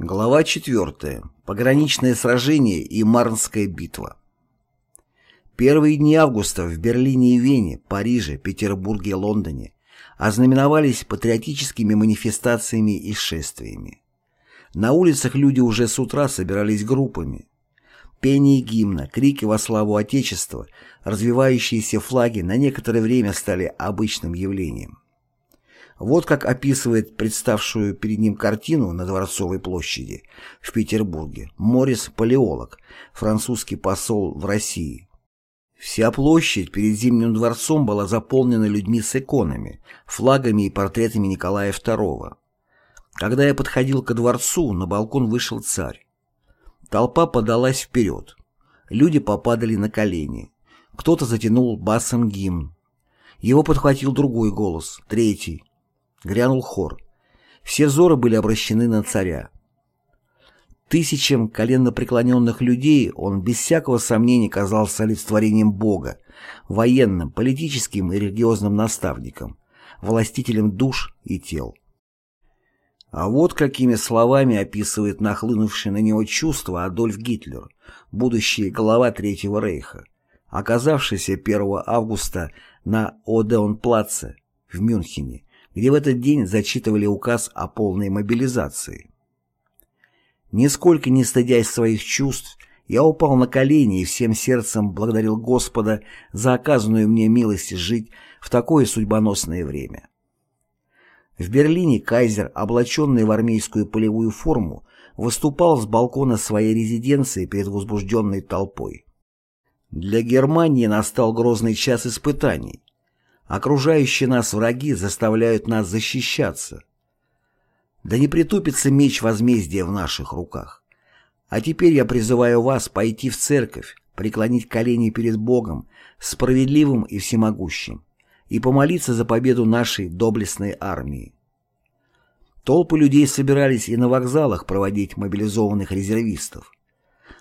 Глава 4. Пограничное сражение и Марнская битва. Первые дни августа в Берлине и Вене, Париже, Петербурге и Лондоне ознаменовались патриотическими манифестациями и шествиями. На улицах люди уже с утра собирались группами. Пение гимна, крики во славу Отечества, развивающиеся флаги на некоторое время стали обычным явлением. Вот как описывает представшую перед ним картину на Дворцовой площади в Петербурге Морис Палеолог, французский посол в России. Вся площадь перед Зимним дворцом была заполнена людьми с иконами, флагами и портретами Николая II. Когда я подходил ко дворцу, на балкон вышел царь. Толпа подалась вперед. Люди попадали на колени. Кто-то затянул басом гимн. Его подхватил другой голос, третий. Грянул хор. Все взоры были обращены на царя. Тысячам коленнопреклоненных людей он без всякого сомнения казался олицетворением Бога, военным, политическим и религиозным наставником, властителем душ и тел. А вот какими словами описывает нахлынувшее на него чувство Адольф Гитлер, будущий глава Третьего Рейха, оказавшийся 1 августа на Одеонплаце в Мюнхене где в этот день зачитывали указ о полной мобилизации. Нисколько не стыдясь своих чувств, я упал на колени и всем сердцем благодарил Господа за оказанную мне милость жить в такое судьбоносное время. В Берлине кайзер, облаченный в армейскую полевую форму, выступал с балкона своей резиденции перед возбужденной толпой. Для Германии настал грозный час испытаний. Окружающие нас враги заставляют нас защищаться. Да не притупится меч возмездия в наших руках. А теперь я призываю вас пойти в церковь, преклонить колени перед Богом, справедливым и всемогущим, и помолиться за победу нашей доблестной армии. Толпы людей собирались и на вокзалах проводить мобилизованных резервистов.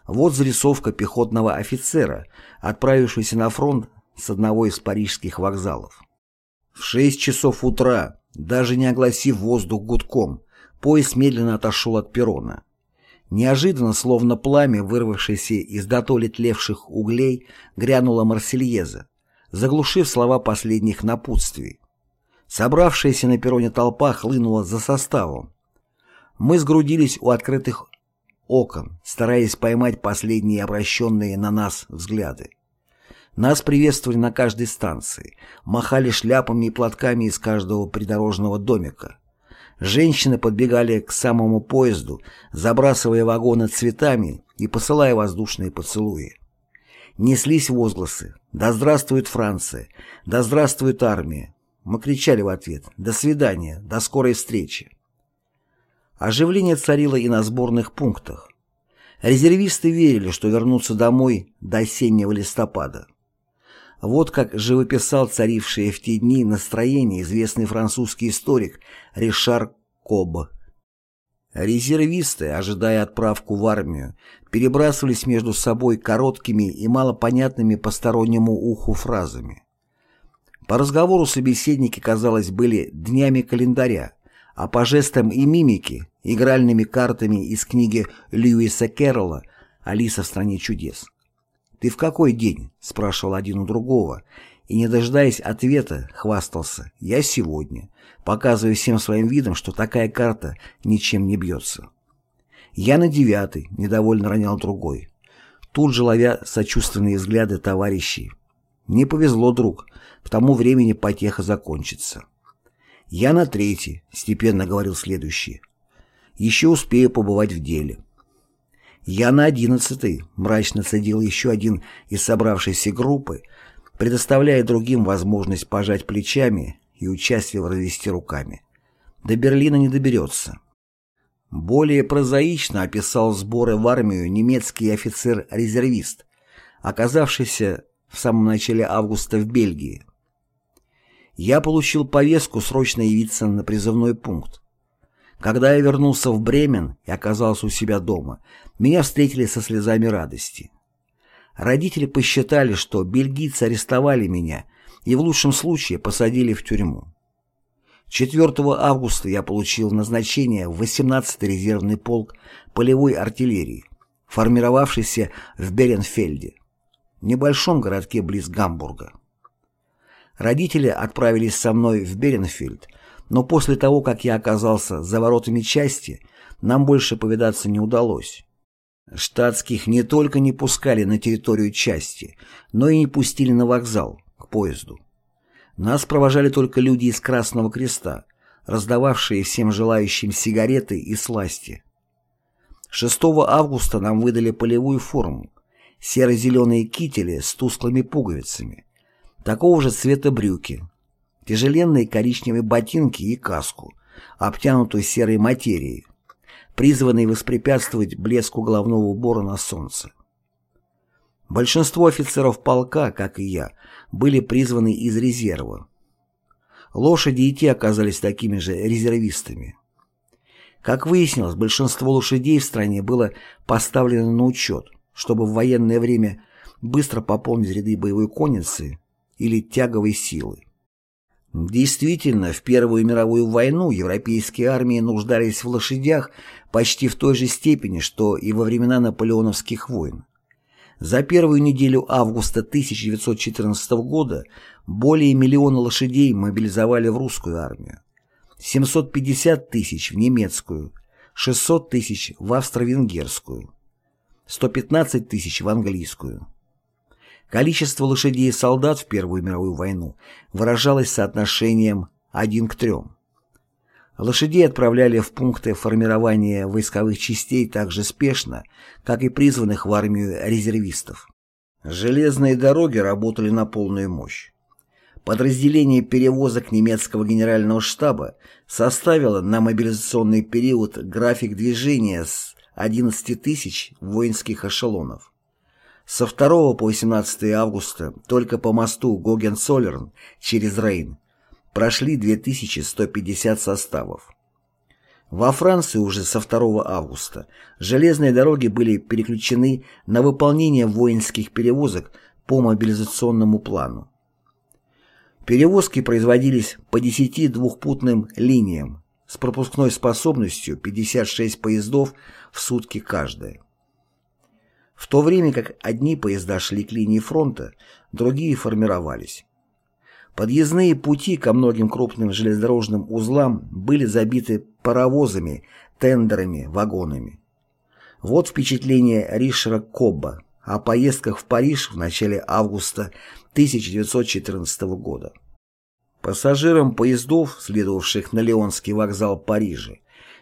Вот зарисовка пехотного офицера, отправившегося на фронт с одного из парижских вокзалов. В шесть часов утра, даже не огласив воздух гудком, поезд медленно отошел от перрона. Неожиданно, словно пламя, вырвавшееся из дотоле тлевших углей, грянула Марсельеза, заглушив слова последних напутствий. Собравшаяся на перроне толпа хлынула за составом. Мы сгрудились у открытых окон, стараясь поймать последние обращенные на нас взгляды. Нас приветствовали на каждой станции, махали шляпами и платками из каждого придорожного домика. Женщины подбегали к самому поезду, забрасывая вагоны цветами и посылая воздушные поцелуи. Неслись возгласы «Да здравствует Франция! Да здравствует армия!» Мы кричали в ответ «До свидания! До скорой встречи!» Оживление царило и на сборных пунктах. Резервисты верили, что вернутся домой до осеннего листопада. Вот как живописал царившее в те дни настроение известный французский историк Ришар Коб. Резервисты, ожидая отправку в армию, перебрасывались между собой короткими и малопонятными постороннему уху фразами. По разговору собеседники, казалось, были днями календаря, а по жестам и мимике – игральными картами из книги Льюиса Кэрролла «Алиса в стране чудес». «Ты в какой день?» — спрашивал один у другого, и, не дожидаясь ответа, хвастался. «Я сегодня», показывая всем своим видом, что такая карта ничем не бьется. «Я на девятый», — недовольно ронял другой. Тут же ловя сочувственные взгляды товарищей. «Не повезло, друг, к тому времени потеха закончится». «Я на третий», — степенно говорил следующий. «Еще успею побывать в деле». «Я на одиннадцатый», — мрачно цедил еще один из собравшейся группы, предоставляя другим возможность пожать плечами и участливо развести руками. До Берлина не доберется. Более прозаично описал сборы в армию немецкий офицер-резервист, оказавшийся в самом начале августа в Бельгии. Я получил повестку срочно явиться на призывной пункт. Когда я вернулся в Бремен и оказался у себя дома, меня встретили со слезами радости. Родители посчитали, что бельгийцы арестовали меня и в лучшем случае посадили в тюрьму. 4 августа я получил назначение в 18-й резервный полк полевой артиллерии, формировавшийся в Беренфельде, небольшом городке близ Гамбурга. Родители отправились со мной в Беренфельд, но после того, как я оказался за воротами части, нам больше повидаться не удалось. Штатских не только не пускали на территорию части, но и не пустили на вокзал, к поезду. Нас провожали только люди из Красного Креста, раздававшие всем желающим сигареты и сласти. 6 августа нам выдали полевую форму, серо-зеленые кители с тусклыми пуговицами, такого же цвета брюки, тяжеленные коричневые ботинки и каску, обтянутую серой материей, призванные воспрепятствовать блеску головного убора на солнце. Большинство офицеров полка, как и я, были призваны из резерва. Лошади и те оказались такими же резервистами. Как выяснилось, большинство лошадей в стране было поставлено на учет, чтобы в военное время быстро пополнить ряды боевой конницы или тяговой силы. Действительно, в Первую мировую войну европейские армии нуждались в лошадях почти в той же степени, что и во времена наполеоновских войн. За первую неделю августа 1914 года более миллиона лошадей мобилизовали в русскую армию, 750 тысяч в немецкую, 600 тысяч в австро-венгерскую, 115 тысяч в английскую. Количество лошадей и солдат в Первую мировую войну выражалось соотношением 1 к 3. Лошадей отправляли в пункты формирования войсковых частей так же спешно, как и призванных в армию резервистов. Железные дороги работали на полную мощь. Подразделение перевозок немецкого генерального штаба составило на мобилизационный период график движения с 11 тысяч воинских эшелонов. Со 2 по 18 августа только по мосту Гогенцоллерн через Рейн прошли 2150 составов. Во Франции уже со 2 августа железные дороги были переключены на выполнение воинских перевозок по мобилизационному плану. Перевозки производились по 10 двухпутным линиям с пропускной способностью 56 поездов в сутки каждая. В то время как одни поезда шли к линии фронта, другие формировались. Подъездные пути ко многим крупным железнодорожным узлам были забиты паровозами, тендерами, вагонами. Вот впечатление Ришера Кобба о поездках в Париж в начале августа 1914 года. Пассажирам поездов, следовавших на Леонский вокзал Парижа,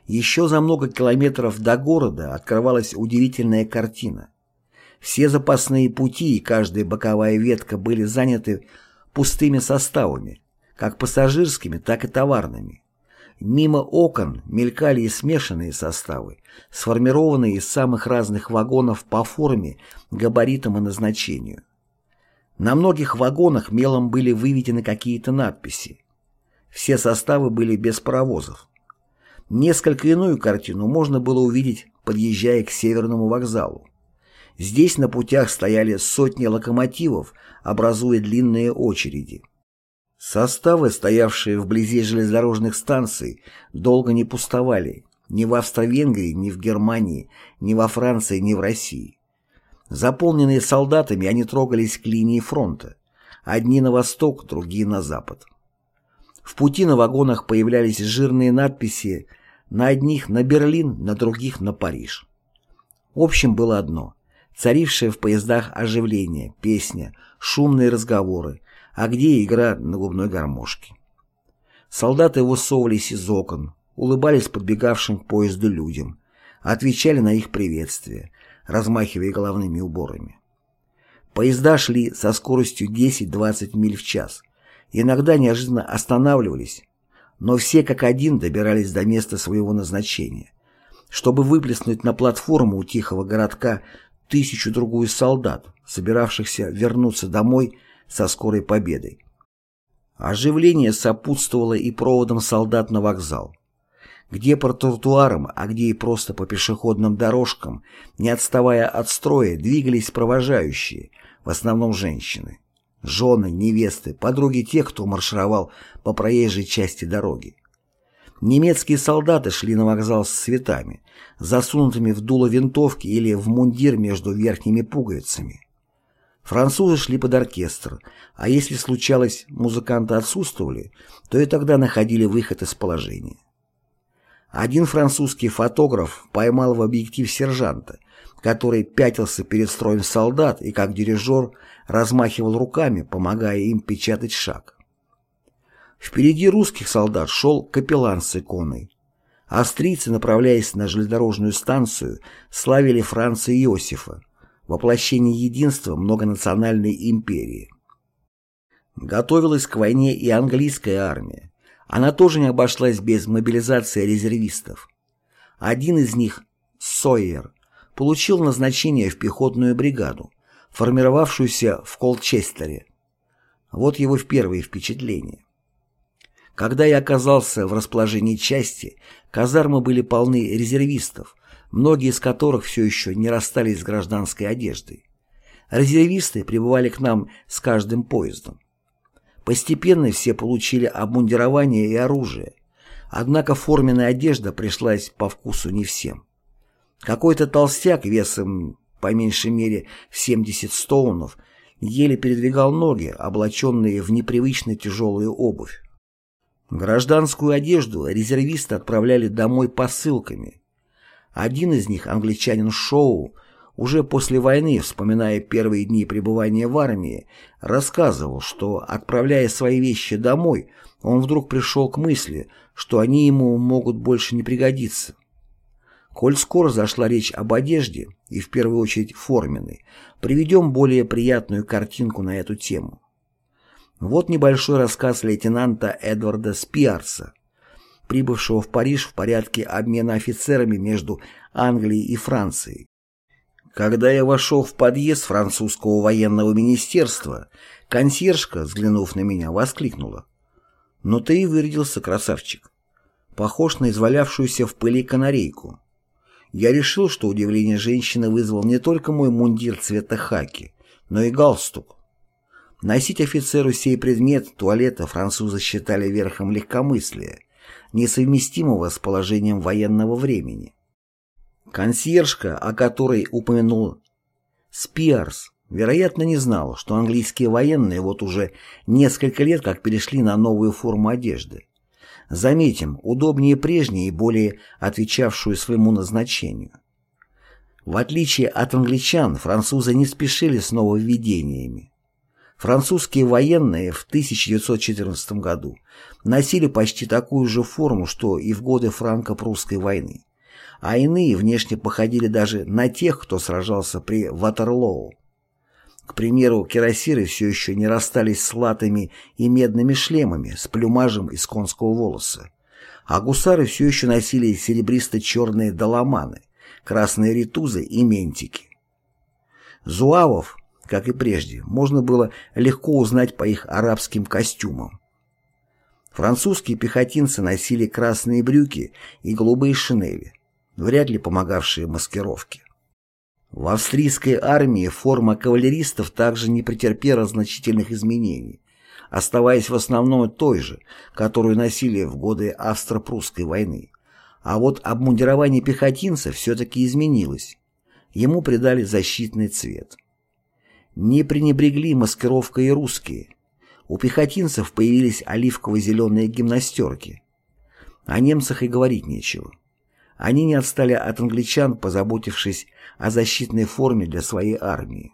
еще за много километров до города открывалась удивительная картина. Все запасные пути и каждая боковая ветка были заняты пустыми составами, как пассажирскими, так и товарными. Мимо окон мелькали и смешанные составы, сформированные из самых разных вагонов по форме, габаритам и назначению. На многих вагонах мелом были выведены какие-то надписи. Все составы были без паровозов. Несколько иную картину можно было увидеть, подъезжая к Северному вокзалу. Здесь на путях стояли сотни локомотивов, образуя длинные очереди. Составы, стоявшие вблизи железнодорожных станций, долго не пустовали ни в Австро-Венгрии, ни в Германии, ни во Франции, ни в России. Заполненные солдатами, они трогались к линии фронта, одни на восток, другие на запад. В пути на вагонах появлялись жирные надписи на одних на Берлин, на других на Париж. Общим было одно царившее в поездах оживление, песня, шумные разговоры, а где игра на губной гармошке. Солдаты высовывались из окон, улыбались подбегавшим к поезду людям, отвечали на их приветствие, размахивая головными уборами. Поезда шли со скоростью 10-20 миль в час, иногда неожиданно останавливались, но все как один добирались до места своего назначения, чтобы выплеснуть на платформу у тихого городка тысячу-другую солдат, собиравшихся вернуться домой со скорой победой. Оживление сопутствовало и проводом солдат на вокзал. Где по тротуарам, а где и просто по пешеходным дорожкам, не отставая от строя, двигались провожающие, в основном женщины. Жены, невесты, подруги тех, кто маршировал по проезжей части дороги. Немецкие солдаты шли на вокзал с цветами, засунутыми в дуло винтовки или в мундир между верхними пуговицами. Французы шли под оркестр, а если случалось, музыканты отсутствовали, то и тогда находили выход из положения. Один французский фотограф поймал в объектив сержанта, который пятился перед строем солдат и как дирижер размахивал руками, помогая им печатать шаг. Впереди русских солдат шел капеллан с иконой. Австрийцы, направляясь на железнодорожную станцию, славили Франца Иосифа, воплощение единства многонациональной империи. Готовилась к войне и английская армия. Она тоже не обошлась без мобилизации резервистов. Один из них, Сойер, получил назначение в пехотную бригаду, формировавшуюся в Колчестере. Вот его первые впечатления. Когда я оказался в расположении части, казармы были полны резервистов, многие из которых все еще не расстались с гражданской одеждой. Резервисты прибывали к нам с каждым поездом. Постепенно все получили обмундирование и оружие, однако форменная одежда пришлась по вкусу не всем. Какой-то толстяк весом по меньшей мере в 70 стоунов еле передвигал ноги, облаченные в непривычно тяжелую обувь. Гражданскую одежду резервисты отправляли домой посылками. Один из них, англичанин Шоу, уже после войны, вспоминая первые дни пребывания в армии, рассказывал, что, отправляя свои вещи домой, он вдруг пришел к мысли, что они ему могут больше не пригодиться. Коль скоро зашла речь об одежде, и в первую очередь форменной, приведем более приятную картинку на эту тему. Вот небольшой рассказ лейтенанта Эдварда Спиарса, прибывшего в Париж в порядке обмена офицерами между Англией и Францией. Когда я вошел в подъезд французского военного министерства, консьержка, взглянув на меня, воскликнула. «Ну ты и вырядился, красавчик. Похож на извалявшуюся в пыли канарейку. Я решил, что удивление женщины вызвал не только мой мундир цвета хаки, но и галстук. Носить офицеру сей предмет туалета французы считали верхом легкомыслия, несовместимого с положением военного времени. Консьержка, о которой упомянул Спиарс, вероятно, не знал, что английские военные вот уже несколько лет как перешли на новую форму одежды. Заметим, удобнее прежней и более отвечавшую своему назначению. В отличие от англичан, французы не спешили с нововведениями. Французские военные в 1914 году носили почти такую же форму, что и в годы франко-прусской войны, а иные внешне походили даже на тех, кто сражался при Ватерлоу. К примеру, кирасиры все еще не расстались с латами и медными шлемами с плюмажем из конского волоса, а гусары все еще носили серебристо-черные доломаны, красные ритузы и ментики. Зуавов, как и прежде, можно было легко узнать по их арабским костюмам. Французские пехотинцы носили красные брюки и голубые шинели, вряд ли помогавшие маскировке. В австрийской армии форма кавалеристов также не претерпела значительных изменений, оставаясь в основном той же, которую носили в годы австро-прусской войны. А вот обмундирование пехотинцев все-таки изменилось. Ему придали защитный цвет. Не пренебрегли маскировкой и русские. У пехотинцев появились оливково-зеленые гимнастерки. О немцах и говорить нечего. Они не отстали от англичан, позаботившись о защитной форме для своей армии.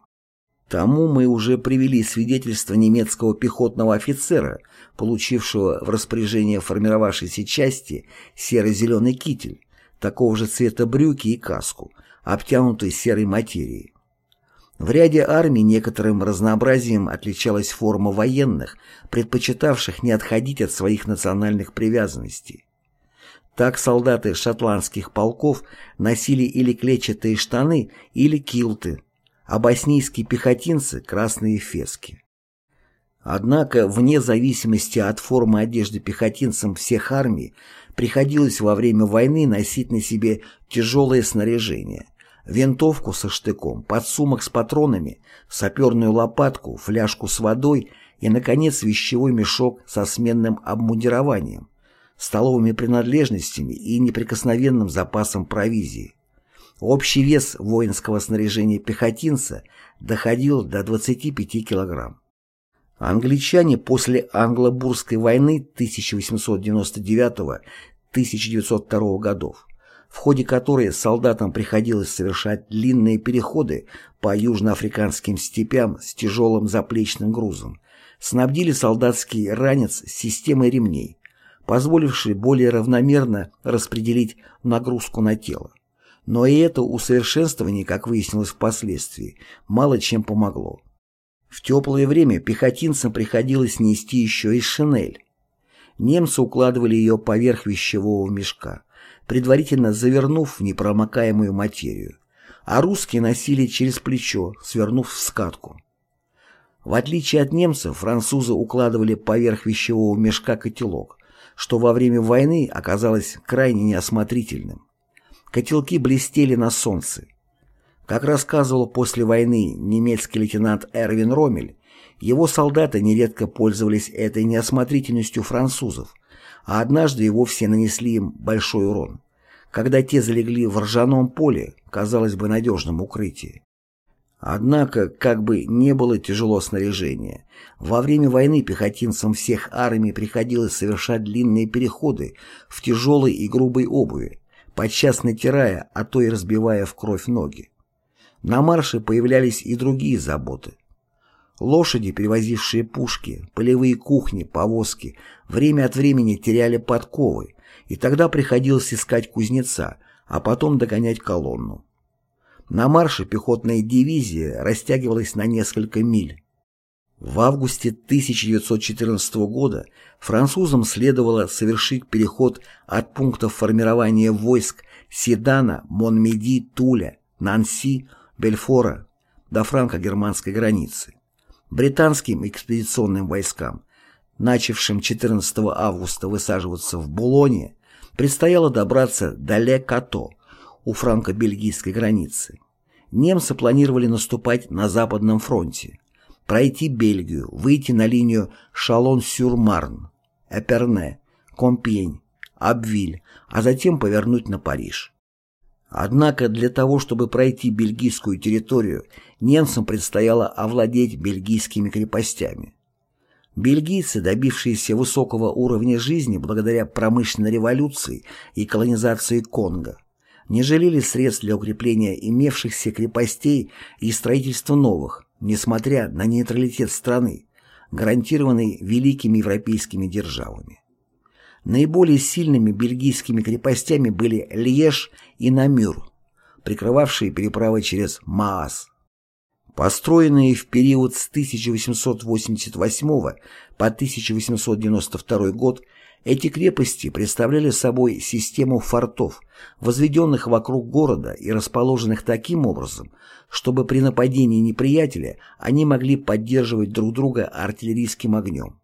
Тому мы уже привели свидетельство немецкого пехотного офицера, получившего в распоряжение формировавшейся части серо-зеленый китель, такого же цвета брюки и каску, обтянутой серой материей. В ряде армий некоторым разнообразием отличалась форма военных, предпочитавших не отходить от своих национальных привязанностей. Так солдаты шотландских полков носили или клетчатые штаны, или килты, а боснийские пехотинцы – красные фески. Однако, вне зависимости от формы одежды пехотинцам всех армий, приходилось во время войны носить на себе тяжелое снаряжение – винтовку со штыком, подсумок с патронами, саперную лопатку, фляжку с водой и, наконец, вещевой мешок со сменным обмундированием – столовыми принадлежностями и неприкосновенным запасом провизии. Общий вес воинского снаряжения пехотинца доходил до 25 килограмм. Англичане после Англо-Бурской войны 1899-1902 годов, в ходе которой солдатам приходилось совершать длинные переходы по южноафриканским степям с тяжелым заплечным грузом, снабдили солдатский ранец системой ремней, позволившей более равномерно распределить нагрузку на тело. Но и это усовершенствование, как выяснилось впоследствии, мало чем помогло. В теплое время пехотинцам приходилось нести еще и шинель. Немцы укладывали ее поверх вещевого мешка, предварительно завернув в непромокаемую материю, а русские носили через плечо, свернув в скатку. В отличие от немцев, французы укладывали поверх вещевого мешка котелок, что во время войны оказалось крайне неосмотрительным. Котелки блестели на солнце, как рассказывал после войны немецкий лейтенант Эрвин Ромель, его солдаты нередко пользовались этой неосмотрительностью французов, а однажды и вовсе нанесли им большой урон, когда те залегли в ржаном поле, казалось бы, надежном укрытии. Однако, как бы не было тяжело снаряжение, во время войны пехотинцам всех армий приходилось совершать длинные переходы в тяжелой и грубой обуви, подчас натирая, а то и разбивая в кровь ноги. На марше появлялись и другие заботы. Лошади, перевозившие пушки, полевые кухни, повозки, время от времени теряли подковы, и тогда приходилось искать кузнеца, а потом догонять колонну. На марше пехотная дивизия растягивалась на несколько миль. В августе 1914 года французам следовало совершить переход от пунктов формирования войск Седана, Монмеди, Туля, Нанси, Бельфора до франко-германской границы. Британским экспедиционным войскам, начавшим 14 августа высаживаться в Булоне, предстояло добраться до Ле-Като у франко-бельгийской границы. Немцы планировали наступать на Западном фронте, пройти Бельгию, выйти на линию Шалон-сюр-Марн, Эперне, Компьень, Абвиль, а затем повернуть на Париж. Однако для того, чтобы пройти бельгийскую территорию, немцам предстояло овладеть бельгийскими крепостями. Бельгийцы, добившиеся высокого уровня жизни благодаря промышленной революции и колонизации Конго, не жалели средств для укрепления имевшихся крепостей и строительства новых, несмотря на нейтралитет страны, гарантированный великими европейскими державами. Наиболее сильными бельгийскими крепостями были Льеж и Намюр, прикрывавшие переправы через Маас. Построенные в период с 1888 по 1892 год, эти крепости представляли собой систему фортов, возведенных вокруг города и расположенных таким образом, чтобы при нападении неприятеля они могли поддерживать друг друга артиллерийским огнем.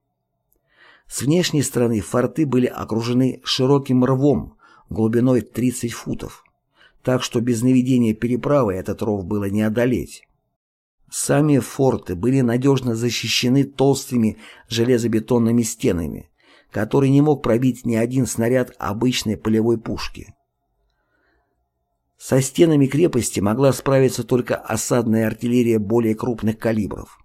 С внешней стороны форты были окружены широким рвом глубиной 30 футов, так что без наведения переправы этот ров было не одолеть. Сами форты были надежно защищены толстыми железобетонными стенами, которые не мог пробить ни один снаряд обычной полевой пушки. Со стенами крепости могла справиться только осадная артиллерия более крупных калибров.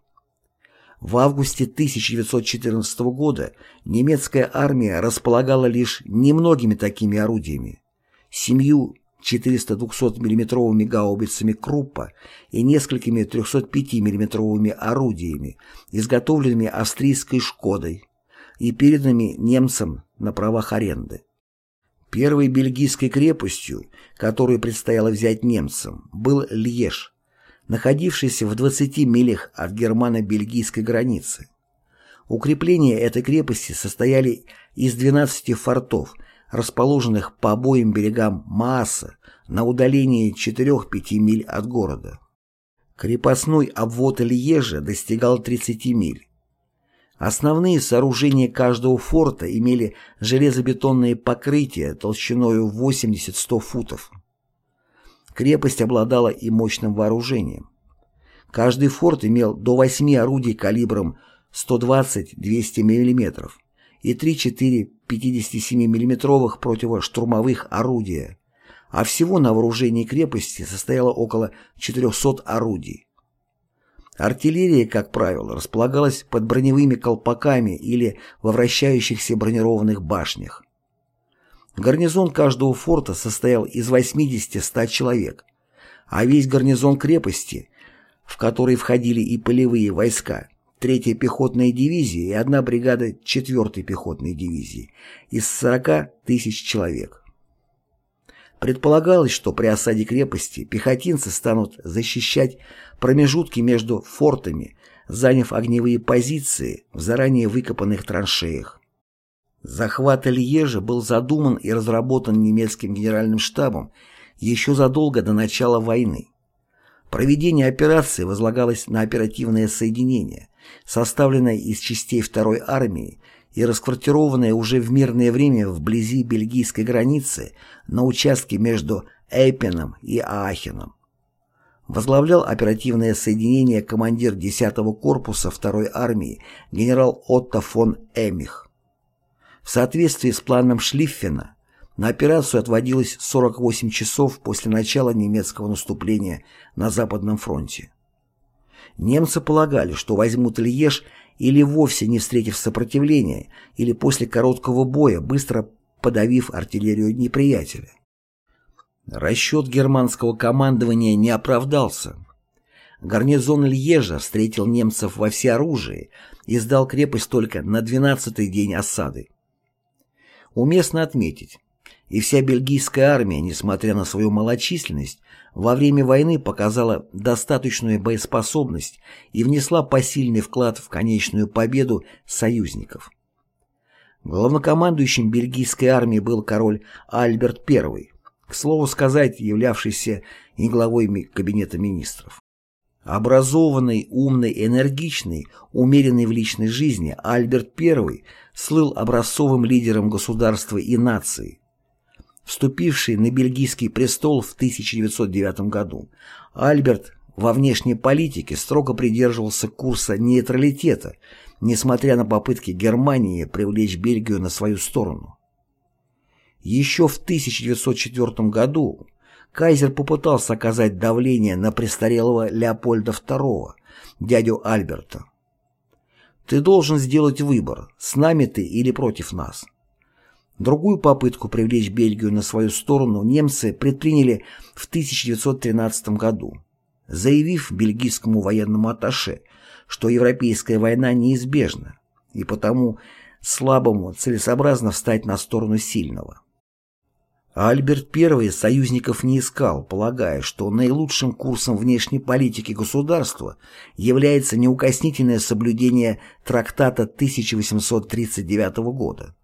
В августе 1914 года немецкая армия располагала лишь немногими такими орудиями – семью 400-200 миллиметровыми гаубицами Круппа и несколькими 305 миллиметровыми орудиями, изготовленными австрийской «Шкодой» и переданными немцам на правах аренды. Первой бельгийской крепостью, которую предстояло взять немцам, был Льеж – находившийся в 20 милях от германо-бельгийской границы. Укрепления этой крепости состояли из 12 фортов, расположенных по обоим берегам Мааса на удалении 4-5 миль от города. Крепостной обвод Льежа достигал 30 миль. Основные сооружения каждого форта имели железобетонные покрытия толщиной 80-100 футов. Крепость обладала и мощным вооружением. Каждый форт имел до 8 орудий калибром 120-200 мм и 3-4 57 миллиметровых противоштурмовых орудия, а всего на вооружении крепости состояло около 400 орудий. Артиллерия, как правило, располагалась под броневыми колпаками или во вращающихся бронированных башнях. Гарнизон каждого форта состоял из 80-100 человек, а весь гарнизон крепости, в который входили и полевые войска, 3-я пехотная дивизия и одна бригада 4-й пехотной дивизии, из 40 тысяч человек. Предполагалось, что при осаде крепости пехотинцы станут защищать промежутки между фортами, заняв огневые позиции в заранее выкопанных траншеях. Захват Льежа был задуман и разработан немецким генеральным штабом еще задолго до начала войны. Проведение операции возлагалось на оперативное соединение, составленное из частей второй армии и расквартированное уже в мирное время вблизи бельгийской границы на участке между Эйпеном и Аахеном. Возглавлял оперативное соединение командир 10-го корпуса второй армии генерал Отто фон Эмих. В соответствии с планом Шлиффена, на операцию отводилось 48 часов после начала немецкого наступления на Западном фронте. Немцы полагали, что возьмут Льеж или вовсе не встретив сопротивления, или после короткого боя, быстро подавив артиллерию неприятеля. Расчет германского командования не оправдался. Гарнизон Льежа встретил немцев во всеоружии и сдал крепость только на 12-й день осады. Уместно отметить, и вся бельгийская армия, несмотря на свою малочисленность, во время войны показала достаточную боеспособность и внесла посильный вклад в конечную победу союзников. Главнокомандующим бельгийской армии был король Альберт I, к слову сказать, являвшийся и главой кабинета министров. Образованный, умный, энергичный, умеренный в личной жизни, Альберт I слыл образцовым лидером государства и нации. Вступивший на бельгийский престол в 1909 году, Альберт во внешней политике строго придерживался курса нейтралитета, несмотря на попытки Германии привлечь Бельгию на свою сторону. Еще в 1904 году Кайзер попытался оказать давление на престарелого Леопольда II, дядю Альберта. «Ты должен сделать выбор, с нами ты или против нас». Другую попытку привлечь Бельгию на свою сторону немцы предприняли в 1913 году, заявив бельгийскому военному атташе, что европейская война неизбежна, и потому слабому целесообразно встать на сторону сильного. А Альберт I союзников не искал, полагая, что наилучшим курсом внешней политики государства является неукоснительное соблюдение трактата 1839 года.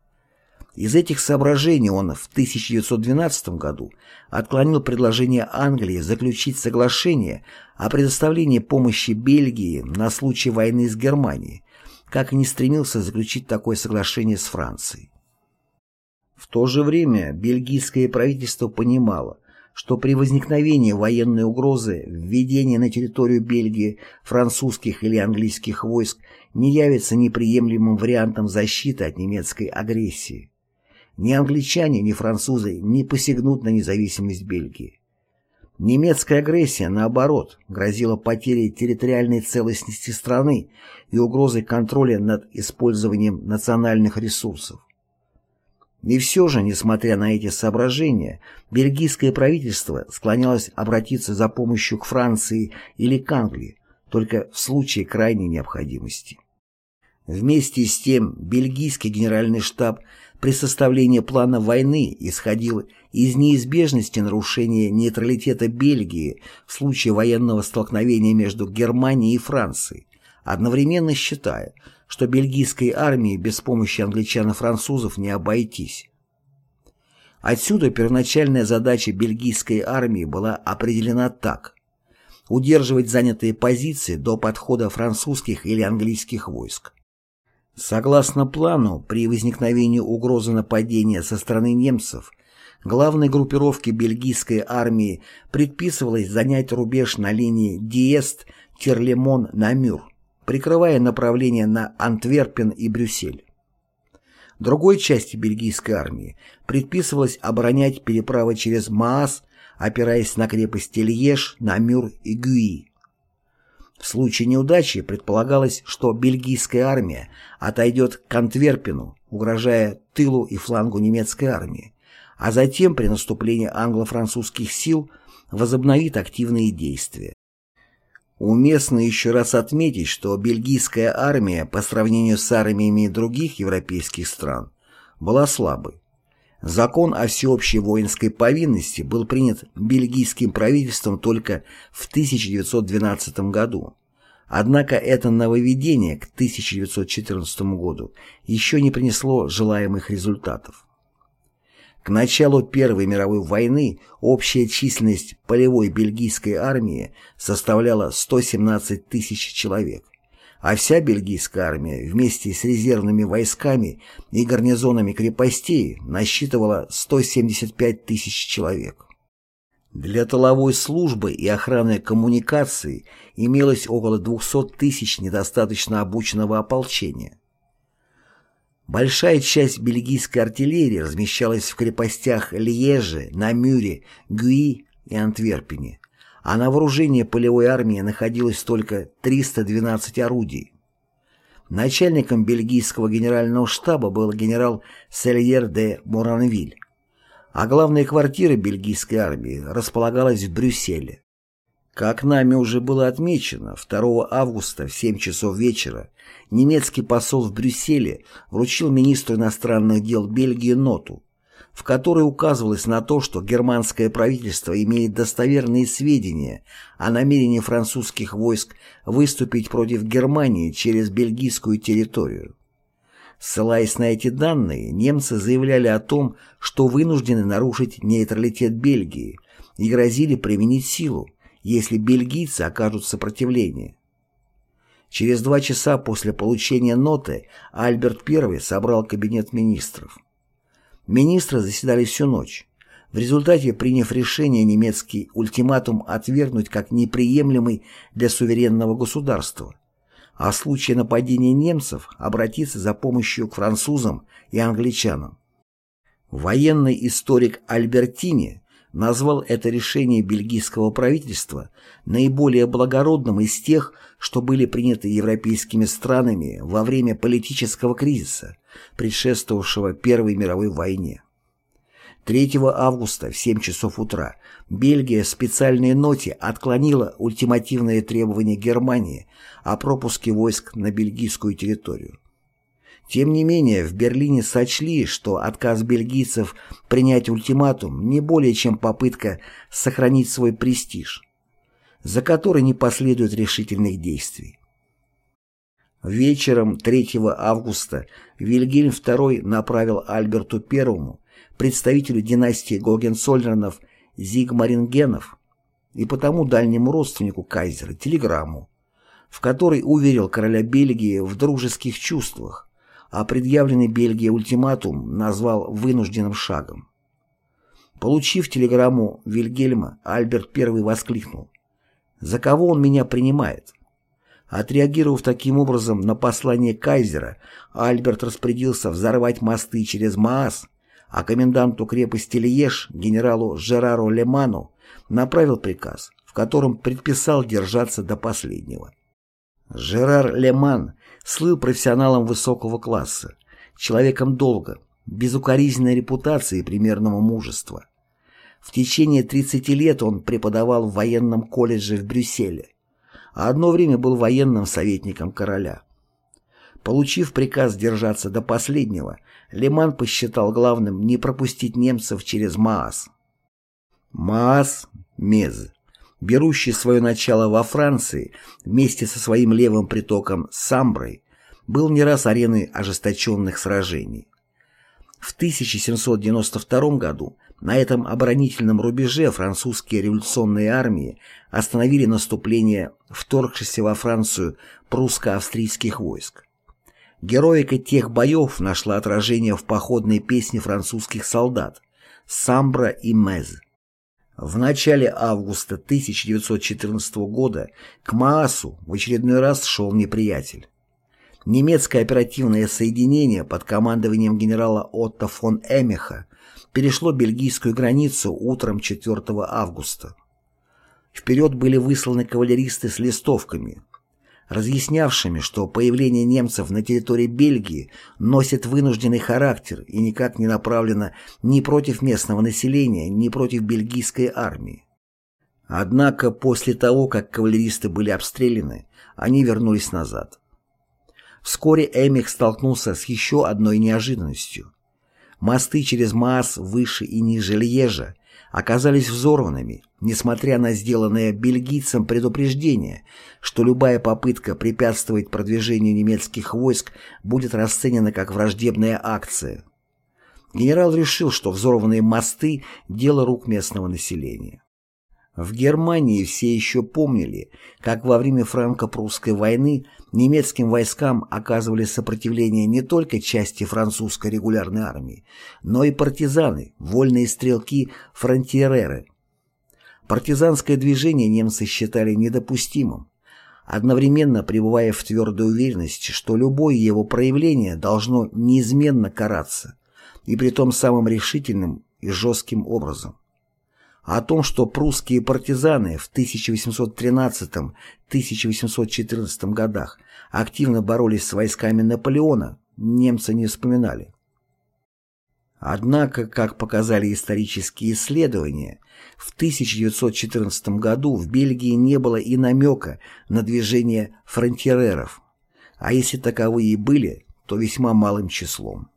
Из этих соображений он в 1912 году отклонил предложение Англии заключить соглашение о предоставлении помощи Бельгии на случай войны с Германией, как и не стремился заключить такое соглашение с Францией. В то же время бельгийское правительство понимало, что при возникновении военной угрозы введение на территорию Бельгии французских или английских войск не явится неприемлемым вариантом защиты от немецкой агрессии. Ни англичане, ни французы не посягнут на независимость Бельгии. Немецкая агрессия, наоборот, грозила потерей территориальной целостности страны и угрозой контроля над использованием национальных ресурсов. И все же, несмотря на эти соображения, бельгийское правительство склонялось обратиться за помощью к Франции или к Англии, только в случае крайней необходимости. Вместе с тем, бельгийский генеральный штаб при составлении плана войны исходил из неизбежности нарушения нейтралитета Бельгии в случае военного столкновения между Германией и Францией, одновременно считая, что бельгийской армии без помощи англичан и французов не обойтись. Отсюда первоначальная задача бельгийской армии была определена так – удерживать занятые позиции до подхода французских или английских войск. Согласно плану, при возникновении угрозы нападения со стороны немцев, главной группировке бельгийской армии предписывалось занять рубеж на линии Диест-Терлемон-Намюр, прикрывая направление на Антверпен и Брюссель. Другой части бельгийской армии предписывалось оборонять переправы через Маас, опираясь на крепости Льеж, Намюр и Гюи. В случае неудачи предполагалось, что бельгийская армия отойдет к Антверпену, угрожая тылу и флангу немецкой армии, а затем при наступлении англо-французских сил возобновит активные действия. Уместно еще раз отметить, что бельгийская армия по сравнению с армиями других европейских стран была слабой. Закон о всеобщей воинской повинности был принят бельгийским правительством только в 1912 году. Однако это нововведение к 1914 году еще не принесло желаемых результатов. К началу Первой мировой войны общая численность полевой бельгийской армии составляла 117 тысяч человек а вся бельгийская армия вместе с резервными войсками и гарнизонами крепостей насчитывала 175 тысяч человек. Для тыловой службы и охраны коммуникаций имелось около 200 тысяч недостаточно обученного ополчения. Большая часть бельгийской артиллерии размещалась в крепостях Льеже, Намюре, Гюи и Антверпене, а на вооружении полевой армии находилось только 312 орудий. Начальником бельгийского генерального штаба был генерал Сельер де Моранвиль, а главная квартира бельгийской армии располагалась в Брюсселе. Как нами уже было отмечено, 2 августа в 7 часов вечера немецкий посол в Брюсселе вручил министру иностранных дел Бельгии ноту, в которой указывалось на то, что германское правительство имеет достоверные сведения о намерении французских войск выступить против Германии через бельгийскую территорию. Ссылаясь на эти данные, немцы заявляли о том, что вынуждены нарушить нейтралитет Бельгии и грозили применить силу, если бельгийцы окажут сопротивление. Через два часа после получения ноты Альберт I собрал кабинет министров. Министры заседали всю ночь. В результате, приняв решение немецкий ультиматум отвергнуть как неприемлемый для суверенного государства, а в случае нападения немцев обратиться за помощью к французам и англичанам. Военный историк Альбертини назвал это решение бельгийского правительства наиболее благородным из тех, что были приняты европейскими странами во время политического кризиса, предшествовавшего Первой мировой войне. 3 августа в 7 часов утра Бельгия в специальной ноте отклонила ультимативное требование Германии о пропуске войск на бельгийскую территорию. Тем не менее, в Берлине сочли, что отказ бельгийцев принять ультиматум не более чем попытка сохранить свой престиж, за который не последует решительных действий. Вечером 3 августа Вильгельм II направил Альберту I, представителю династии Гогенцоллернов Зигмарингенов и потому дальнему родственнику кайзера, телеграмму, в которой уверил короля Бельгии в дружеских чувствах, а предъявленный Бельгии ультиматум назвал вынужденным шагом. Получив телеграмму Вильгельма, Альберт I воскликнул «За кого он меня принимает?» Отреагировав таким образом на послание кайзера, Альберт распорядился взорвать мосты через Маас, а коменданту крепости Льеж, генералу Жерару Леману, направил приказ, в котором предписал держаться до последнего. Жерар Леман слыл профессионалом высокого класса, человеком долга, безукоризненной репутации и примерного мужества. В течение 30 лет он преподавал в военном колледже в Брюсселе, а одно время был военным советником короля. Получив приказ держаться до последнего, Леман посчитал главным не пропустить немцев через Маас. Маас – Мез, берущий свое начало во Франции вместе со своим левым притоком Самброй, был не раз ареной ожесточенных сражений. В 1792 году на этом оборонительном рубеже французские революционные армии остановили наступление вторгшихся во Францию прусско-австрийских войск. Героика тех боев нашла отражение в походной песне французских солдат «Самбра и Мез». В начале августа 1914 года к Маасу в очередной раз шел неприятель. немецкое оперативное соединение под командованием генерала Отто фон Эмиха перешло бельгийскую границу утром 4 августа. Вперед были высланы кавалеристы с листовками, разъяснявшими, что появление немцев на территории Бельгии носит вынужденный характер и никак не направлено ни против местного населения, ни против бельгийской армии. Однако после того, как кавалеристы были обстреляны, они вернулись назад. Вскоре Эмих столкнулся с еще одной неожиданностью. Мосты через Маас выше и ниже Льежа оказались взорванными, несмотря на сделанное бельгийцам предупреждение, что любая попытка препятствовать продвижению немецких войск будет расценена как враждебная акция. Генерал решил, что взорванные мосты – дело рук местного населения. В Германии все еще помнили, как во время франко-прусской войны немецким войскам оказывали сопротивление не только части французской регулярной армии, но и партизаны, вольные стрелки, фронтиереры. Партизанское движение немцы считали недопустимым, одновременно пребывая в твердой уверенности, что любое его проявление должно неизменно караться, и при том самым решительным и жестким образом о том, что прусские партизаны в 1813-1814 годах активно боролись с войсками Наполеона, немцы не вспоминали. Однако, как показали исторические исследования, в 1914 году в Бельгии не было и намека на движение фронтиреров, а если таковые и были, то весьма малым числом.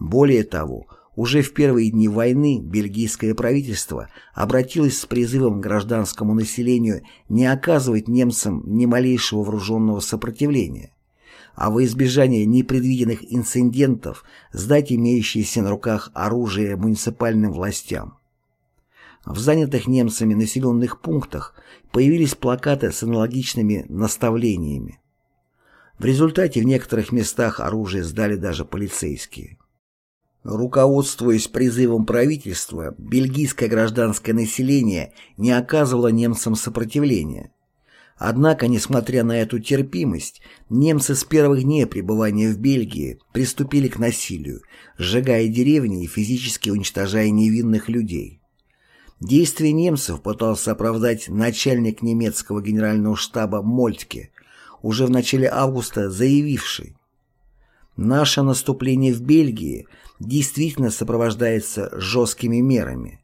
Более того, уже в первые дни войны бельгийское правительство обратилось с призывом к гражданскому населению не оказывать немцам ни малейшего вооруженного сопротивления, а во избежание непредвиденных инцидентов сдать имеющееся на руках оружие муниципальным властям. В занятых немцами населенных пунктах появились плакаты с аналогичными наставлениями. В результате в некоторых местах оружие сдали даже полицейские. Руководствуясь призывом правительства, бельгийское гражданское население не оказывало немцам сопротивления. Однако, несмотря на эту терпимость, немцы с первых дней пребывания в Бельгии приступили к насилию, сжигая деревни и физически уничтожая невинных людей. Действия немцев пытался оправдать начальник немецкого генерального штаба Мольтке, уже в начале августа заявивший, «Наше наступление в Бельгии – действительно сопровождается жесткими мерами.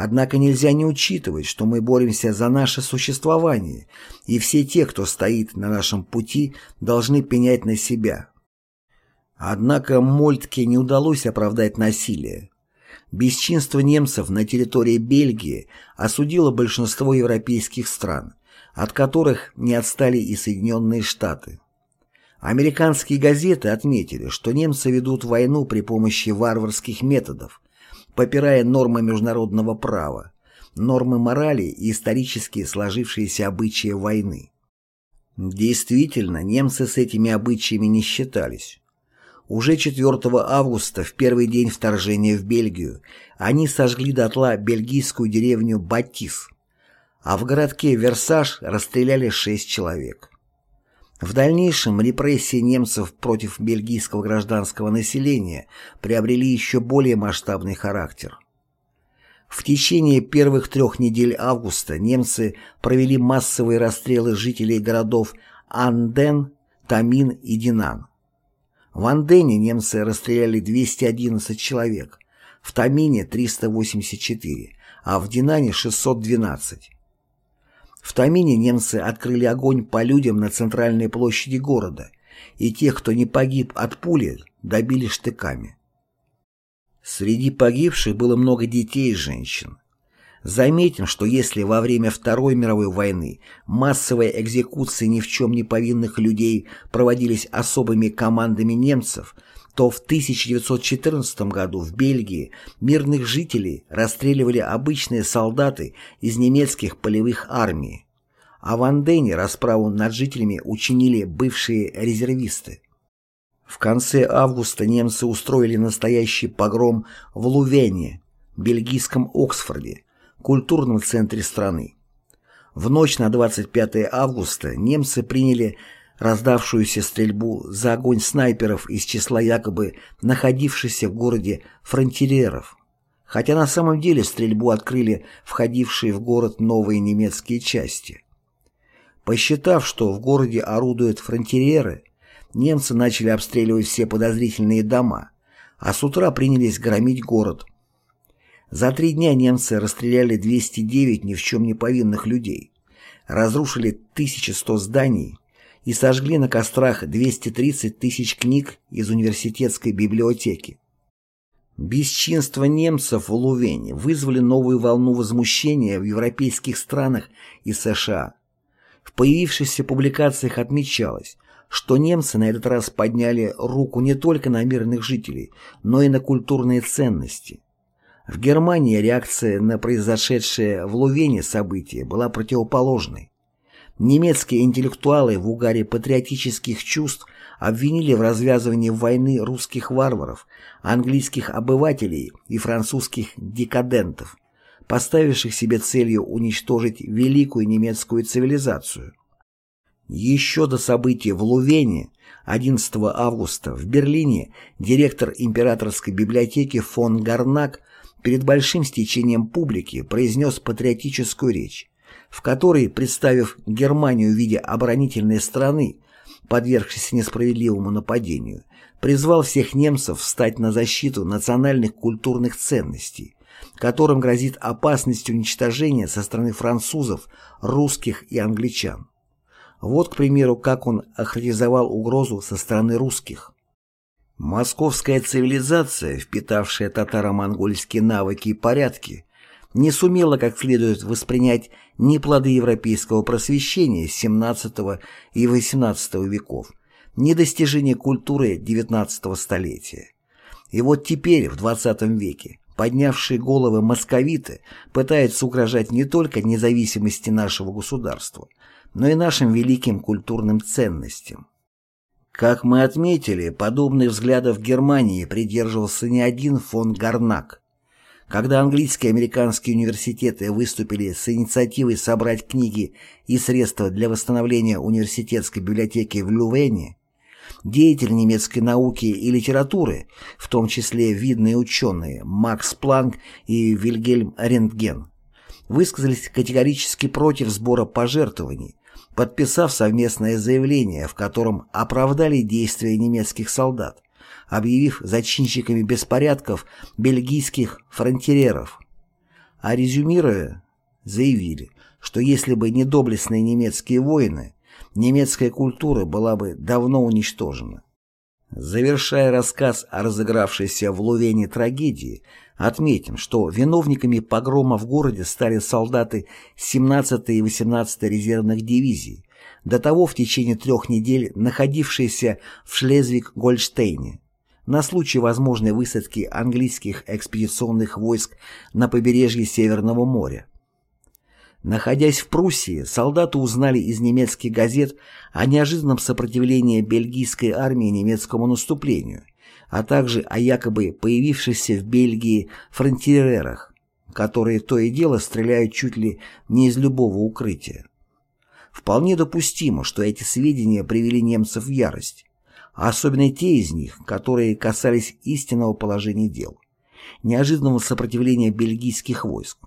Однако нельзя не учитывать, что мы боремся за наше существование, и все те, кто стоит на нашем пути, должны пенять на себя. Однако Мольтке не удалось оправдать насилие. Бесчинство немцев на территории Бельгии осудило большинство европейских стран, от которых не отстали и Соединенные Штаты. Американские газеты отметили, что немцы ведут войну при помощи варварских методов, попирая нормы международного права, нормы морали и исторически сложившиеся обычаи войны. Действительно, немцы с этими обычаями не считались. Уже 4 августа, в первый день вторжения в Бельгию, они сожгли дотла бельгийскую деревню Батис, а в городке Версаж расстреляли 6 человек. В дальнейшем репрессии немцев против бельгийского гражданского населения приобрели еще более масштабный характер. В течение первых трех недель августа немцы провели массовые расстрелы жителей городов Анден, Тамин и Динан. В Андене немцы расстреляли 211 человек, в Тамине 384, а в Динане 612. В Тамине немцы открыли огонь по людям на центральной площади города, и тех, кто не погиб от пули, добили штыками. Среди погибших было много детей и женщин. Заметим, что если во время Второй мировой войны массовые экзекуции ни в чем не повинных людей проводились особыми командами немцев, то в 1914 году в Бельгии мирных жителей расстреливали обычные солдаты из немецких полевых армий, а в Андене расправу над жителями учинили бывшие резервисты. В конце августа немцы устроили настоящий погром в Лувене, бельгийском Оксфорде, культурном центре страны. В ночь на 25 августа немцы приняли раздавшуюся стрельбу за огонь снайперов из числа якобы находившихся в городе фронтиреров, хотя на самом деле стрельбу открыли входившие в город новые немецкие части. Посчитав, что в городе орудуют фронтиреры, немцы начали обстреливать все подозрительные дома, а с утра принялись громить город. За три дня немцы расстреляли 209 ни в чем не повинных людей, разрушили 1100 зданий и сожгли на кострах 230 тысяч книг из университетской библиотеки. Бесчинства немцев в Лувене вызвали новую волну возмущения в европейских странах и США. В появившихся публикациях отмечалось, что немцы на этот раз подняли руку не только на мирных жителей, но и на культурные ценности. В Германии реакция на произошедшее в Лувене событие была противоположной. Немецкие интеллектуалы в угаре патриотических чувств обвинили в развязывании войны русских варваров, английских обывателей и французских декадентов, поставивших себе целью уничтожить великую немецкую цивилизацию. Еще до событий в Лувене 11 августа в Берлине директор императорской библиотеки фон Гарнак перед большим стечением публики произнес патриотическую речь, в которой, представив Германию в виде оборонительной страны, подвергшейся несправедливому нападению, призвал всех немцев встать на защиту национальных культурных ценностей, которым грозит опасность уничтожения со стороны французов, русских и англичан. Вот, к примеру, как он охарактеризовал угрозу со стороны русских. Московская цивилизация, впитавшая татаро-монгольские навыки и порядки, не сумела как следует воспринять ни плоды европейского просвещения XVII и XVIII веков, ни достижения культуры XIX столетия. И вот теперь, в XX веке, поднявшие головы московиты пытаются угрожать не только независимости нашего государства, но и нашим великим культурным ценностям. Как мы отметили, подобных взглядов в Германии придерживался не один фон Гарнак, когда английские и американские университеты выступили с инициативой собрать книги и средства для восстановления университетской библиотеки в Лювене, деятели немецкой науки и литературы, в том числе видные ученые Макс Планк и Вильгельм Рентген, высказались категорически против сбора пожертвований, подписав совместное заявление, в котором оправдали действия немецких солдат объявив зачинщиками беспорядков бельгийских фронтиреров. А резюмируя, заявили, что если бы не доблестные немецкие воины, немецкая культура была бы давно уничтожена. Завершая рассказ о разыгравшейся в Лувене трагедии, отметим, что виновниками погрома в городе стали солдаты 17-й и 18-й резервных дивизий, до того в течение трех недель находившиеся в Шлезвиг-Гольштейне, на случай возможной высадки английских экспедиционных войск на побережье Северного моря. Находясь в Пруссии, солдаты узнали из немецких газет о неожиданном сопротивлении бельгийской армии немецкому наступлению, а также о якобы появившихся в Бельгии фронтирерах, которые то и дело стреляют чуть ли не из любого укрытия. Вполне допустимо, что эти сведения привели немцев в ярость, особенно те из них, которые касались истинного положения дел, неожиданного сопротивления бельгийских войск,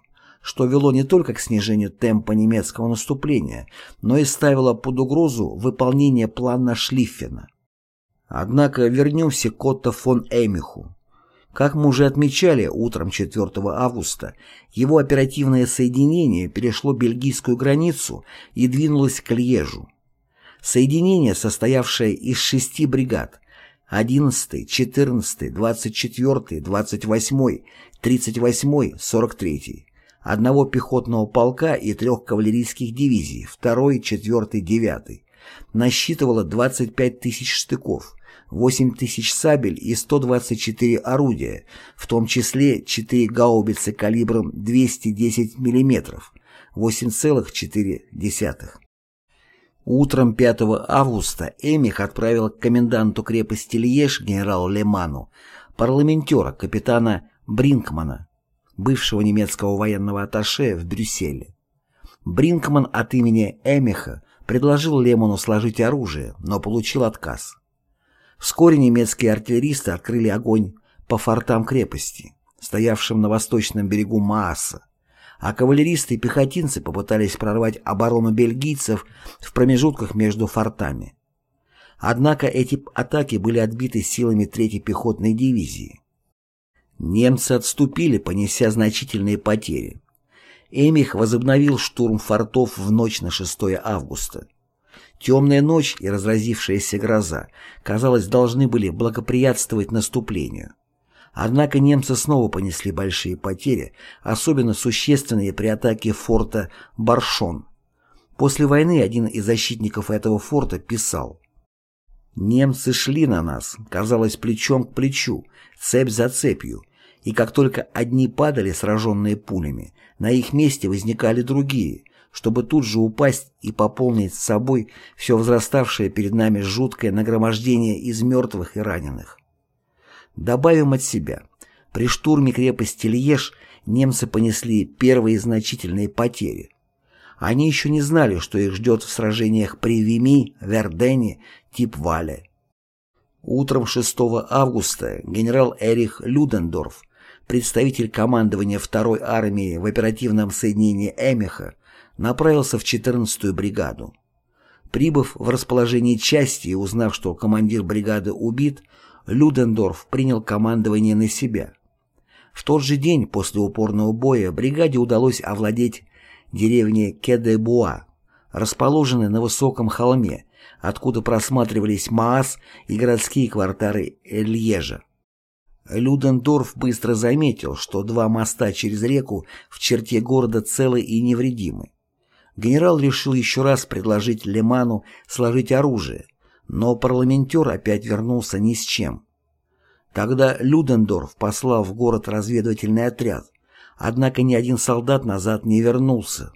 что вело не только к снижению темпа немецкого наступления, но и ставило под угрозу выполнение плана Шлиффена. Однако вернемся к Отто фон Эмиху. Как мы уже отмечали, утром 4 августа его оперативное соединение перешло бельгийскую границу и двинулось к Льежу. Соединение, состоявшее из шести бригад. 11, 14, 24, 28, 38, 43, одного пехотного полка и трех кавалерийских дивизий 2, 4, 9, насчитывало 25 тысяч штыков, 8 тысяч сабель и 124 орудия, в том числе 4 гаубицы калибром 210 мм, 8,4. Утром 5 августа Эмих отправил к коменданту крепости Льеж генералу Леману парламентера капитана Бринкмана, бывшего немецкого военного атташе в Брюсселе. Бринкман от имени Эмиха предложил Лемону сложить оружие, но получил отказ. Вскоре немецкие артиллеристы открыли огонь по фортам крепости, стоявшим на восточном берегу Мааса, а кавалеристы и пехотинцы попытались прорвать оборону бельгийцев в промежутках между фортами. Однако эти атаки были отбиты силами 3-й пехотной дивизии. Немцы отступили, понеся значительные потери. Эмих возобновил штурм фортов в ночь на 6 августа. Темная ночь и разразившаяся гроза, казалось, должны были благоприятствовать наступлению. Однако немцы снова понесли большие потери, особенно существенные при атаке форта Баршон. После войны один из защитников этого форта писал Немцы шли на нас, казалось, плечом к плечу, цепь за цепью, и как только одни падали, сраженные пулями, на их месте возникали другие, чтобы тут же упасть и пополнить с собой все возраставшее перед нами жуткое нагромождение из мертвых и раненых. Добавим от себя. При штурме крепости Льеж немцы понесли первые значительные потери. Они еще не знали, что их ждет в сражениях при Вими, Вердене, Типвале. Утром 6 августа генерал Эрих Людендорф, представитель командования второй армии в оперативном соединении Эмиха, направился в 14-ю бригаду. Прибыв в расположение части и узнав, что командир бригады убит, Людендорф принял командование на себя. В тот же день после упорного боя бригаде удалось овладеть деревней Кедебуа, расположенной на высоком холме, откуда просматривались Маас и городские кварталы Льежа. Людендорф быстро заметил, что два моста через реку в черте города целы и невредимы. Генерал решил еще раз предложить Леману сложить оружие, но парламентер опять вернулся ни с чем. Тогда Людендорф послал в город разведывательный отряд, однако ни один солдат назад не вернулся.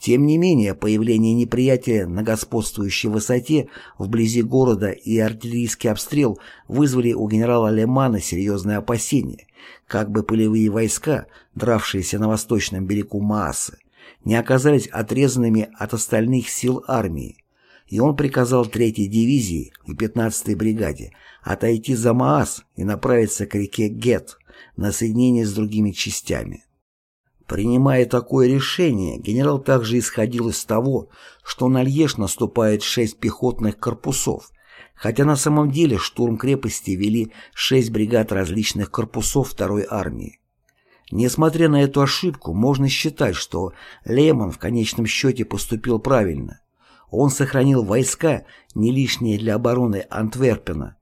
Тем не менее, появление неприятеля на господствующей высоте вблизи города и артиллерийский обстрел вызвали у генерала Лемана серьезные опасения, как бы полевые войска, дравшиеся на восточном берегу Маасы, не оказались отрезанными от остальных сил армии, и он приказал 3-й дивизии и 15-й бригаде отойти за Маас и направиться к реке Гет на соединение с другими частями. Принимая такое решение, генерал также исходил из того, что на Льеж наступает шесть пехотных корпусов, хотя на самом деле штурм крепости вели шесть бригад различных корпусов второй армии. Несмотря на эту ошибку, можно считать, что Лемон в конечном счете поступил правильно. Он сохранил войска, не лишние для обороны Антверпена,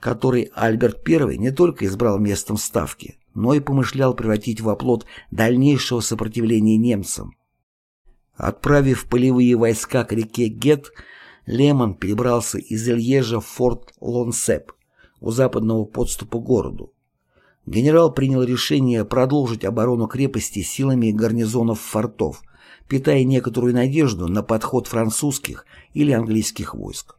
который Альберт I не только избрал местом ставки, но и помышлял превратить в оплот дальнейшего сопротивления немцам. Отправив полевые войска к реке Гет, Лемон перебрался из Ильежа в форт Лонсеп у западного подступа к городу генерал принял решение продолжить оборону крепости силами гарнизонов фортов, питая некоторую надежду на подход французских или английских войск.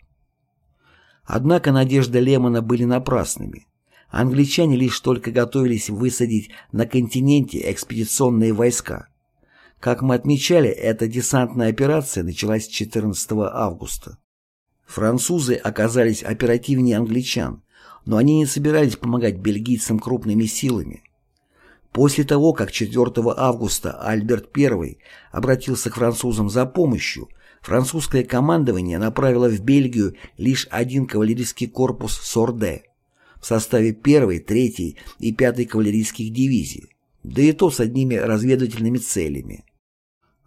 Однако надежды Лемона были напрасными. Англичане лишь только готовились высадить на континенте экспедиционные войска. Как мы отмечали, эта десантная операция началась 14 августа. Французы оказались оперативнее англичан, но они не собирались помогать бельгийцам крупными силами. После того, как 4 августа Альберт I обратился к французам за помощью, французское командование направило в Бельгию лишь один кавалерийский корпус Сорде в составе 1, 3 и 5 кавалерийских дивизий, да и то с одними разведывательными целями.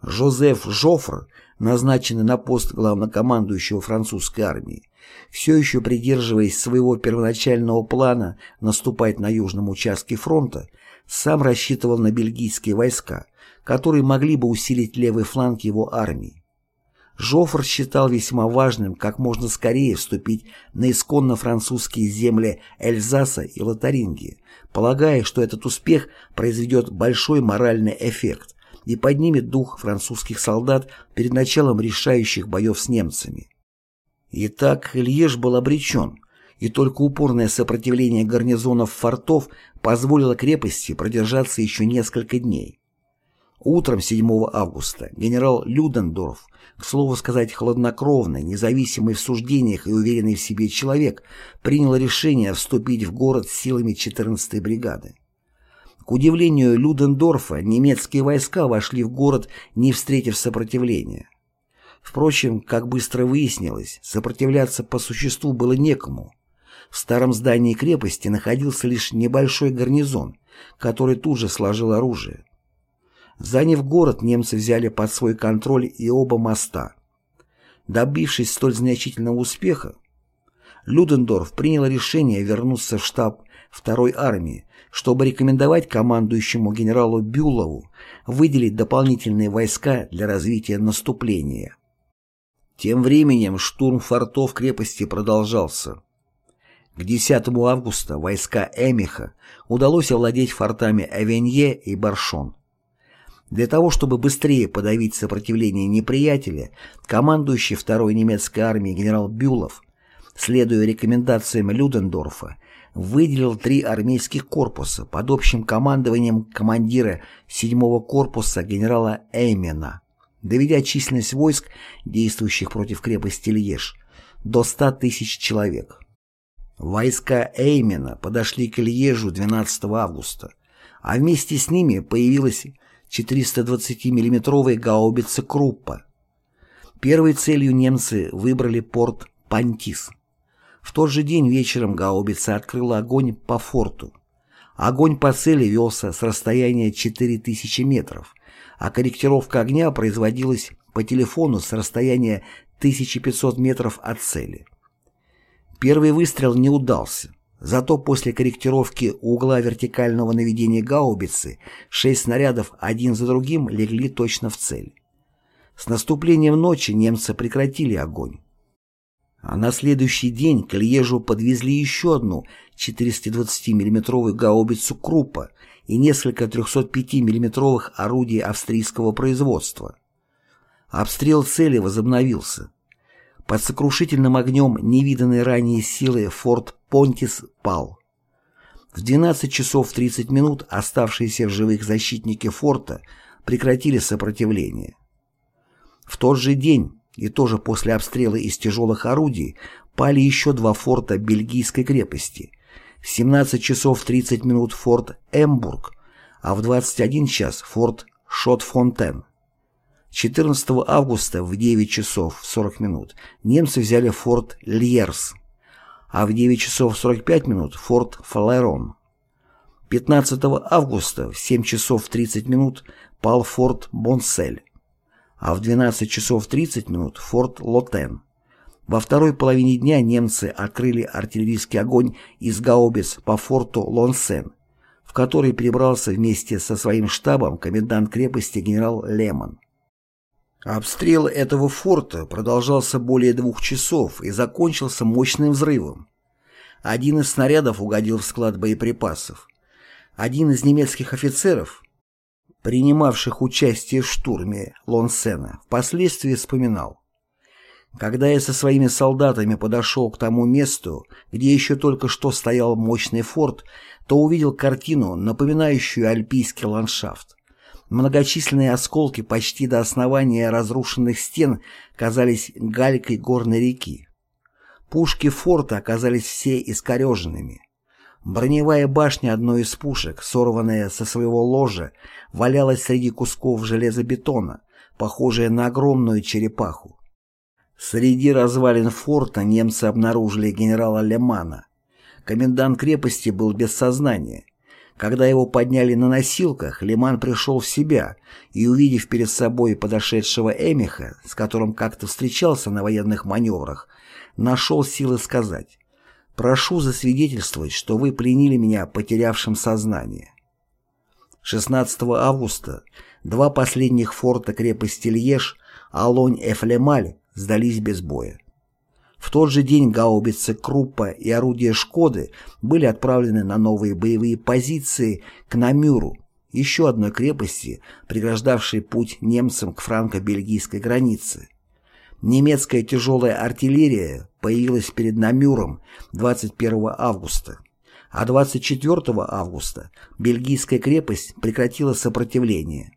Жозеф Жофр, назначенный на пост главнокомандующего французской армии, все еще придерживаясь своего первоначального плана наступать на южном участке фронта, сам рассчитывал на бельгийские войска, которые могли бы усилить левый фланг его армии. Жофр считал весьма важным как можно скорее вступить на исконно французские земли Эльзаса и Лотарингии, полагая, что этот успех произведет большой моральный эффект и поднимет дух французских солдат перед началом решающих боев с немцами. Итак, Льеж был обречен, и только упорное сопротивление гарнизонов фортов позволило крепости продержаться еще несколько дней. Утром 7 августа генерал Людендорф, к слову сказать хладнокровный, независимый в суждениях и уверенный в себе человек, принял решение вступить в город силами 14-й бригады. К удивлению Людендорфа, немецкие войска вошли в город, не встретив сопротивления. Впрочем, как быстро выяснилось, сопротивляться по существу было некому. В старом здании крепости находился лишь небольшой гарнизон, который тут же сложил оружие. Заняв город, немцы взяли под свой контроль и оба моста. Добившись столь значительного успеха, Людендорф принял решение вернуться в штаб второй армии, чтобы рекомендовать командующему генералу Бюлову выделить дополнительные войска для развития наступления. Тем временем штурм фортов крепости продолжался. К 10 августа войска Эмиха удалось овладеть фортами Авенье и Баршон. Для того, чтобы быстрее подавить сопротивление неприятеля, командующий второй немецкой армией генерал Бюлов, следуя рекомендациям Людендорфа, выделил три армейских корпуса под общим командованием командира 7-го корпуса генерала Эймена, доведя численность войск, действующих против крепости Льеж, до 100 тысяч человек. Войска Эймена подошли к Льежу 12 августа, а вместе с ними появилась 420 миллиметровая гаубица Круппа. Первой целью немцы выбрали порт Пантис. В тот же день вечером гаубица открыла огонь по форту. Огонь по цели велся с расстояния 4000 метров, а корректировка огня производилась по телефону с расстояния 1500 метров от цели. Первый выстрел не удался. Зато после корректировки угла вертикального наведения гаубицы шесть снарядов один за другим легли точно в цель. С наступлением ночи немцы прекратили огонь. А на следующий день к Льежу подвезли еще одну 420 миллиметровую гаубицу Круппа и несколько 305 миллиметровых орудий австрийского производства. Обстрел цели возобновился. Под сокрушительным огнем невиданной ранее силы форт Понтис пал. В 12 часов 30 минут оставшиеся в живых защитники форта прекратили сопротивление. В тот же день, и тоже после обстрела из тяжелых орудий, пали еще два форта бельгийской крепости. В 17 часов 30 минут форт Эмбург, а в 21 час форт Шотфонтен. 14 августа в 9 часов 40 минут немцы взяли форт Льерс, а в 9 часов 45 минут форт Фалерон. 15 августа в 7 часов 30 минут пал форт Бонсель, а в 12 часов 30 минут форт Лотен. Во второй половине дня немцы открыли артиллерийский огонь из гаубиц по форту Лонсен, в который перебрался вместе со своим штабом комендант крепости генерал Лемон. Обстрел этого форта продолжался более двух часов и закончился мощным взрывом. Один из снарядов угодил в склад боеприпасов. Один из немецких офицеров, принимавших участие в штурме Лонсена, впоследствии вспоминал. Когда я со своими солдатами подошел к тому месту, где еще только что стоял мощный форт, то увидел картину, напоминающую альпийский ландшафт. Многочисленные осколки почти до основания разрушенных стен казались галькой горной реки. Пушки форта оказались все искореженными. Броневая башня одной из пушек, сорванная со своего ложа, валялась среди кусков железобетона, похожая на огромную черепаху. Среди развалин форта немцы обнаружили генерала Лемана. Комендант крепости был без сознания. Когда его подняли на носилках, Лиман пришел в себя и, увидев перед собой подошедшего Эмиха, с которым как-то встречался на военных маневрах, нашел силы сказать «Прошу засвидетельствовать, что вы пленили меня, потерявшим сознание». 16 августа два последних форта крепости Льеж, Алонь-Эфлемаль, сдались без боя. В тот же день гаубицы Круппа и орудия «Шкоды» были отправлены на новые боевые позиции к Намюру, еще одной крепости, преграждавшей путь немцам к франко-бельгийской границе. Немецкая тяжелая артиллерия появилась перед Намюром 21 августа, а 24 августа бельгийская крепость прекратила сопротивление.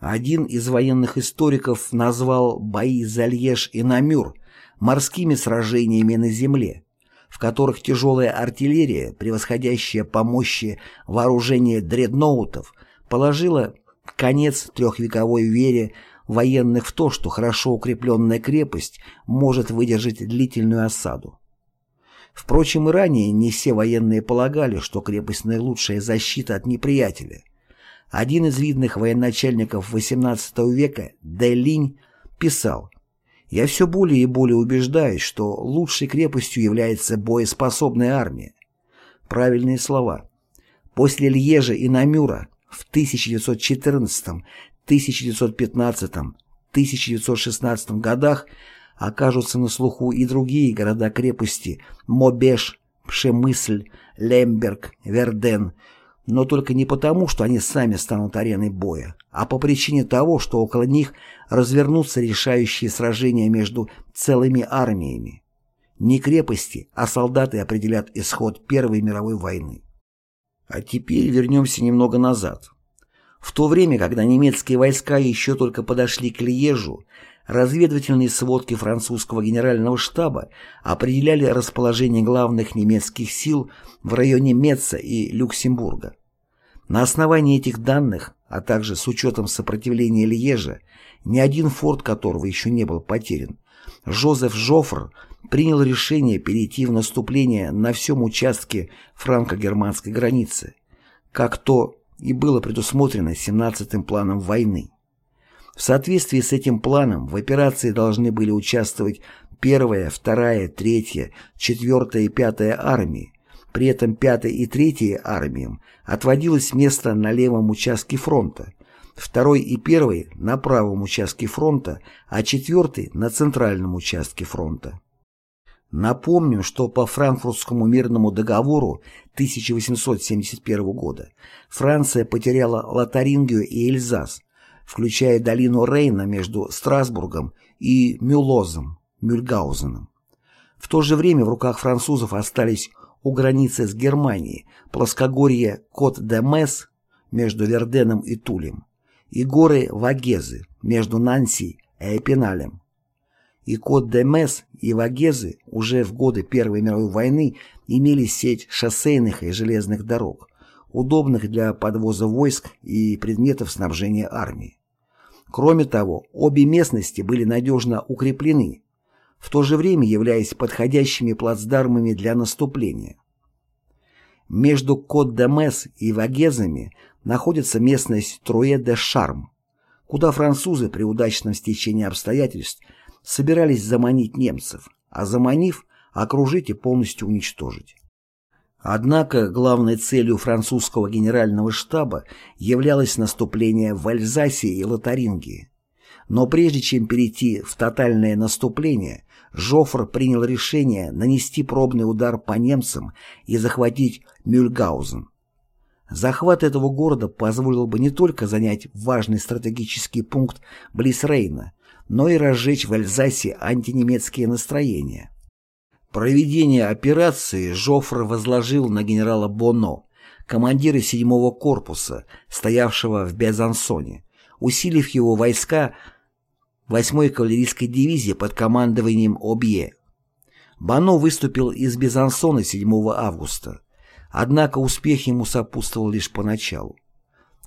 Один из военных историков назвал бои за Льеж и Намюр морскими сражениями на земле, в которых тяжелая артиллерия, превосходящая по мощи вооружение дредноутов, положила конец трехвековой вере военных в то, что хорошо укрепленная крепость может выдержать длительную осаду. Впрочем, и ранее не все военные полагали, что крепость наилучшая защита от неприятеля. Один из видных военачальников XVIII века, Де Линь, писал «Я все более и более убеждаюсь, что лучшей крепостью является боеспособная армия». Правильные слова. После Льежа и Намюра в 1914, 1915, 1916 годах окажутся на слуху и другие города-крепости Мобеш, Пшемысль, Лемберг, Верден, но только не потому, что они сами станут ареной боя, а по причине того, что около них развернутся решающие сражения между целыми армиями. Не крепости, а солдаты определят исход Первой мировой войны. А теперь вернемся немного назад. В то время, когда немецкие войска еще только подошли к Льежу, разведывательные сводки французского генерального штаба определяли расположение главных немецких сил в районе Меца и Люксембурга. На основании этих данных, а также с учетом сопротивления Льежа, ни один форт которого еще не был потерян, Жозеф Жофр принял решение перейти в наступление на всем участке франко-германской границы, как то и было предусмотрено 17-м планом войны. В соответствии с этим планом в операции должны были участвовать первая, вторая, третья, четвертая и пятая армии. При этом пятая и третья армиям отводилось место на левом участке фронта, второй и первый на правом участке фронта, а четвертый на центральном участке фронта. Напомню, что по Франкфуртскому мирному договору 1871 года Франция потеряла Лотарингию и Эльзас, включая долину Рейна между Страсбургом и Мюлозом, Мюльгаузеном. В то же время в руках французов остались у границы с Германией плоскогорье Кот-де-Мес между Верденом и Тулем и горы Вагезы между Нанси и Эпиналем. И Кот-де-Мес и Вагезы уже в годы Первой мировой войны имели сеть шоссейных и железных дорог, удобных для подвоза войск и предметов снабжения армии. Кроме того, обе местности были надежно укреплены, в то же время являясь подходящими плацдармами для наступления. Между Кот-де-Мес и Вагезами находится местность Труэ-де-Шарм, куда французы при удачном стечении обстоятельств собирались заманить немцев, а заманив, окружить и полностью уничтожить. Однако главной целью французского генерального штаба являлось наступление в Альзасе и Лотарингии. Но прежде чем перейти в тотальное наступление, Жофр принял решение нанести пробный удар по немцам и захватить Мюльгаузен. Захват этого города позволил бы не только занять важный стратегический пункт близ Рейна, но и разжечь в Альзасе антинемецкие настроения. Проведение операции Жофр возложил на генерала Боно, командира 7-го корпуса, стоявшего в Безансоне, усилив его войска 8-й кавалерийской дивизии под командованием Обье. Боно выступил из Безансона 7 августа, однако успех ему сопутствовал лишь поначалу.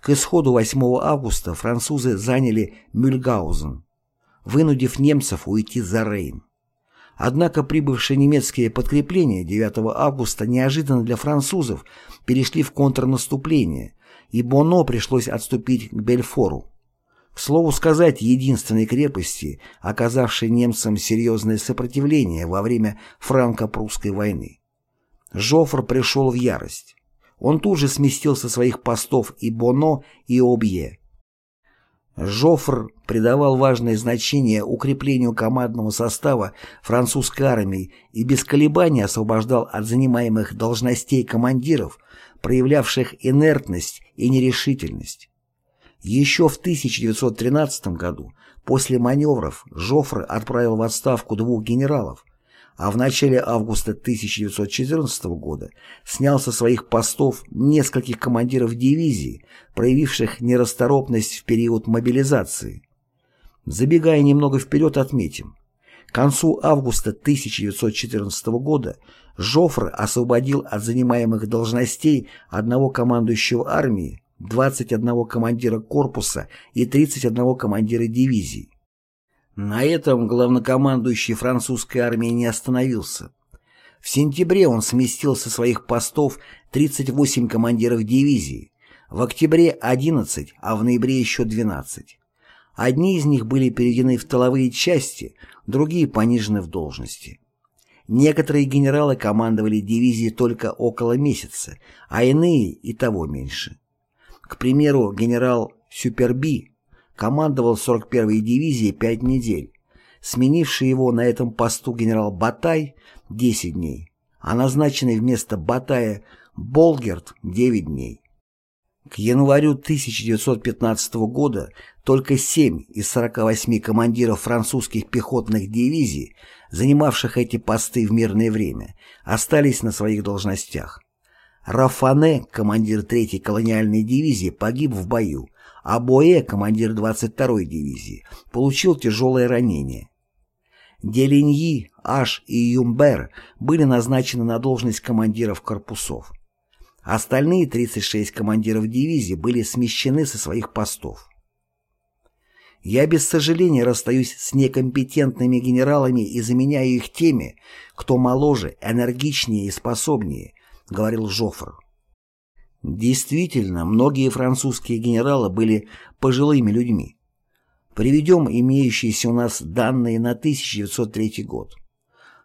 К исходу 8 августа французы заняли Мюльгаузен, вынудив немцев уйти за Рейн. Однако прибывшие немецкие подкрепления 9 августа неожиданно для французов перешли в контрнаступление, и Боно пришлось отступить к Бельфору. К слову сказать, единственной крепости, оказавшей немцам серьезное сопротивление во время франко-прусской войны. Жофр пришел в ярость. Он тут же сместил со своих постов и Боно, и Обье. Жофр придавал важное значение укреплению командного состава французской армии и без колебаний освобождал от занимаемых должностей командиров, проявлявших инертность и нерешительность. Еще в 1913 году, после маневров, Жофр отправил в отставку двух генералов, а в начале августа 1914 года снял со своих постов нескольких командиров дивизий, проявивших нерасторопность в период мобилизации. Забегая немного вперед, отметим. К концу августа 1914 года Жофр освободил от занимаемых должностей одного командующего армии, 21 командира корпуса и 31 командира дивизии. На этом главнокомандующий французской армии не остановился. В сентябре он сместил со своих постов 38 командиров дивизии, в октябре 11, а в ноябре еще 12. Одни из них были переведены в тыловые части, другие понижены в должности. Некоторые генералы командовали дивизией только около месяца, а иные и того меньше. К примеру, генерал Суперби командовал 41-й дивизией 5 недель, сменивший его на этом посту генерал Батай 10 дней, а назначенный вместо Батая Болгерт 9 дней. К январю 1915 года только 7 из 48 командиров французских пехотных дивизий, занимавших эти посты в мирное время, остались на своих должностях. Рафане, командир 3-й колониальной дивизии, погиб в бою, а Боэ, командир 22-й дивизии, получил тяжелое ранение. Делиньи, Аш и Юмбер были назначены на должность командиров корпусов. Остальные 36 командиров дивизии были смещены со своих постов. Я без сожаления расстаюсь с некомпетентными генералами и заменяю их теми, кто моложе, энергичнее и способнее, говорил Жофр. Действительно, многие французские генералы были пожилыми людьми. Приведем имеющиеся у нас данные на 1903 год.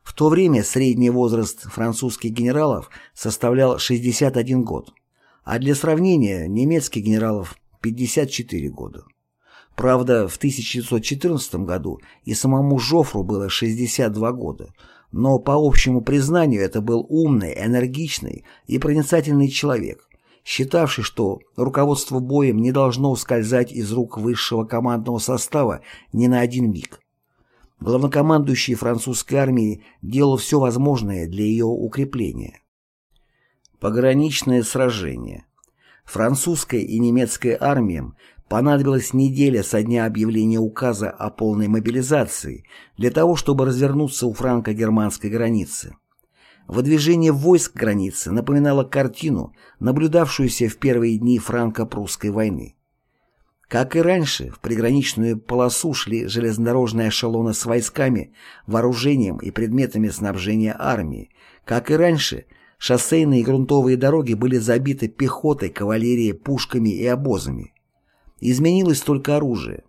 В то время средний возраст французских генералов составлял 61 год, а для сравнения немецких генералов 54 года. Правда, в 1914 году и самому Жофру было 62 года, но по общему признанию это был умный, энергичный и проницательный человек, считавший, что руководство боем не должно ускользать из рук высшего командного состава ни на один миг. Главнокомандующий французской армии делал все возможное для ее укрепления. Пограничное сражение. Французская и немецкая армиям понадобилась неделя со дня объявления указа о полной мобилизации для того, чтобы развернуться у франко-германской границы. Выдвижение войск границы напоминало картину, наблюдавшуюся в первые дни франко-прусской войны. Как и раньше, в приграничную полосу шли железнодорожные эшелоны с войсками, вооружением и предметами снабжения армии. Как и раньше, шоссейные и грунтовые дороги были забиты пехотой, кавалерией, пушками и обозами. Изменилось только оружие.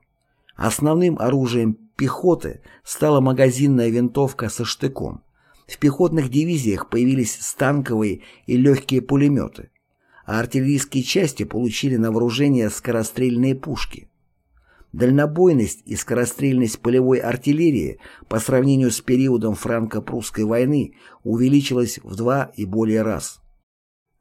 Основным оружием пехоты стала магазинная винтовка со штыком. В пехотных дивизиях появились станковые и легкие пулеметы, а артиллерийские части получили на вооружение скорострельные пушки. Дальнобойность и скорострельность полевой артиллерии по сравнению с периодом франко-прусской войны увеличилась в два и более раз.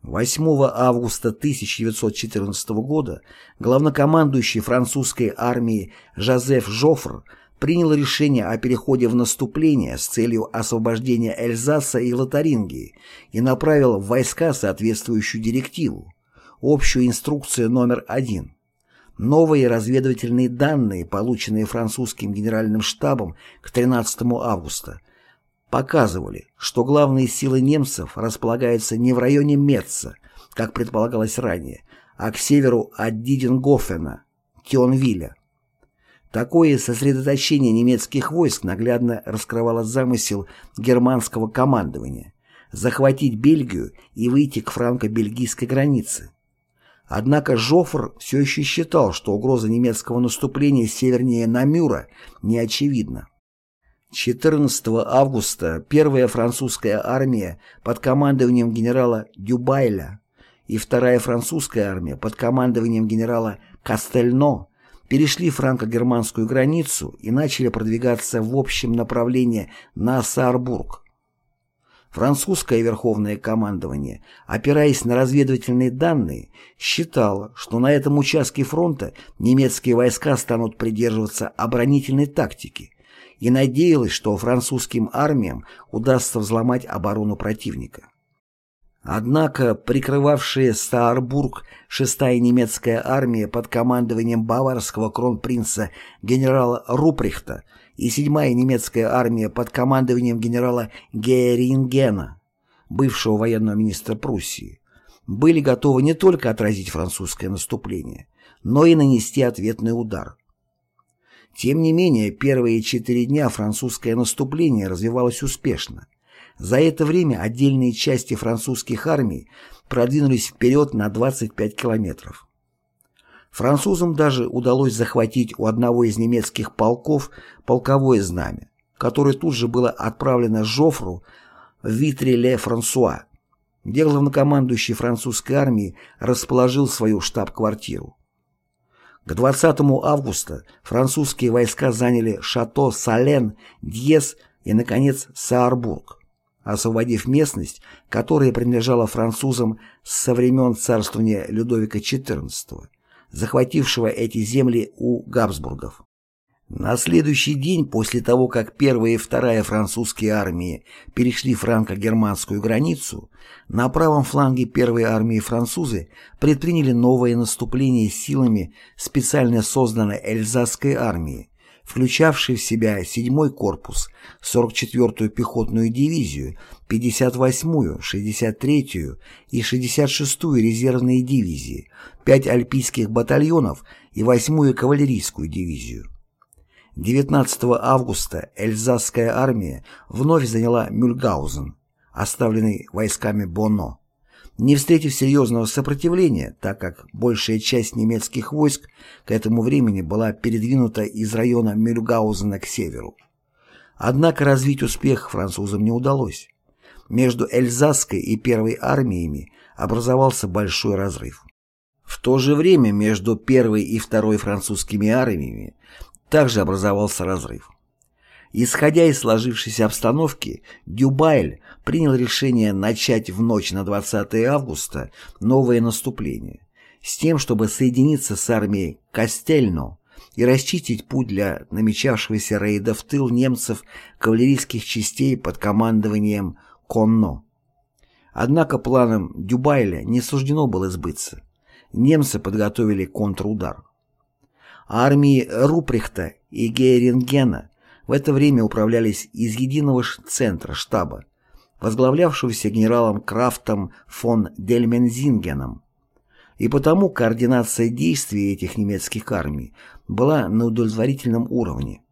8 августа 1914 года главнокомандующий французской армии Жозеф Жофр принял решение о переходе в наступление с целью освобождения Эльзаса и Лотарингии и направил в войска соответствующую директиву, общую инструкцию номер один. Новые разведывательные данные, полученные французским генеральным штабом к 13 августа, показывали, что главные силы немцев располагаются не в районе Метца, как предполагалось ранее, а к северу от Дидингофена, Тионвиля. Такое сосредоточение немецких войск наглядно раскрывало замысел германского командования захватить Бельгию и выйти к франко-бельгийской границе. Однако Жофр все еще считал, что угроза немецкого наступления севернее Намюра не очевидна. 14 августа первая французская армия под командованием генерала Дюбайля и вторая французская армия под командованием генерала Кастельно перешли франко-германскую границу и начали продвигаться в общем направлении на Саарбург. Французское верховное командование, опираясь на разведывательные данные, считало, что на этом участке фронта немецкие войска станут придерживаться оборонительной тактики и надеялась, что французским армиям удастся взломать оборону противника. Однако прикрывавшая Стаарбург шестая немецкая армия под командованием баварского кронпринца генерала Руприхта и седьмая немецкая армия под командованием генерала Герингена, бывшего военного министра Пруссии, были готовы не только отразить французское наступление, но и нанести ответный удар. Тем не менее, первые четыре дня французское наступление развивалось успешно. За это время отдельные части французских армий продвинулись вперед на 25 километров. Французам даже удалось захватить у одного из немецких полков полковое знамя, которое тут же было отправлено Жофру в Витре-ле-Франсуа, где главнокомандующий французской армии расположил свою штаб-квартиру. К 20 августа французские войска заняли шато Сален, Дьес и, наконец, Саарбург, освободив местность, которая принадлежала французам со времен царствования Людовика XIV, захватившего эти земли у Габсбургов. На следующий день после того, как первая и вторая французские армии перешли франко-германскую границу, на правом фланге первой армии французы предприняли новое наступление силами специально созданной Эльзасской армии, включавшей в себя 7-й корпус, 44-ю пехотную дивизию, 58-ю, 63-ю и 66-ю резервные дивизии, 5 альпийских батальонов и 8-ю кавалерийскую дивизию. 19 августа Эльзасская армия вновь заняла Мюльгаузен, оставленный войсками Бонно. Не встретив серьезного сопротивления, так как большая часть немецких войск к этому времени была передвинута из района Мюльгаузена к северу. Однако развить успех французам не удалось. Между Эльзасской и Первой армиями образовался большой разрыв. В то же время между Первой и Второй французскими армиями также образовался разрыв. Исходя из сложившейся обстановки, Дюбайль принял решение начать в ночь на 20 августа новое наступление, с тем, чтобы соединиться с армией Кастельно и расчистить путь для намечавшегося рейда в тыл немцев кавалерийских частей под командованием Конно. Однако планам Дюбайля не суждено было сбыться. Немцы подготовили контрудар. Армии Руприхта и Герингена в это время управлялись из единого центра штаба, возглавлявшегося генералом Крафтом фон Дельмензингеном. И потому координация действий этих немецких армий была на удовлетворительном уровне.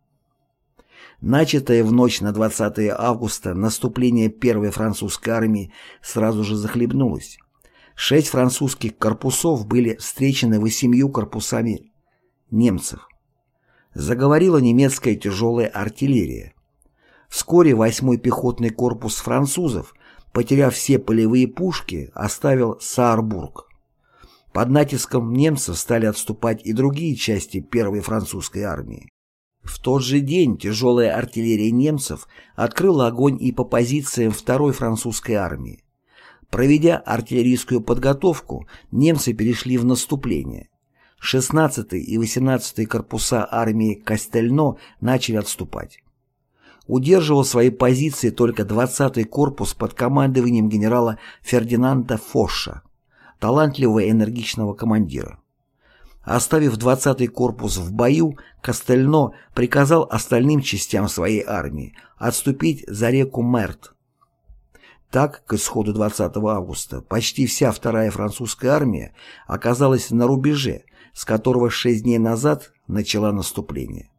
Начатое в ночь на 20 августа наступление первой французской армии сразу же захлебнулось. Шесть французских корпусов были встречены восемью корпусами немцев. Заговорила немецкая тяжелая артиллерия. Вскоре 8-й пехотный корпус французов, потеряв все полевые пушки, оставил Саарбург. Под натиском немцев стали отступать и другие части первой французской армии. В тот же день тяжелая артиллерия немцев открыла огонь и по позициям второй французской армии. Проведя артиллерийскую подготовку, немцы перешли в наступление. 16 и 18 корпуса армии Кастельно начали отступать. Удерживал свои позиции только 20-й корпус под командованием генерала Фердинанда Фоша, талантливого и энергичного командира. Оставив 20-й корпус в бою, Кастельно приказал остальным частям своей армии отступить за реку Мерт. Так, к исходу 20 августа, почти вся вторая французская армия оказалась на рубеже, с которого шесть дней назад начала наступление.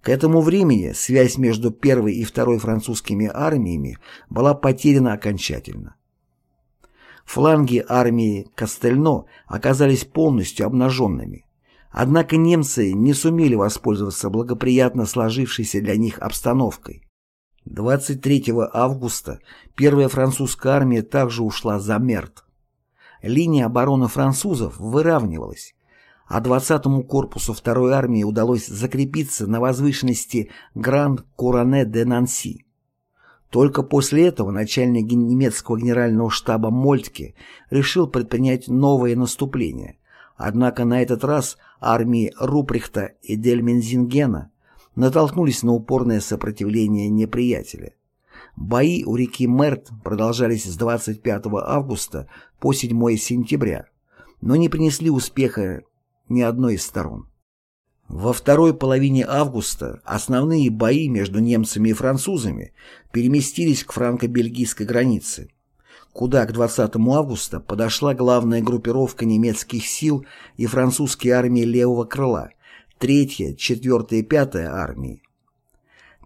К этому времени связь между первой и второй французскими армиями была потеряна окончательно. Фланги армии Кастельно оказались полностью обнаженными. Однако немцы не сумели воспользоваться благоприятно сложившейся для них обстановкой. 23 августа первая французская армия также ушла за Мерт линия обороны французов выравнивалась, а 20-му корпусу второй армии удалось закрепиться на возвышенности Гранд-Куране-де-Нанси. Только после этого начальник немецкого генерального штаба Мольтке решил предпринять новое наступление, однако на этот раз армии Руприхта и Дельмензингена натолкнулись на упорное сопротивление неприятеля. Бои у реки Мерт продолжались с 25 августа по 7 сентября, но не принесли успеха ни одной из сторон. Во второй половине августа основные бои между немцами и французами переместились к франко-бельгийской границе, куда к 20 августа подошла главная группировка немецких сил и французские армии левого крыла, 3-я, 4-я и 5-я армии.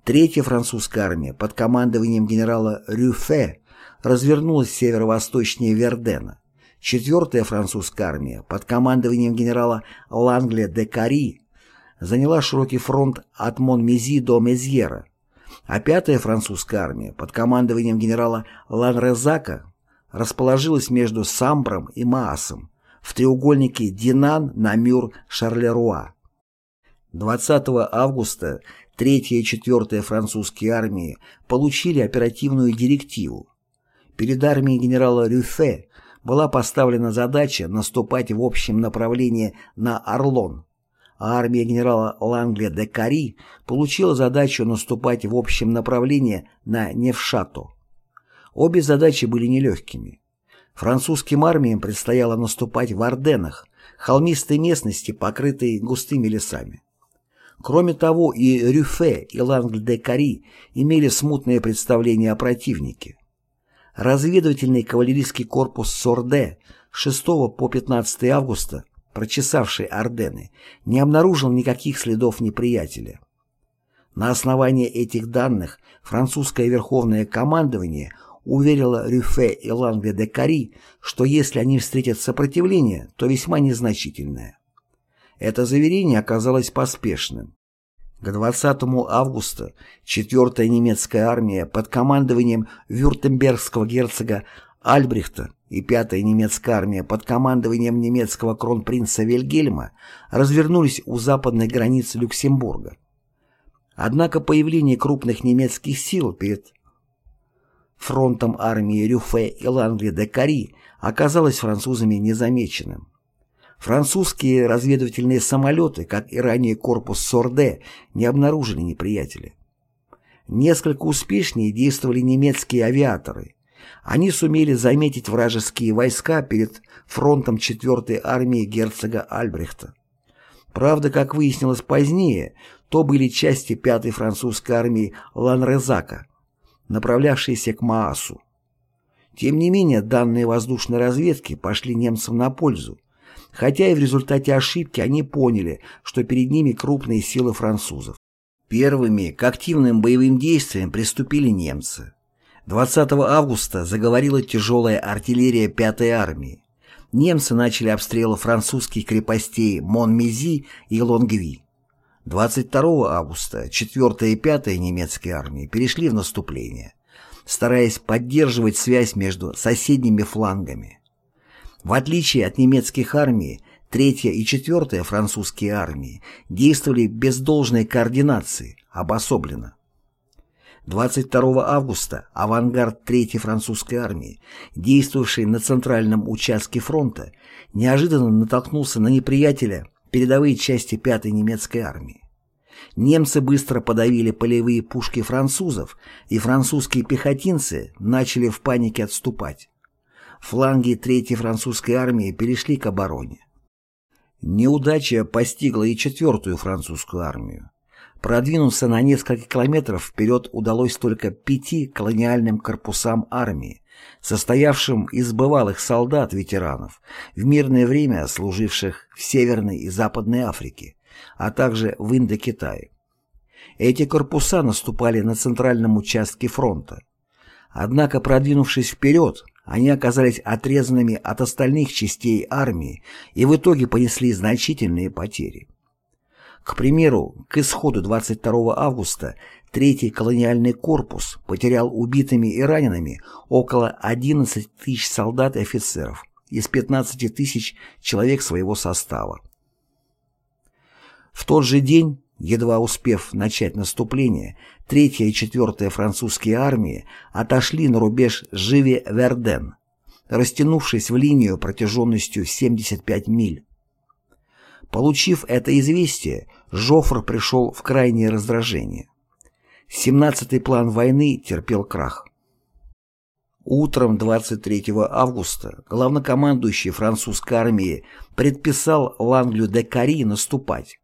Третья французская армия под командованием генерала Рюфе развернулась северо-восточнее Вердена. Четвертая французская армия под командованием генерала Лангле де Кари заняла широкий фронт от Монмези до Мезьера, а пятая французская армия под командованием генерала Ланрезака расположилась между Самбром и Маасом в треугольнике Динан-Намюр-Шарлеруа. 20 августа 3 и 4 французские армии получили оперативную директиву. Перед армией генерала Рюфе была поставлена задача наступать в общем направлении на Орлон, а армия генерала Лангля де Кари получила задачу наступать в общем направлении на Невшато. Обе задачи были нелегкими. Французским армиям предстояло наступать в Орденах, холмистой местности, покрытой густыми лесами. Кроме того, и Рюфе, и Лангль де Кари имели смутное представление о противнике. Разведывательный кавалерийский корпус Сорде 6 по 15 августа прочесавший Ордены, не обнаружил никаких следов неприятеля. На основании этих данных французское верховное командование уверило Рюфе и Ланге де Кари, что если они встретят сопротивление, то весьма незначительное. Это заверение оказалось поспешным. К 20 августа 4-я немецкая армия под командованием вюртембергского герцога Альбрехта и 5-я немецкая армия под командованием немецкого кронпринца Вильгельма развернулись у западной границы Люксембурга. Однако появление крупных немецких сил перед фронтом армии Рюфе и Лангли де Кари оказалось французами незамеченным. Французские разведывательные самолеты, как и ранее корпус Сорде, не обнаружили неприятеля. Несколько успешнее действовали немецкие авиаторы – они сумели заметить вражеские войска перед фронтом 4-й армии герцога Альбрехта. Правда, как выяснилось позднее, то были части 5-й французской армии Ланрезака, направлявшиеся к Маасу. Тем не менее, данные воздушной разведки пошли немцам на пользу, хотя и в результате ошибки они поняли, что перед ними крупные силы французов. Первыми к активным боевым действиям приступили немцы. 20 августа заговорила тяжелая артиллерия 5-й армии. Немцы начали обстрелы французских крепостей Монмези и Лонгви. 22 августа 4-я и 5-я немецкие армии перешли в наступление, стараясь поддерживать связь между соседними флангами. В отличие от немецких армий, 3-я и 4-я французские армии действовали без должной координации, обособленно. 22 августа авангард 3-й французской армии, действовавший на центральном участке фронта, неожиданно натолкнулся на неприятеля передовые части 5-й немецкой армии. Немцы быстро подавили полевые пушки французов, и французские пехотинцы начали в панике отступать. Фланги 3-й французской армии перешли к обороне. Неудача постигла и 4-ю французскую армию. Продвинуться на несколько километров вперед удалось только пяти колониальным корпусам армии, состоявшим из бывалых солдат-ветеранов, в мирное время служивших в Северной и Западной Африке, а также в Индокитае. Эти корпуса наступали на центральном участке фронта. Однако, продвинувшись вперед, они оказались отрезанными от остальных частей армии и в итоге понесли значительные потери. К примеру, к исходу 22 августа Третий колониальный корпус потерял убитыми и ранеными около 11 тысяч солдат и офицеров из 15 тысяч человек своего состава. В тот же день, едва успев начать наступление, Третья и Четвертая французские армии отошли на рубеж Живи-Верден, растянувшись в линию протяженностью 75 миль. Получив это известие, Жофр пришел в крайнее раздражение. 17-й план войны терпел крах. Утром 23 августа главнокомандующий французской армии предписал Ланглю де Кари наступать.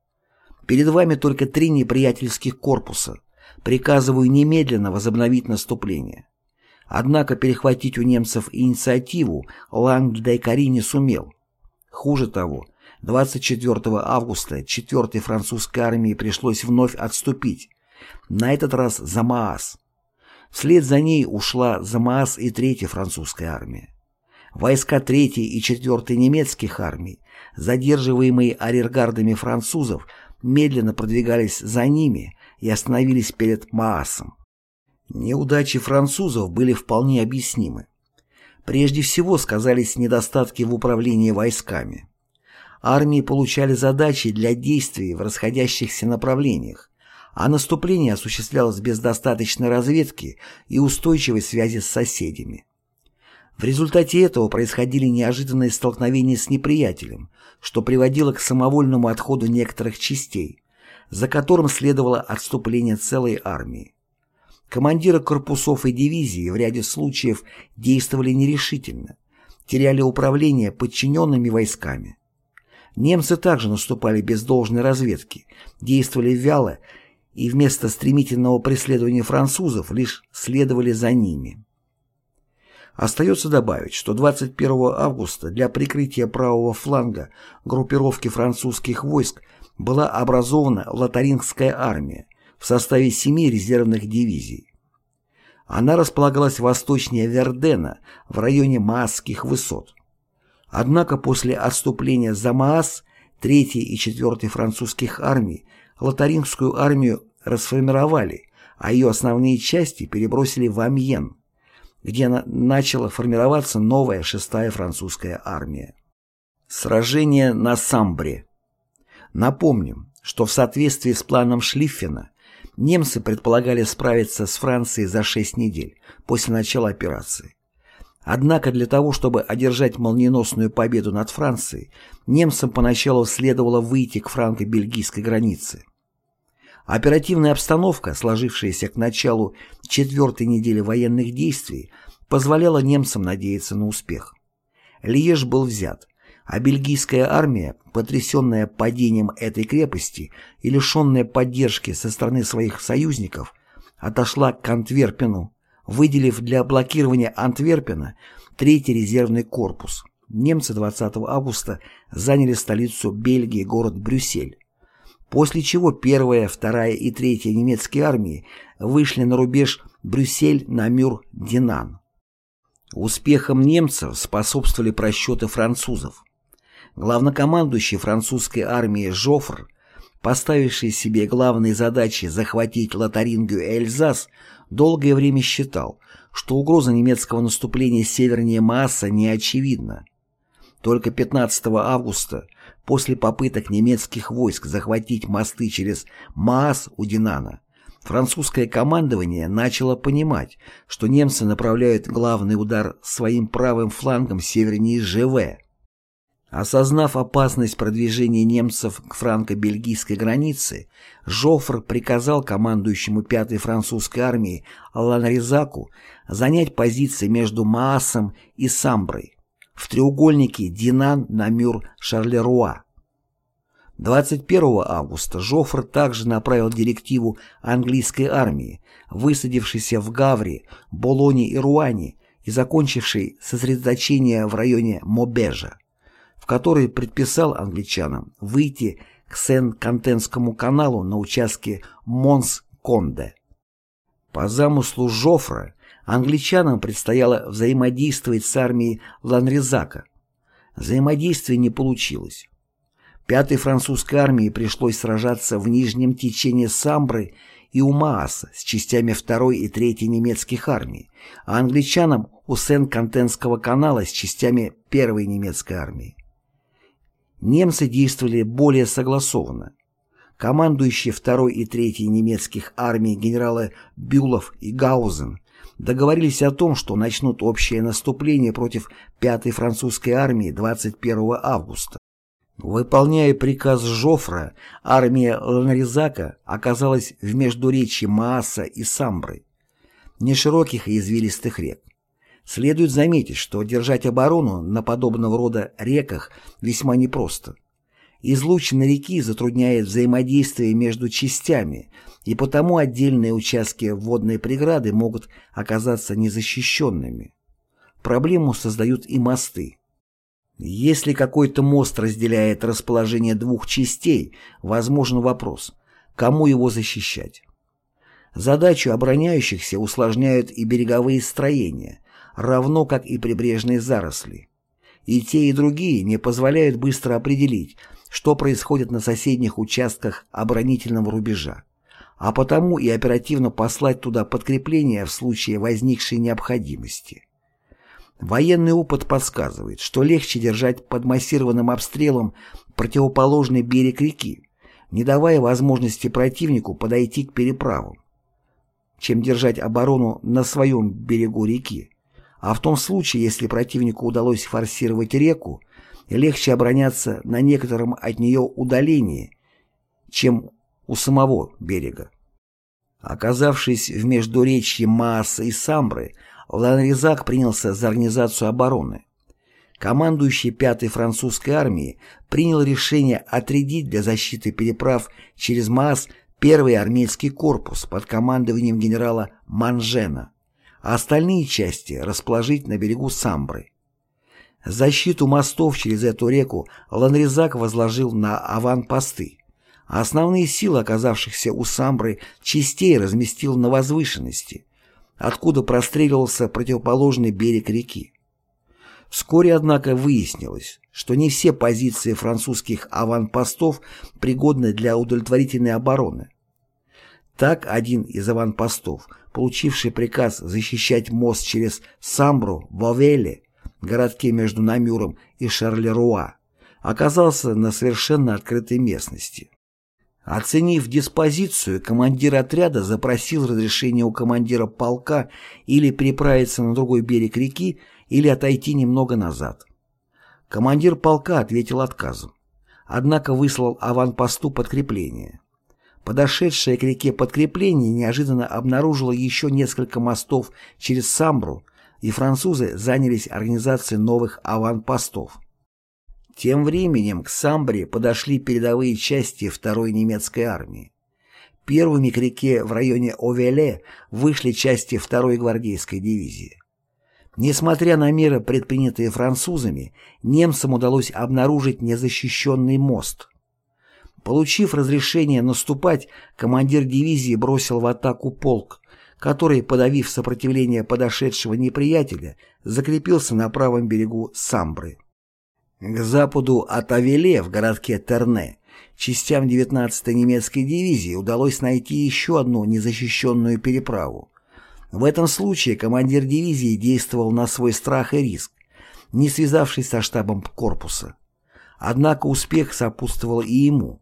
Перед вами только три неприятельских корпуса. Приказываю немедленно возобновить наступление. Однако перехватить у немцев инициативу Лангль де Кари не сумел. Хуже того, 24 августа 4-й французской армии пришлось вновь отступить, на этот раз за Маас. Вслед за ней ушла за Маас и 3-я французская армия. Войска 3-й и 4-й немецких армий, задерживаемые арьергардами французов, медленно продвигались за ними и остановились перед Маасом. Неудачи французов были вполне объяснимы. Прежде всего сказались недостатки в управлении войсками. Армии получали задачи для действий в расходящихся направлениях, а наступление осуществлялось без достаточной разведки и устойчивой связи с соседями. В результате этого происходили неожиданные столкновения с неприятелем, что приводило к самовольному отходу некоторых частей, за которым следовало отступление целой армии. Командиры корпусов и дивизий в ряде случаев действовали нерешительно, теряли управление подчиненными войсками. Немцы также наступали без должной разведки, действовали вяло и вместо стремительного преследования французов лишь следовали за ними. Остается добавить, что 21 августа для прикрытия правого фланга группировки французских войск была образована Лотарингская армия в составе семи резервных дивизий. Она располагалась восточнее Вердена, в районе Маасских высот. Однако после отступления за Маас 3 и 4 французских армий Лотарингскую армию расформировали, а ее основные части перебросили в Амьен, где начала формироваться новая шестая французская армия. Сражение на Самбре. Напомним, что в соответствии с планом Шлиффена немцы предполагали справиться с Францией за шесть недель после начала операции. Однако для того, чтобы одержать молниеносную победу над Францией, немцам поначалу следовало выйти к франко-бельгийской границе. Оперативная обстановка, сложившаяся к началу четвертой недели военных действий, позволяла немцам надеяться на успех. Льеж был взят, а бельгийская армия, потрясенная падением этой крепости и лишенная поддержки со стороны своих союзников, отошла к Антверпену, выделив для блокирования Антверпена третий резервный корпус. Немцы 20 августа заняли столицу Бельгии, город Брюссель после чего первая, вторая и третья немецкие армии вышли на рубеж Брюссель-Намюр-Динан. Успехам немцев способствовали просчеты французов. Главнокомандующий французской армией Жофр, поставивший себе главной задачей захватить Лотарингию и Эльзас, долгое время считал, что угроза немецкого наступления севернее Масса не очевидна. Только 15 августа После попыток немецких войск захватить мосты через Маас у Динана, французское командование начало понимать, что немцы направляют главный удар своим правым флангом севернее ЖВ. Осознав опасность продвижения немцев к франко-бельгийской границе, Жофр приказал командующему 5-й французской армии Ланризаку занять позиции между Маасом и Самброй, в треугольнике Динан-Намюр-Шарлеруа. 21 августа Жофр также направил директиву английской армии, высадившейся в Гавре, Булони и Руане и закончившей сосредоточение в районе Мобежа, в которой предписал англичанам выйти к Сен-Кантенскому каналу на участке Монс-Конде. По замыслу Жофра англичанам предстояло взаимодействовать с армией Ланрезака. Взаимодействие не получилось. Пятой французской армии пришлось сражаться в нижнем течении Самбры и у Мааса с частями второй и третьей немецких армий, а англичанам у Сен-Кантенского канала с частями первой немецкой армии. Немцы действовали более согласованно. Командующие второй и третьей немецких армий генералы Бюлов и Гаузен договорились о том, что начнут общее наступление против 5-й французской армии 21 августа. Выполняя приказ Жофра, армия Ланризака оказалась в междуречье Мааса и Самбры, нешироких и извилистых рек. Следует заметить, что держать оборону на подобного рода реках весьма непросто. Излучина реки затрудняет взаимодействие между частями, и потому отдельные участки водной преграды могут оказаться незащищенными. Проблему создают и мосты. Если какой-то мост разделяет расположение двух частей, возможен вопрос, кому его защищать. Задачу обороняющихся усложняют и береговые строения, равно как и прибрежные заросли. И те, и другие не позволяют быстро определить, что происходит на соседних участках оборонительного рубежа, а потому и оперативно послать туда подкрепление в случае возникшей необходимости. Военный опыт подсказывает, что легче держать под массированным обстрелом противоположный берег реки, не давая возможности противнику подойти к переправам, чем держать оборону на своем берегу реки. А в том случае, если противнику удалось форсировать реку, легче обороняться на некотором от нее удалении, чем у самого берега. Оказавшись в междуречье Мааса и Самбры, Ланризак принялся за организацию обороны. Командующий 5-й французской армией принял решение отрядить для защиты переправ через Маас первый армейский корпус под командованием генерала Манжена, а остальные части расположить на берегу Самбры. Защиту мостов через эту реку Ланризак возложил на аванпосты, а основные силы, оказавшихся у Самбры, частей разместил на возвышенности, откуда простреливался противоположный берег реки. Вскоре, однако, выяснилось, что не все позиции французских аванпостов пригодны для удовлетворительной обороны. Так, один из аванпостов, получивший приказ защищать мост через Самбру в Овеле, городке между Намюром и Шарлеруа, оказался на совершенно открытой местности. Оценив диспозицию, командир отряда запросил разрешение у командира полка или переправиться на другой берег реки, или отойти немного назад. Командир полка ответил отказом, однако выслал аванпосту подкрепление. Подошедшее к реке подкрепление неожиданно обнаружило еще несколько мостов через Самбру, и французы занялись организацией новых аванпостов. Тем временем к Самбре подошли передовые части второй немецкой армии. Первыми к реке в районе Овеле вышли части второй гвардейской дивизии. Несмотря на меры, предпринятые французами, немцам удалось обнаружить незащищенный мост. Получив разрешение наступать, командир дивизии бросил в атаку полк, который, подавив сопротивление подошедшего неприятеля, закрепился на правом берегу Самбры. К западу от Авеле в городке Терне частям 19-й немецкой дивизии удалось найти еще одну незащищенную переправу. В этом случае командир дивизии действовал на свой страх и риск, не связавшись со штабом корпуса. Однако успех сопутствовал и ему.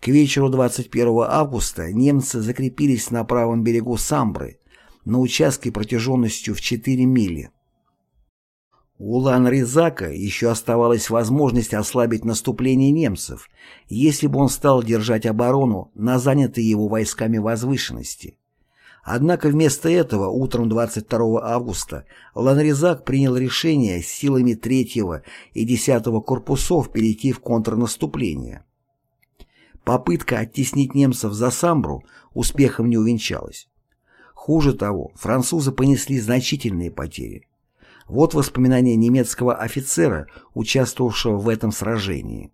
К вечеру 21 августа немцы закрепились на правом берегу Самбры, на участке протяженностью в 4 мили. У Лан-Ризака еще оставалась возможность ослабить наступление немцев, если бы он стал держать оборону на занятой его войсками возвышенности. Однако вместо этого утром 22 августа Ланризак принял решение силами 3 и 10 корпусов перейти в контрнаступление. Попытка оттеснить немцев за Самбру успехом не увенчалась. Хуже того, французы понесли значительные потери. Вот воспоминания немецкого офицера, участвовавшего в этом сражении.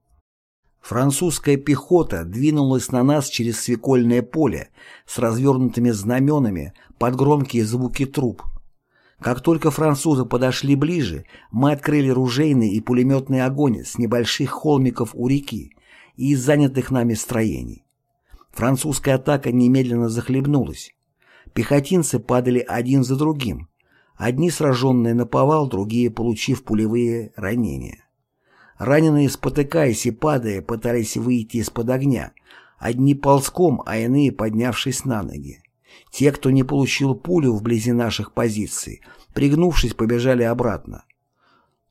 Французская пехота двинулась на нас через свекольное поле с развернутыми знаменами под громкие звуки труб. Как только французы подошли ближе, мы открыли ружейный и пулеметный огонь с небольших холмиков у реки и из занятых нами строений. Французская атака немедленно захлебнулась. Пехотинцы падали один за другим, Одни сраженные на повал, другие получив пулевые ранения. Раненые, спотыкаясь и падая, пытались выйти из-под огня, одни ползком, а иные поднявшись на ноги. Те, кто не получил пулю вблизи наших позиций, пригнувшись, побежали обратно.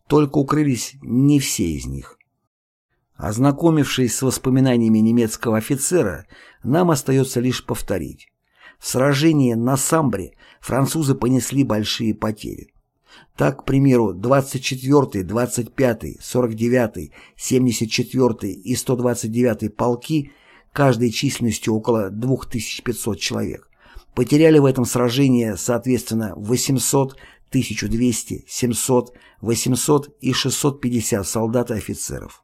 Только укрылись не все из них. Ознакомившись с воспоминаниями немецкого офицера, нам остается лишь повторить. В сражении на Самбре французы понесли большие потери. Так, к примеру, 24-й, 25-й, 49-й, 74-й и 129-й полки, каждой численностью около 2500 человек, потеряли в этом сражении, соответственно, 800, 1200, 700, 800 и 650 солдат и офицеров.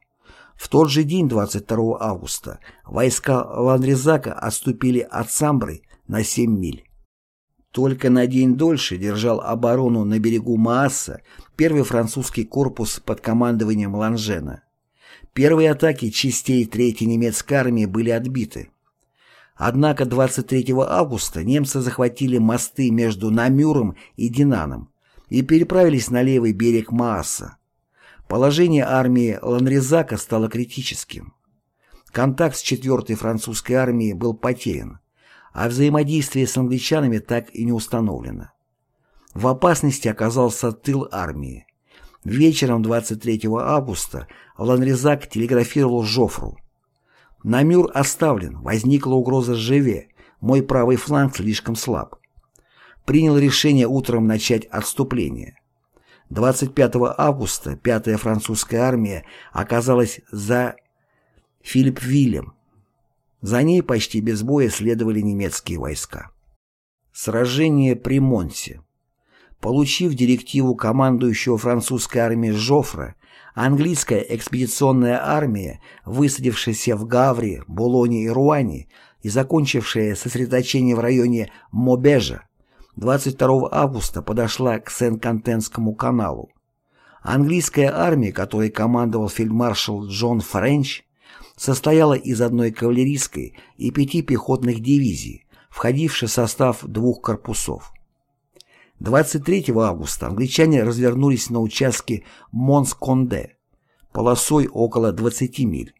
В тот же день, 22 августа, войска Ланрезака отступили от Самбры на 7 миль. Только на день дольше держал оборону на берегу Маасса первый французский корпус под командованием Ланжена. Первые атаки частей Третьей немецкой армии были отбиты. Однако 23 августа немцы захватили мосты между Намюром и Динаном и переправились на левый берег Маасса. Положение армии Ланрезака стало критическим. Контакт с 4-й французской армией был потерян, а взаимодействие с англичанами так и не установлено. В опасности оказался тыл армии. Вечером 23 августа Ланрезак телеграфировал Жофру. «Намюр оставлен, возникла угроза Живе, мой правый фланг слишком слаб. Принял решение утром начать отступление. 25 августа 5-я французская армия оказалась за Филиппвилем. За ней почти без боя следовали немецкие войска. Сражение при Монсе. Получив директиву командующего французской армией Жофра, английская экспедиционная армия, высадившаяся в Гавре, Булоне и Руане и закончившая сосредоточение в районе Мобежа, 22 августа подошла к Сен-Кантенскому каналу. Английская армия, которой командовал фельдмаршал Джон Френч, состояла из одной кавалерийской и пяти пехотных дивизий, входивших в состав двух корпусов. 23 августа англичане развернулись на участке Монс-Конде, полосой около 20 миль.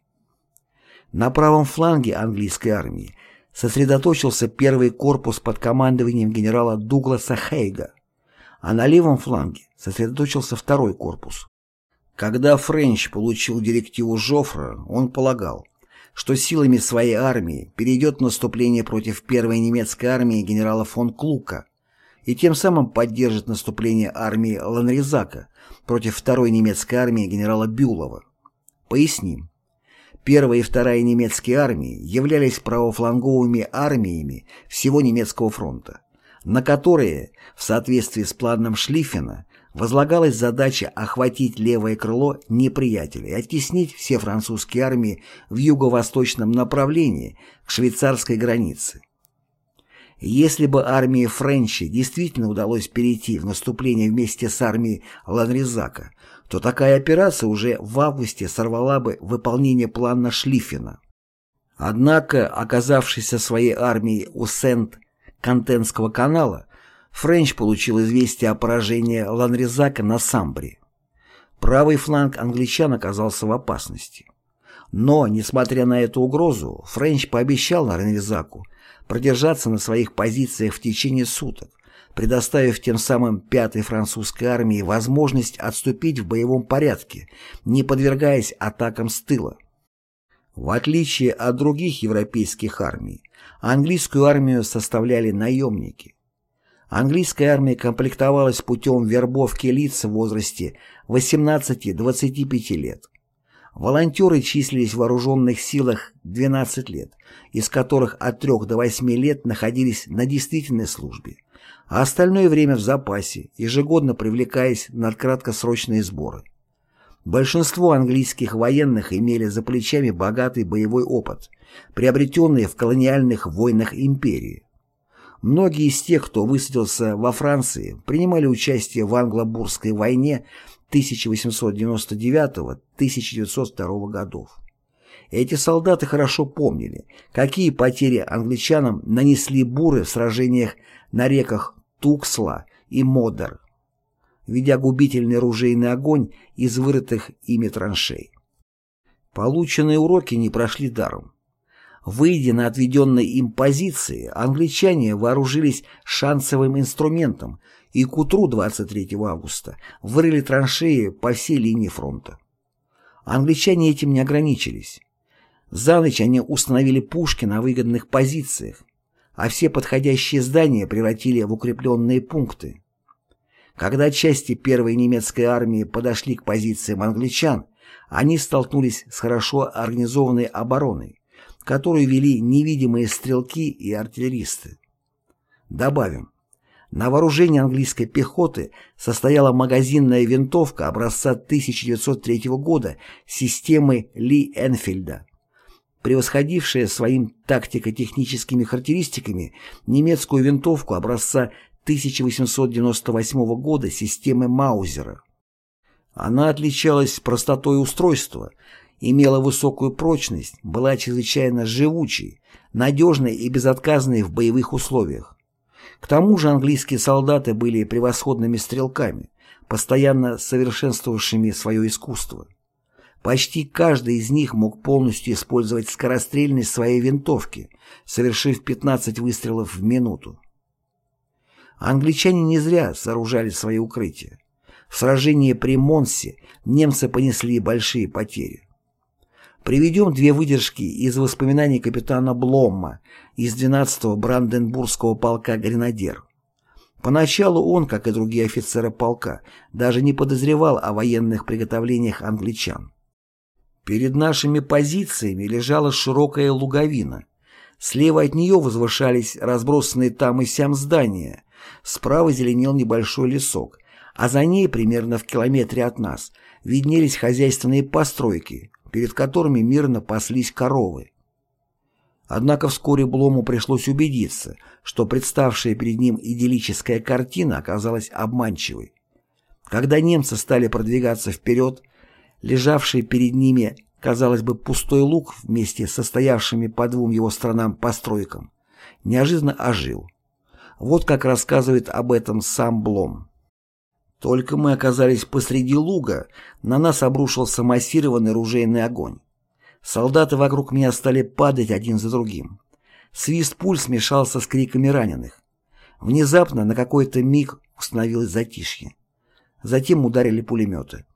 На правом фланге английской армии сосредоточился первый корпус под командованием генерала Дугласа Хейга, а на левом фланге сосредоточился второй корпус. Когда Френч получил директиву Жофра, он полагал, что силами своей армии перейдет наступление против первой немецкой армии генерала фон Клука и тем самым поддержит наступление армии Ланрезака против второй немецкой армии генерала Бюлова. Поясним. Первая и вторая немецкие армии являлись правофланговыми армиями всего немецкого фронта, на которые, в соответствии с планом Шлиффена, возлагалась задача охватить левое крыло неприятеля и оттеснить все французские армии в юго-восточном направлении к швейцарской границе. Если бы армии Френча действительно удалось перейти в наступление вместе с армией Ланрезака, то такая операция уже в августе сорвала бы выполнение плана Шлиффена. Однако, оказавшись со своей армией у Сент-Кантенского канала, Френч получил известие о поражении Ланрезака на Самбре. Правый фланг англичан оказался в опасности. Но, несмотря на эту угрозу, Френч пообещал Ланрезаку продержаться на своих позициях в течение суток, предоставив тем самым пятой французской армии возможность отступить в боевом порядке, не подвергаясь атакам с тыла. В отличие от других европейских армий, английскую армию составляли наемники. Английская армия комплектовалась путем вербовки лиц в возрасте 18-25 лет. Волонтеры числились в вооруженных силах 12 лет, из которых от 3 до 8 лет находились на действительной службе, а остальное время в запасе, ежегодно привлекаясь на краткосрочные сборы. Большинство английских военных имели за плечами богатый боевой опыт, приобретенный в колониальных войнах империи. Многие из тех, кто высадился во Франции, принимали участие в англо-бурской войне 1899-1902 годов. Эти солдаты хорошо помнили, какие потери англичанам нанесли буры в сражениях на реках Туксла и Модер, ведя губительный ружейный огонь из вырытых ими траншей. Полученные уроки не прошли даром. Выйдя на отведенные им позиции, англичане вооружились шансовым инструментом и к утру 23 августа вырыли траншеи по всей линии фронта. Англичане этим не ограничились. За ночь они установили пушки на выгодных позициях, а все подходящие здания превратили в укрепленные пункты. Когда части первой немецкой армии подошли к позициям англичан, они столкнулись с хорошо организованной обороной, которую вели невидимые стрелки и артиллеристы. Добавим, на вооружении английской пехоты состояла магазинная винтовка образца 1903 года системы Ли Энфильда, превосходившая своим тактико-техническими характеристиками немецкую винтовку образца 1898 года системы Маузера. Она отличалась простотой устройства, имела высокую прочность, была чрезвычайно живучей, надежной и безотказной в боевых условиях. К тому же английские солдаты были превосходными стрелками, постоянно совершенствовавшими свое искусство. Почти каждый из них мог полностью использовать скорострельность своей винтовки, совершив 15 выстрелов в минуту. Англичане не зря сооружали свои укрытия. В сражении при Монсе немцы понесли большие потери. Приведем две выдержки из воспоминаний капитана Бломма из 12-го Бранденбургского полка «Гренадер». Поначалу он, как и другие офицеры полка, даже не подозревал о военных приготовлениях англичан. Перед нашими позициями лежала широкая луговина. Слева от нее возвышались разбросанные там и сям здания. Справа зеленел небольшой лесок, а за ней, примерно в километре от нас, виднелись хозяйственные постройки, перед которыми мирно паслись коровы. Однако вскоре Блому пришлось убедиться, что представшая перед ним идиллическая картина оказалась обманчивой. Когда немцы стали продвигаться вперед, лежавший перед ними, казалось бы, пустой луг вместе со стоявшими по двум его сторонам постройкам, неожиданно ожил. Вот как рассказывает об этом сам Блом. Только мы оказались посреди луга, на нас обрушился массированный ружейный огонь. Солдаты вокруг меня стали падать один за другим. Свист пуль смешался с криками раненых. Внезапно на какой-то миг установилось затишье. Затем ударили пулеметы.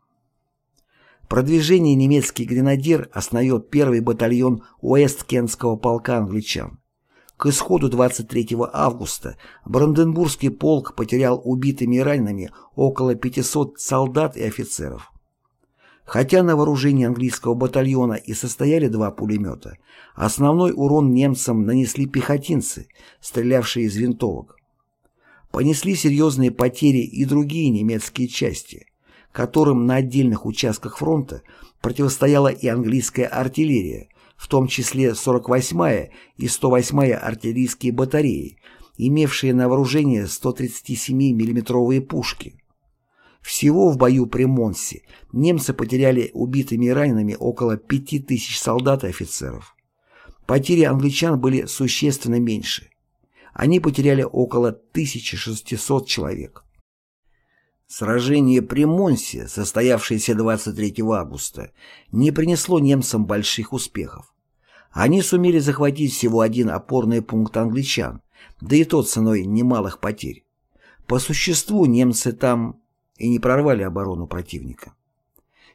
Продвижение немецкий гренадер остановил первый батальон Уэст-Кентского полка англичан. К исходу 23 августа Бранденбургский полк потерял убитыми и ранеными около 500 солдат и офицеров. Хотя на вооружении английского батальона и состояли два пулемета, основной урон немцам нанесли пехотинцы, стрелявшие из винтовок. Понесли серьезные потери и другие немецкие части, которым на отдельных участках фронта противостояла и английская артиллерия, в том числе 48-я и 108-я артиллерийские батареи, имевшие на вооружении 137 миллиметровые пушки. Всего в бою при Монсе немцы потеряли убитыми и ранеными около 5000 солдат и офицеров. Потери англичан были существенно меньше. Они потеряли около 1600 человек. Сражение при Монсе, состоявшееся 23 августа, не принесло немцам больших успехов. Они сумели захватить всего один опорный пункт англичан, да и тот ценой немалых потерь. По существу немцы там и не прорвали оборону противника.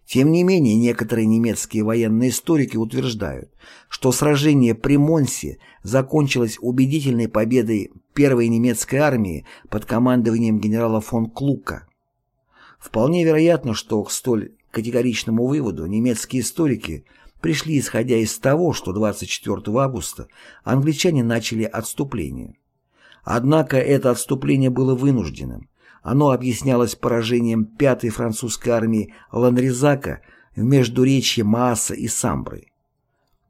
Тем не менее, некоторые немецкие военные историки утверждают, что сражение при Монсе закончилось убедительной победой первой немецкой армии под командованием генерала фон Клука. Вполне вероятно, что к столь категоричному выводу немецкие историки пришли исходя из того, что 24 августа англичане начали отступление. Однако это отступление было вынужденным. Оно объяснялось поражением 5-й французской армии Ланризака в междуречье Мааса и Самбры.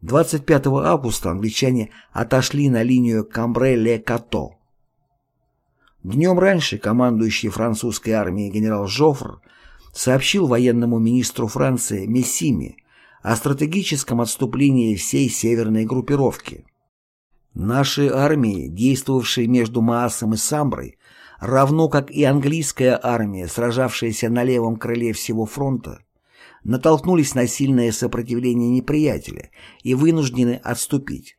25 августа англичане отошли на линию Камбре-Ле-Като. Днем раньше командующий французской армией генерал Жофр сообщил военному министру Франции Мессиме о стратегическом отступлении всей северной группировки. Наши армии, действовавшие между Маасом и Самброй, равно как и английская армия, сражавшаяся на левом крыле всего фронта, натолкнулись на сильное сопротивление неприятеля и вынуждены отступить.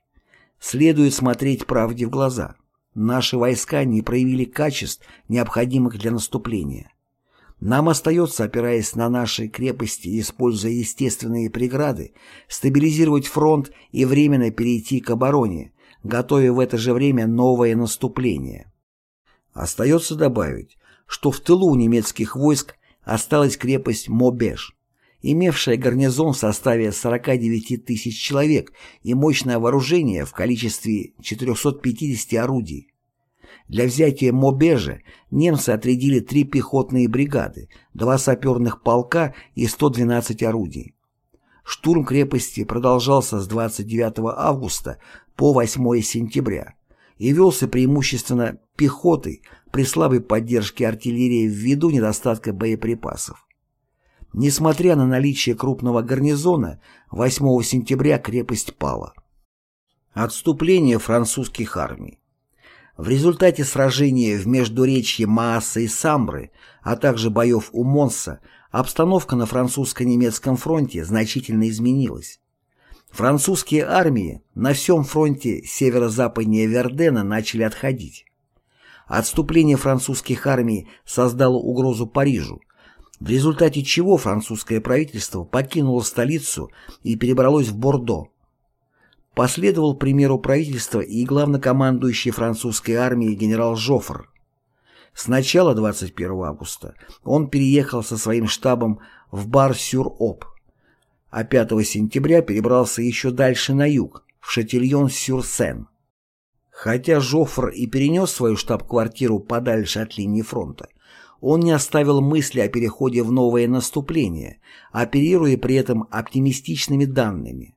Следует смотреть правде в глаза. Наши войска не проявили качеств, необходимых для наступления. Нам остается, опираясь на наши крепости и используя естественные преграды, стабилизировать фронт и временно перейти к обороне, готовя в это же время новое наступление. Остается добавить, что в тылу немецких войск осталась крепость Мобеж, имевшая гарнизон в составе 49 тысяч человек и мощное вооружение в количестве 450 орудий. Для взятия Мобежа немцы отрядили три пехотные бригады, два саперных полка и 112 орудий. Штурм крепости продолжался с 29 августа по 8 сентября и велся преимущественно пехотой при слабой поддержке артиллерии ввиду недостатка боеприпасов. Несмотря на наличие крупного гарнизона, 8 сентября крепость пала. Отступление французских армий. В результате сражения в междуречье Мааса и Самбры, а также боев у Монса, обстановка на французско-немецком фронте значительно изменилась. Французские армии на всем фронте северо-западнее Вердена начали отходить. Отступление французских армий создало угрозу Парижу, в результате чего французское правительство покинуло столицу и перебралось в Бордо. Последовал примеру правительства и главнокомандующий французской армией генерал Жофр. С начала 21 августа он переехал со своим штабом в Бар-Сюр-Оп, а 5 сентября перебрался еще дальше на юг, в Шатильон-Сюр-Сен. Хотя Жофр и перенес свою штаб-квартиру подальше от линии фронта, он не оставил мысли о переходе в новое наступление, оперируя при этом оптимистичными данными.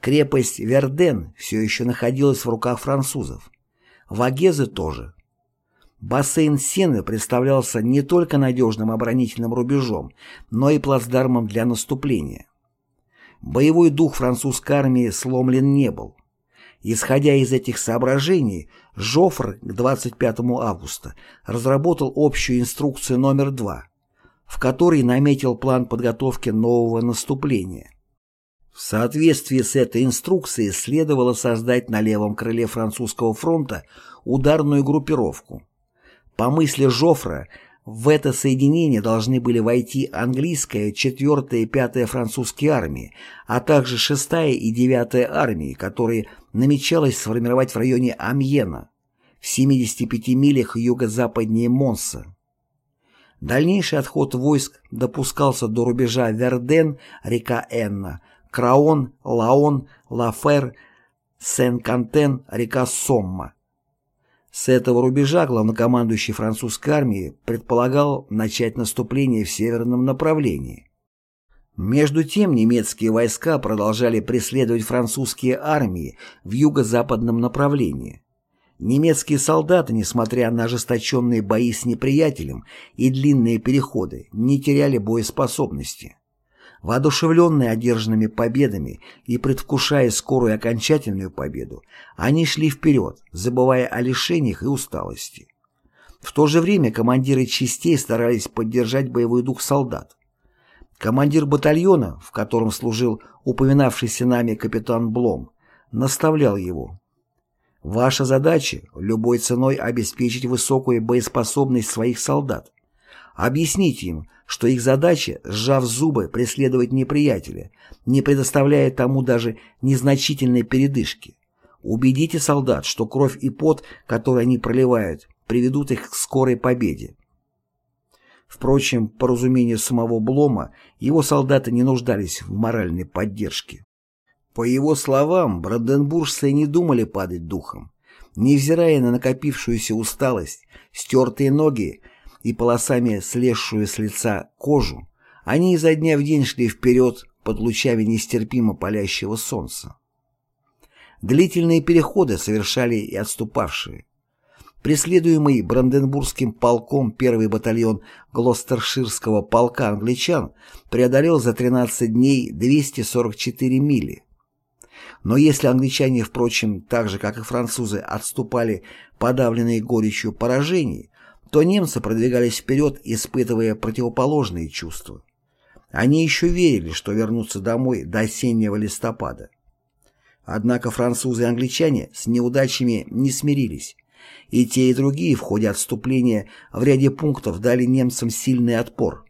Крепость Верден все еще находилась в руках французов. Вагезы тоже. Бассейн Сены представлялся не только надежным оборонительным рубежом, но и плацдармом для наступления. Боевой дух французской армии сломлен не был. Исходя из этих соображений, Жофр к 25 августа разработал общую инструкцию номер 2, в которой наметил план подготовки нового наступления. В соответствии с этой инструкцией следовало создать на левом крыле французского фронта ударную группировку. По мысли Жофра, в это соединение должны были войти английская 4-я и 5-я французские армии, а также 6-я и 9-я армии, которые намечалось сформировать в районе Амьена, в 75 милях юго-западнее Монса. Дальнейший отход войск допускался до рубежа Верден, река Энна, Краон, Лаон, Лафер, Сен-Кантен, река Сомма. С этого рубежа главнокомандующий французской армии предполагал начать наступление в северном направлении. Между тем немецкие войска продолжали преследовать французские армии в юго-западном направлении. Немецкие солдаты, несмотря на ожесточенные бои с неприятелем и длинные переходы, не теряли боеспособности. Воодушевленные одержанными победами и предвкушая скорую окончательную победу, они шли вперед, забывая о лишениях и усталости. В то же время командиры частей старались поддержать боевой дух солдат. Командир батальона, в котором служил упоминавшийся нами капитан Блом, наставлял его. Ваша задача – любой ценой обеспечить высокую боеспособность своих солдат. Объясните им, что их задача, сжав зубы, преследовать неприятеля, не предоставляя тому даже незначительной передышки. Убедите солдат, что кровь и пот, которые они проливают, приведут их к скорой победе. Впрочем, по разумению самого Блома, его солдаты не нуждались в моральной поддержке. По его словам, бранденбуржцы не думали падать духом. Невзирая на накопившуюся усталость, стертые ноги и полосами слезшую с лица кожу, они изо дня в день шли вперед под лучами нестерпимо палящего солнца. Длительные переходы совершали и отступавшие. Преследуемый Бранденбургским полком первый батальон Глостерширского полка англичан преодолел за 13 дней 244 мили. Но если англичане, впрочем, так же, как и французы, отступали подавленные горечью поражений, то немцы продвигались вперед, испытывая противоположные чувства. Они еще верили, что вернутся домой до осеннего листопада. Однако французы и англичане с неудачами не смирились. и те и другие в ходе отступления в ряде пунктов дали немцам сильный отпор.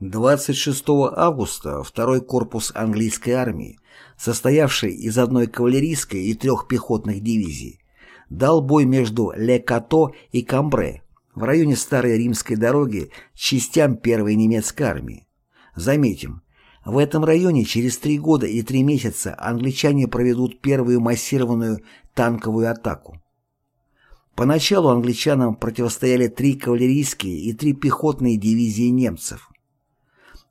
26 августа второй корпус английской армии, состоявший из одной кавалерийской и трех пехотных дивизий, дал бой между Ле-Като и Камбре в районе Старой Римской дороги частям первой немецкой армии. Заметим, в этом районе через три года и три месяца англичане проведут первую массированную танковую атаку. Поначалу англичанам противостояли три кавалерийские и три пехотные дивизии немцев.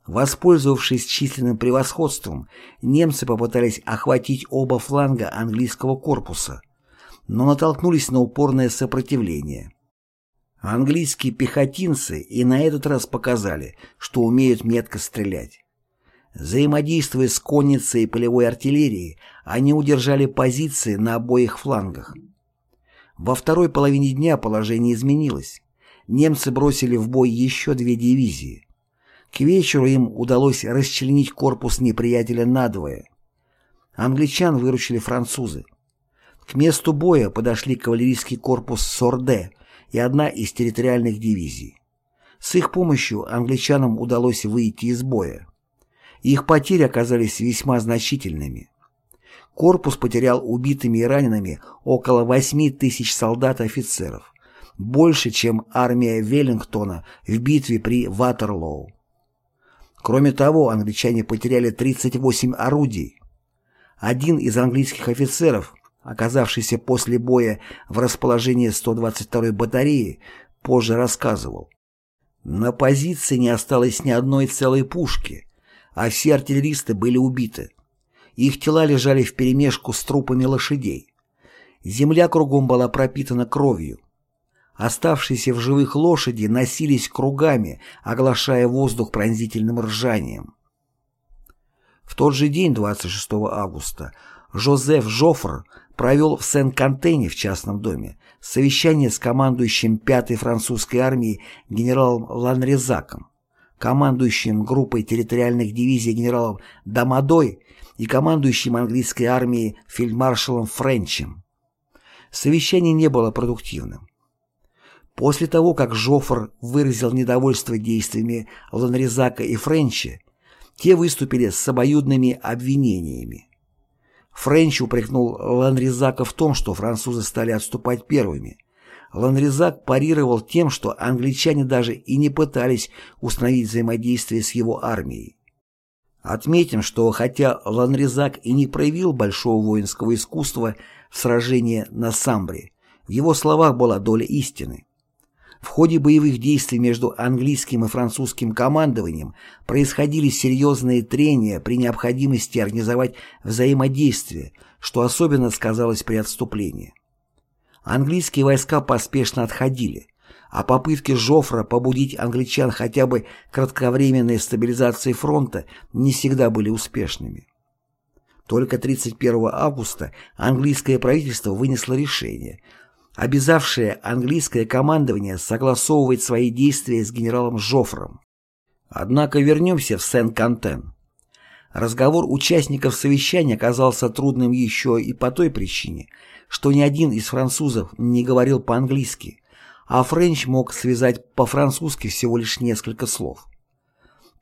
Воспользовавшись численным превосходством, немцы попытались охватить оба фланга английского корпуса, но натолкнулись на упорное сопротивление. Английские пехотинцы и на этот раз показали, что умеют метко стрелять. Взаимодействуя с конницей и полевой артиллерией, они удержали позиции на обоих флангах. Во второй половине дня положение изменилось. Немцы бросили в бой еще две дивизии. К вечеру им удалось расчленить корпус неприятеля надвое. Англичан выручили французы. К месту боя подошли кавалерийский корпус Сорде и одна из территориальных дивизий. С их помощью англичанам удалось выйти из боя. Их потери оказались весьма значительными. Корпус потерял убитыми и ранеными около 8 тысяч солдат и офицеров, больше, чем армия Веллингтона в битве при Ватерлоу. Кроме того, англичане потеряли 38 орудий. Один из английских офицеров, оказавшийся после боя в расположении 122-й батареи, позже рассказывал. На позиции не осталось ни одной целой пушки, а все артиллеристы были убиты. Их тела лежали вперемешку с трупами лошадей. Земля кругом была пропитана кровью. Оставшиеся в живых лошади носились кругами, оглашая воздух пронзительным ржанием. В тот же день, 26 августа, Жозеф Жофр провел в Сен-Кантене в частном доме совещание с командующим 5-й французской армией генералом Ланрезаком командующим группой территориальных дивизий генералом Дамадой и командующим английской армией фельдмаршалом Френчем. Совещание не было продуктивным. После того, как Жофр выразил недовольство действиями Ланрезака и Френча, те выступили с обоюдными обвинениями. Френч упрекнул Ланрезака в том, что французы стали отступать первыми – Ланрезак парировал тем, что англичане даже и не пытались установить взаимодействие с его армией. Отметим, что хотя Ланрезак и не проявил большого воинского искусства в сражении на Самбре, в его словах была доля истины. В ходе боевых действий между английским и французским командованием происходили серьезные трения при необходимости организовать взаимодействие, что особенно сказалось при отступлении. Английские войска поспешно отходили, а попытки Жофра побудить англичан хотя бы кратковременной стабилизации фронта не всегда были успешными. Только 31 августа английское правительство вынесло решение, обязавшее английское командование согласовывать свои действия с генералом Жофром. Однако вернемся в Сен-Кантен. Разговор участников совещания оказался трудным еще и по той причине, что ни один из французов не говорил по-английски, а Френч мог связать по-французски всего лишь несколько слов.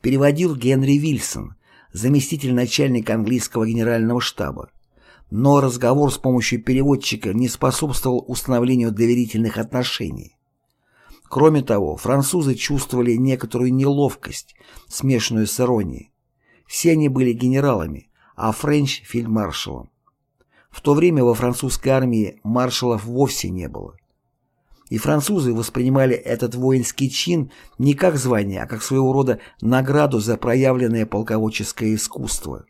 Переводил Генри Вильсон, заместитель начальника английского генерального штаба. Но разговор с помощью переводчика не способствовал установлению доверительных отношений. Кроме того, французы чувствовали некоторую неловкость, смешанную с иронией. Все они были генералами, а Френч – фельдмаршалом. В то время во французской армии маршалов вовсе не было. И французы воспринимали этот воинский чин не как звание, а как своего рода награду за проявленное полководческое искусство.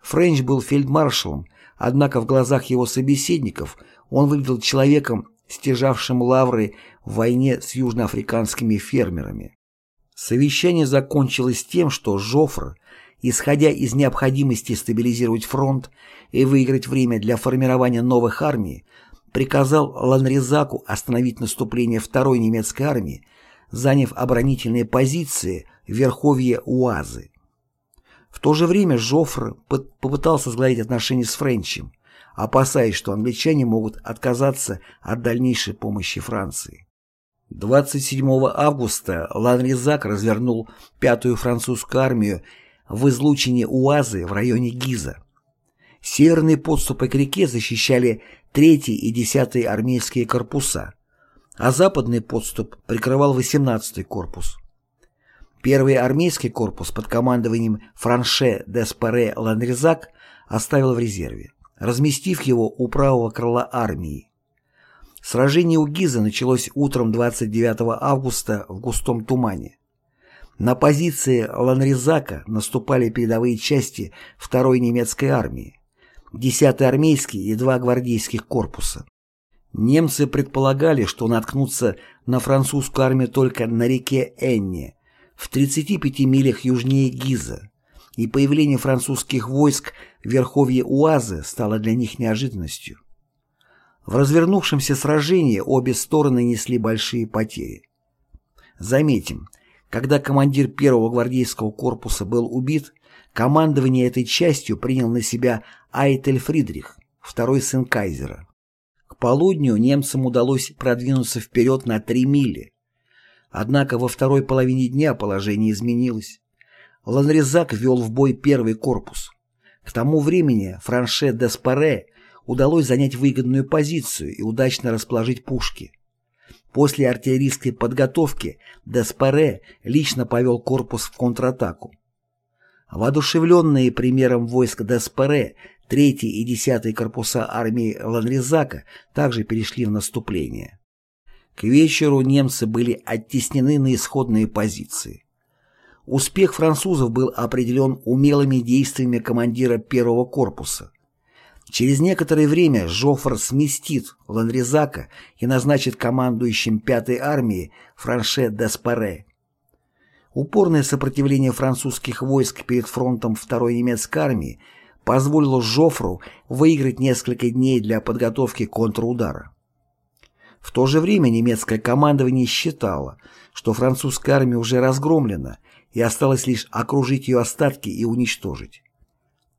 Френч был фельдмаршалом, однако в глазах его собеседников он выглядел человеком, стяжавшим лавры в войне с южноафриканскими фермерами. Совещание закончилось тем, что Жофр исходя из необходимости стабилизировать фронт и выиграть время для формирования новых армий, приказал Ланрезаку остановить наступление второй немецкой армии, заняв оборонительные позиции в верховье Уазы. В то же время Жофр попытался сгладить отношения с Френчем, опасаясь, что англичане могут отказаться от дальнейшей помощи Франции. 27 августа Ланризак развернул пятую французскую армию в излучине Уазы в районе Гиза. Северные подступы к реке защищали 3 и 10 армейские корпуса, а западный подступ прикрывал 18-й корпус. Первый армейский корпус под командованием Франше Деспаре Ланризак оставил в резерве, разместив его у правого крыла армии. Сражение у Гиза началось утром 29 августа в густом тумане. На позиции Ланризака наступали передовые части второй немецкой армии, 10-й армейский и два гвардейских корпуса. Немцы предполагали, что наткнутся на французскую армию только на реке Энне, в 35 милях южнее Гиза, и появление французских войск в верховье Уазы стало для них неожиданностью. В развернувшемся сражении обе стороны несли большие потери. Заметим, когда командир первого гвардейского корпуса был убит, командование этой частью принял на себя Айтель Фридрих, второй сын кайзера. К полудню немцам удалось продвинуться вперед на три мили. Однако во второй половине дня положение изменилось. Ланрезак ввел в бой первый корпус. К тому времени Франше де Спаре удалось занять выгодную позицию и удачно расположить пушки. После артиллерийской подготовки Деспаре лично повел корпус в контратаку. Воодушевленные примером войск Деспаре, 3 и 10 корпуса армии Ланрезака также перешли в наступление. К вечеру немцы были оттеснены на исходные позиции. Успех французов был определен умелыми действиями командира первого корпуса. Через некоторое время Жофр сместит Ланрезака и назначит командующим пятой армией Франше Деспаре. Упорное сопротивление французских войск перед фронтом второй немецкой армии позволило Жофру выиграть несколько дней для подготовки контрудара. В то же время немецкое командование считало, что французская армия уже разгромлена и осталось лишь окружить ее остатки и уничтожить.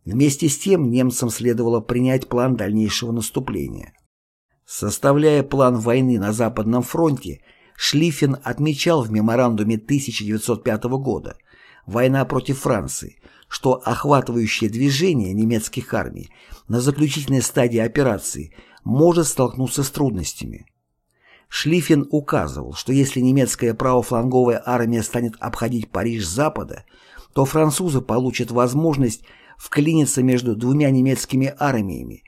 Вместе с тем немцам следовало принять план дальнейшего наступления. Составляя план войны на Западном фронте, Шлиффен отмечал в меморандуме 1905 года «Война против Франции», что охватывающее движение немецких армий на заключительной стадии операции может столкнуться с трудностями. Шлиффен указывал, что если немецкая правофланговая армия станет обходить Париж с запада, то французы получат возможность вклиниться между двумя немецкими армиями,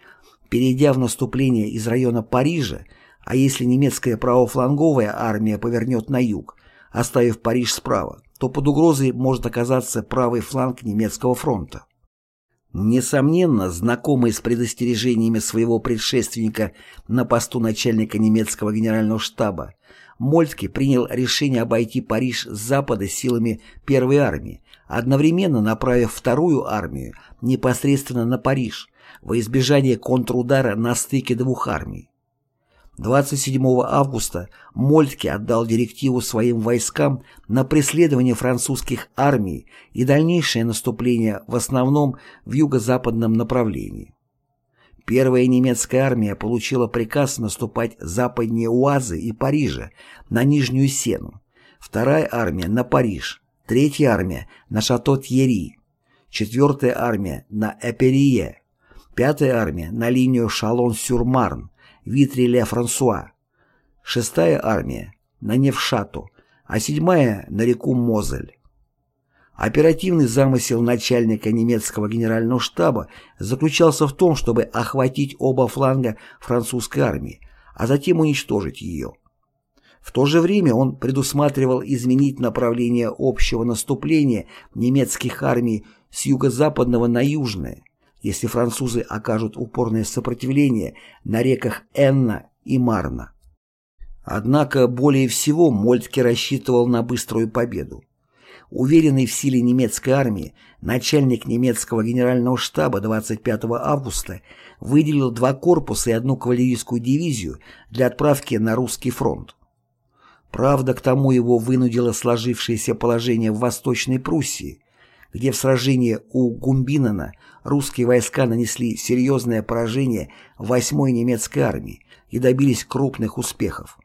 перейдя в наступление из района Парижа, а если немецкая правофланговая армия повернет на юг, оставив Париж справа, то под угрозой может оказаться правый фланг немецкого фронта. Несомненно, знакомый с предостережениями своего предшественника на посту начальника немецкого генерального штаба, Мольтке принял решение обойти Париж с запада силами первой армии, одновременно направив вторую армию непосредственно на Париж во избежание контрудара на стыке двух армий. 27 августа Мольтке отдал директиву своим войскам на преследование французских армий и дальнейшее наступление в основном в юго-западном направлении. Первая немецкая армия получила приказ наступать западнее Уазы и Парижа на Нижнюю Сену, вторая армия на Париж, Третья армия на Шато-Тьерри, четвертая армия на Эперие, пятая армия на линию Шалон-Сюр-Марн, Витри-Ле-Франсуа, шестая армия на Невшату, а седьмая на реку Мозель. Оперативный замысел начальника немецкого генерального штаба заключался в том, чтобы охватить оба фланга французской армии, а затем уничтожить ее. В то же время он предусматривал изменить направление общего наступления немецких армий с юго-западного на южное, если французы окажут упорное сопротивление на реках Энна и Марна. Однако более всего Мольтке рассчитывал на быструю победу. Уверенный в силе немецкой армии, начальник немецкого генерального штаба 25 августа выделил два корпуса и одну кавалерийскую дивизию для отправки на русский фронт. Правда, к тому его вынудило сложившееся положение в Восточной Пруссии, где в сражении у Гумбинена русские войска нанесли серьезное поражение 8-й немецкой армии и добились крупных успехов.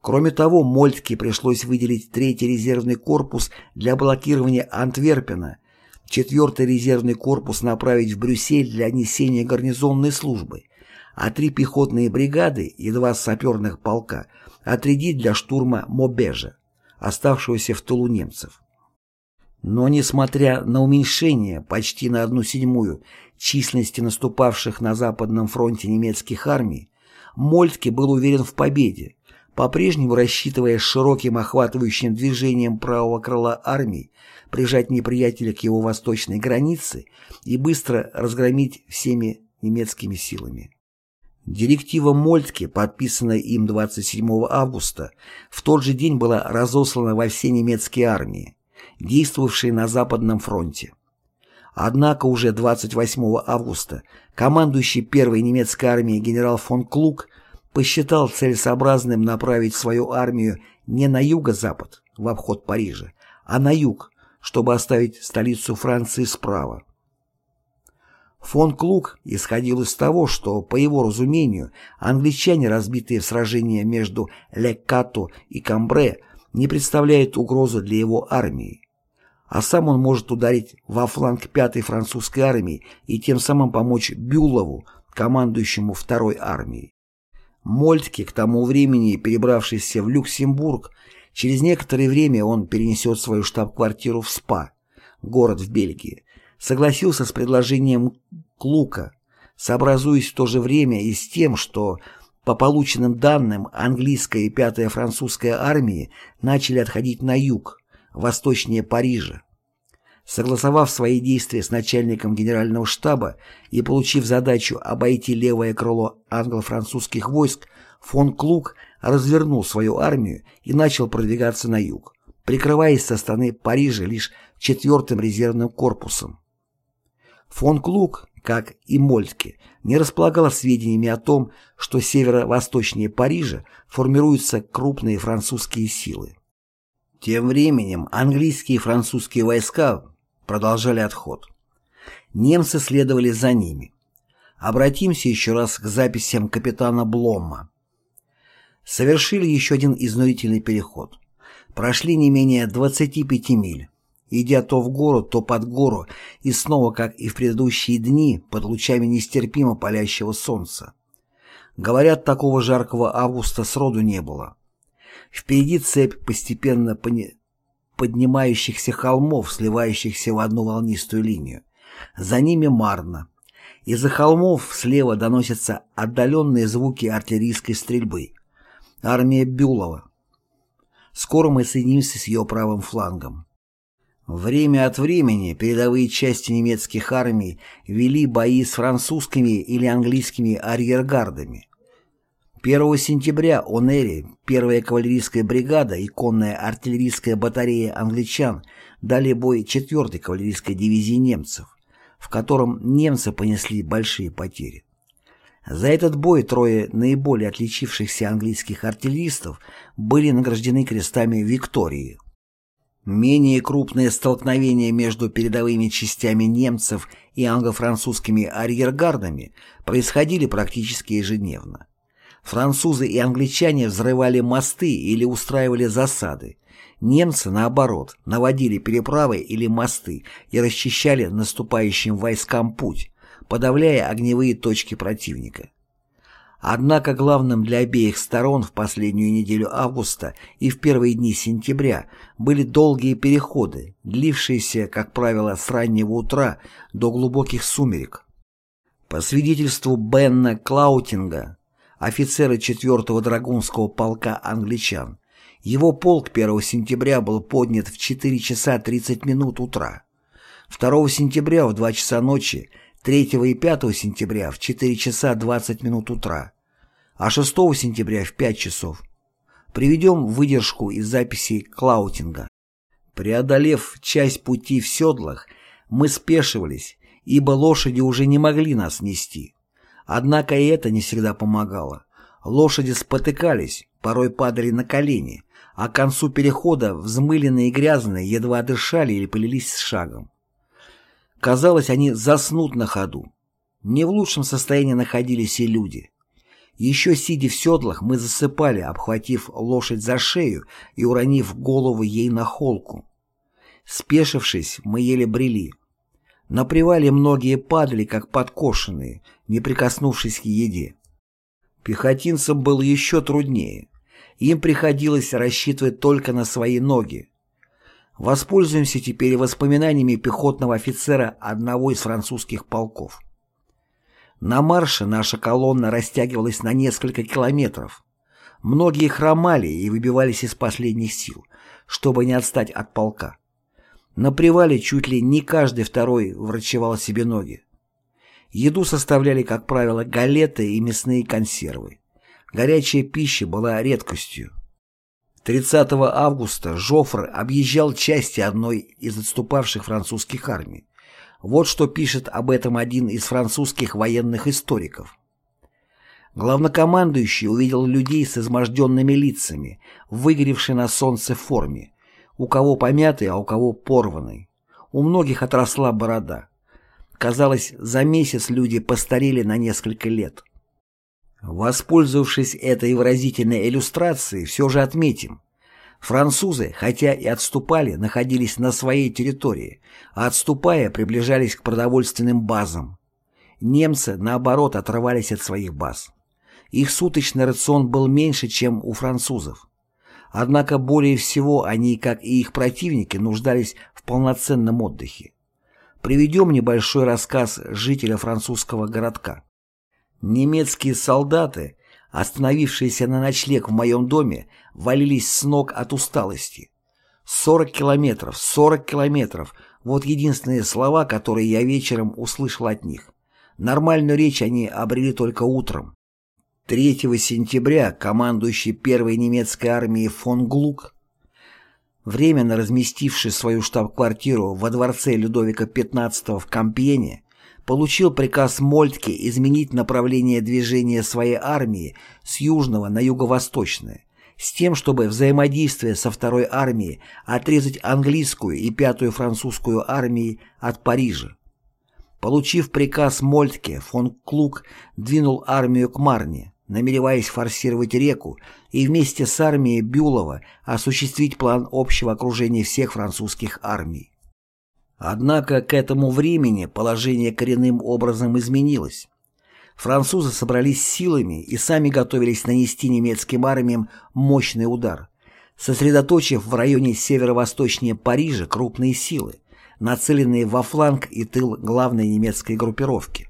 Кроме того, Мольтке пришлось выделить третий резервный корпус для блокирования Антверпена, четвертый резервный корпус направить в Брюссель для несения гарнизонной службы, а три пехотные бригады и два саперных полка отрядить для штурма Мобежа, оставшегося в тылу немцев. Но несмотря на уменьшение почти на одну седьмую численности наступавших на Западном фронте немецких армий, Мольтке был уверен в победе, по-прежнему рассчитывая широким охватывающим движением правого крыла армии прижать неприятеля к его восточной границе и быстро разгромить всеми немецкими силами. Директива Мольтке, подписанная им 27 августа, в тот же день была разослана во все немецкие армии, действовавшие на Западном фронте. Однако уже 28 августа командующий первой немецкой армией генерал фон Клук посчитал целесообразным направить свою армию не на юго-запад, в обход Парижа, а на юг, чтобы оставить столицу Франции справа. Фон Клук исходил из того, что, по его разумению, англичане, разбитые в сражении между Леккато и Камбре, не представляют угрозы для его армии, а сам он может ударить во фланг пятой французской армии и тем самым помочь Бюлову, командующему второй армией. Мольтке, к тому времени перебравшийся в Люксембург, через некоторое время он перенесет свою штаб-квартиру в СПА, город в Бельгии, согласился с предложением Клука, сообразуясь в то же время и с тем, что по полученным данным английская и пятая французская армии начали отходить на юг, восточнее Парижа. Согласовав свои действия с начальником генерального штаба и получив задачу обойти левое крыло англо-французских войск, фон Клук развернул свою армию и начал продвигаться на юг, прикрываясь со стороны Парижа лишь четвертым резервным корпусом. Фон Клук, как и Мольтке, не располагал сведениями о том, что северо-восточнее Парижа формируются крупные французские силы. Тем временем английские и французские войска продолжали отход. Немцы следовали за ними. Обратимся еще раз к записям капитана Бломма. Совершили еще один изнурительный переход. Прошли не менее 25 миль, идя то в гору, то под гору, и снова, как и в предыдущие дни, под лучами нестерпимо палящего солнца. Говорят, такого жаркого августа сроду не было. Впереди цепь постепенно пони поднимающихся холмов, сливающихся в одну волнистую линию. За ними Марна. Из-за холмов слева доносятся отдаленные звуки артиллерийской стрельбы. Армия Бюлова. Скоро мы соединимся с ее правым флангом. Время от времени передовые части немецких армий вели бои с французскими или английскими арьергардами. 1 сентября Онери, первая кавалерийская бригада и конная артиллерийская батарея англичан дали бой 4-й кавалерийской дивизии немцев, в котором немцы понесли большие потери. За этот бой трое наиболее отличившихся английских артиллеристов были награждены крестами Виктории. Менее крупные столкновения между передовыми частями немцев и англо-французскими арьергардами происходили практически ежедневно. Французы и англичане взрывали мосты или устраивали засады. Немцы, наоборот, наводили переправы или мосты и расчищали наступающим войскам путь, подавляя огневые точки противника. Однако главным для обеих сторон в последнюю неделю августа и в первые дни сентября были долгие переходы, длившиеся, как правило, с раннего утра до глубоких сумерек. По свидетельству Бенна Клаутинга, офицера 4-го драгунского полка англичан. Его полк 1 сентября был поднят в 4 часа 30 минут утра. 2 сентября в 2 часа ночи, 3 и 5 сентября в 4 часа 20 минут утра, а 6 сентября в 5 часов. Приведем выдержку из записей Клаутинга. Преодолев часть пути в седлах, мы спешивались, ибо лошади уже не могли нас нести. Однако и это не всегда помогало. Лошади спотыкались, порой падали на колени, а к концу перехода взмыленные и грязные едва дышали или полились с шагом. Казалось, они заснут на ходу. Не в лучшем состоянии находились и люди. Еще сидя в седлах, мы засыпали, обхватив лошадь за шею и уронив голову ей на холку. Спешившись, мы еле брели. На привале многие падали, как подкошенные, не прикоснувшись к еде. Пехотинцам было еще труднее. Им приходилось рассчитывать только на свои ноги. Воспользуемся теперь воспоминаниями пехотного офицера одного из французских полков. На марше наша колонна растягивалась на несколько километров. Многие хромали и выбивались из последних сил, чтобы не отстать от полка. На привале чуть ли не каждый второй врачевал себе ноги. Еду составляли, как правило, галеты и мясные консервы. Горячая пища была редкостью. 30 августа Жофр объезжал части одной из отступавших французских армий. Вот что пишет об этом один из французских военных историков. Главнокомандующий увидел людей с изможденными лицами, выгоревшей на солнце форме, у кого помятый, а у кого порванный. У многих отросла борода. Казалось, за месяц люди постарели на несколько лет. Воспользовавшись этой выразительной иллюстрацией, все же отметим. Французы, хотя и отступали, находились на своей территории, а отступая, приближались к продовольственным базам. Немцы, наоборот, отрывались от своих баз. Их суточный рацион был меньше, чем у французов. Однако более всего они, как и их противники, нуждались в полноценном отдыхе. Приведем небольшой рассказ жителя французского городка. Немецкие солдаты, остановившиеся на ночлег в моем доме, валились с ног от усталости. 40 километров, 40 километров – вот единственные слова, которые я вечером услышал от них. Нормальную речь они обрели только утром. 3 сентября командующий первой немецкой армией фон Глук временно разместивший свою штаб-квартиру во дворце Людовика XV в Кампьене, получил приказ Мольтке изменить направление движения своей армии с южного на юго-восточное, с тем, чтобы взаимодействие со второй армией отрезать английскую и пятую французскую армии от Парижа. Получив приказ Мольтке, фон Клук двинул армию к Марне, намереваясь форсировать реку и вместе с армией Бюлова осуществить план общего окружения всех французских армий. Однако к этому времени положение коренным образом изменилось. Французы собрались силами и сами готовились нанести немецким армиям мощный удар, сосредоточив в районе северо-восточнее Парижа крупные силы, нацеленные во фланг и тыл главной немецкой группировки.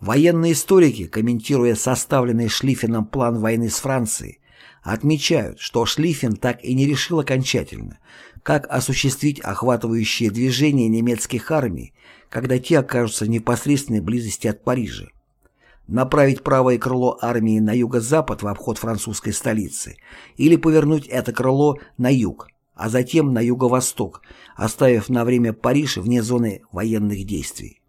Военные историки, комментируя составленный Шлиффеном план войны с Францией, отмечают, что Шлиффен так и не решил окончательно, как осуществить охватывающее движение немецких армий, когда те окажутся в непосредственной близости от Парижа. Направить правое крыло армии на юго-запад в обход французской столицы или повернуть это крыло на юг, а затем на юго-восток, оставив на время Париж вне зоны военных действий.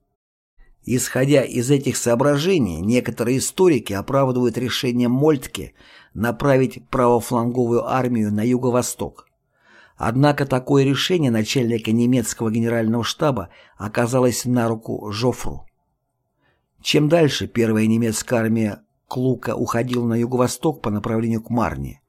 Исходя из этих соображений, некоторые историки оправдывают решение Мольтке направить правофланговую армию на юго-восток. Однако такое решение начальника немецкого генерального штаба оказалось на руку Жофру. Чем дальше первая немецкая армия Клука уходила на юго-восток по направлению к Марне,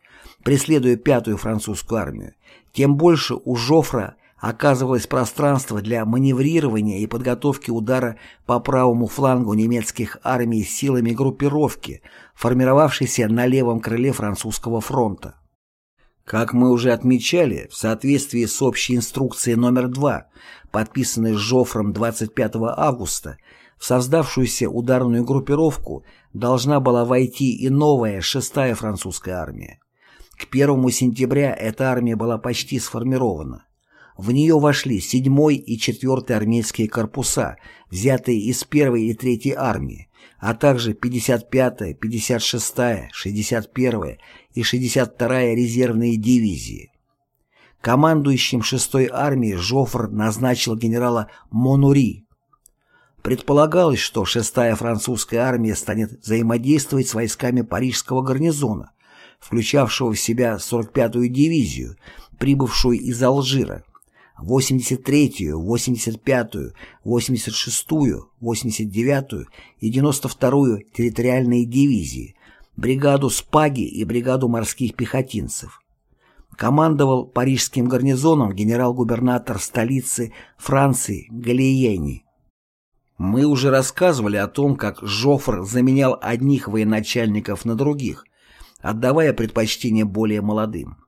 преследуя пятую французскую армию, тем больше у Жофра оказывалось пространство для маневрирования и подготовки удара по правому флангу немецких армий силами группировки, формировавшейся на левом крыле французского фронта. Как мы уже отмечали, в соответствии с общей инструкцией номер 2, подписанной Жофром 25 августа, в создавшуюся ударную группировку должна была войти и новая шестая французская армия. К 1 сентября эта армия была почти сформирована. В нее вошли 7 и 4 армейские корпуса, взятые из 1 и 3 армии, а также 55-я, 56-я, 61-я и 62-я резервные дивизии. Командующим 6-й армией Жофр назначил генерала Монури. Предполагалось, что 6-я французская армия станет взаимодействовать с войсками парижского гарнизона, включавшего в себя 45-ю дивизию, прибывшую из Алжира, 83-ю, 85-ю, 86-ю, 89-ю и 92-ю территориальные дивизии, бригаду Спаги и бригаду морских пехотинцев. Командовал парижским гарнизоном генерал-губернатор столицы Франции Галиени. Мы уже рассказывали о том, как Жофр заменял одних военачальников на других, отдавая предпочтение более молодым.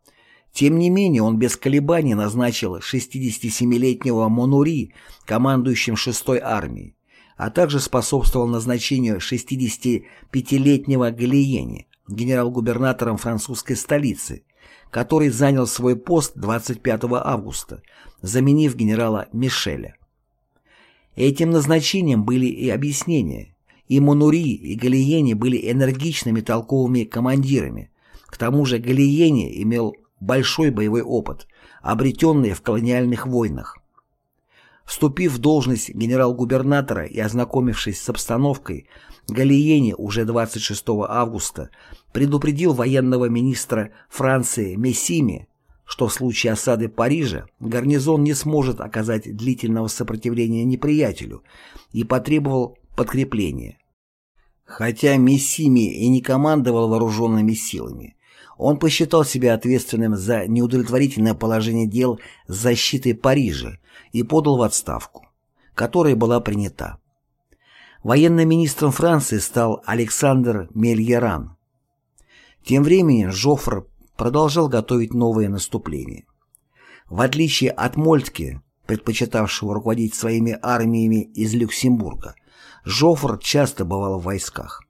Тем не менее, он без колебаний назначил 67-летнего Монури командующим 6-й армией, а также способствовал назначению 65-летнего Галиени генерал-губернатором французской столицы, который занял свой пост 25 августа, заменив генерала Мишеля. Этим назначением были и объяснения. И Монури, и Галиени были энергичными толковыми командирами. К тому же Галиени имел большой боевой опыт, обретенный в колониальных войнах. Вступив в должность генерал-губернатора и ознакомившись с обстановкой, Галиени уже 26 августа предупредил военного министра Франции Мессими, что в случае осады Парижа гарнизон не сможет оказать длительного сопротивления неприятелю и потребовал подкрепления. Хотя Мессими и не командовал вооруженными силами, он посчитал себя ответственным за неудовлетворительное положение дел с защитой Парижа и подал в отставку, которая была принята. Военным министром Франции стал Александр Мельеран. Тем временем Жофр продолжал готовить новые наступления. В отличие от Мольтке, предпочитавшего руководить своими армиями из Люксембурга, Жофр часто бывал в войсках.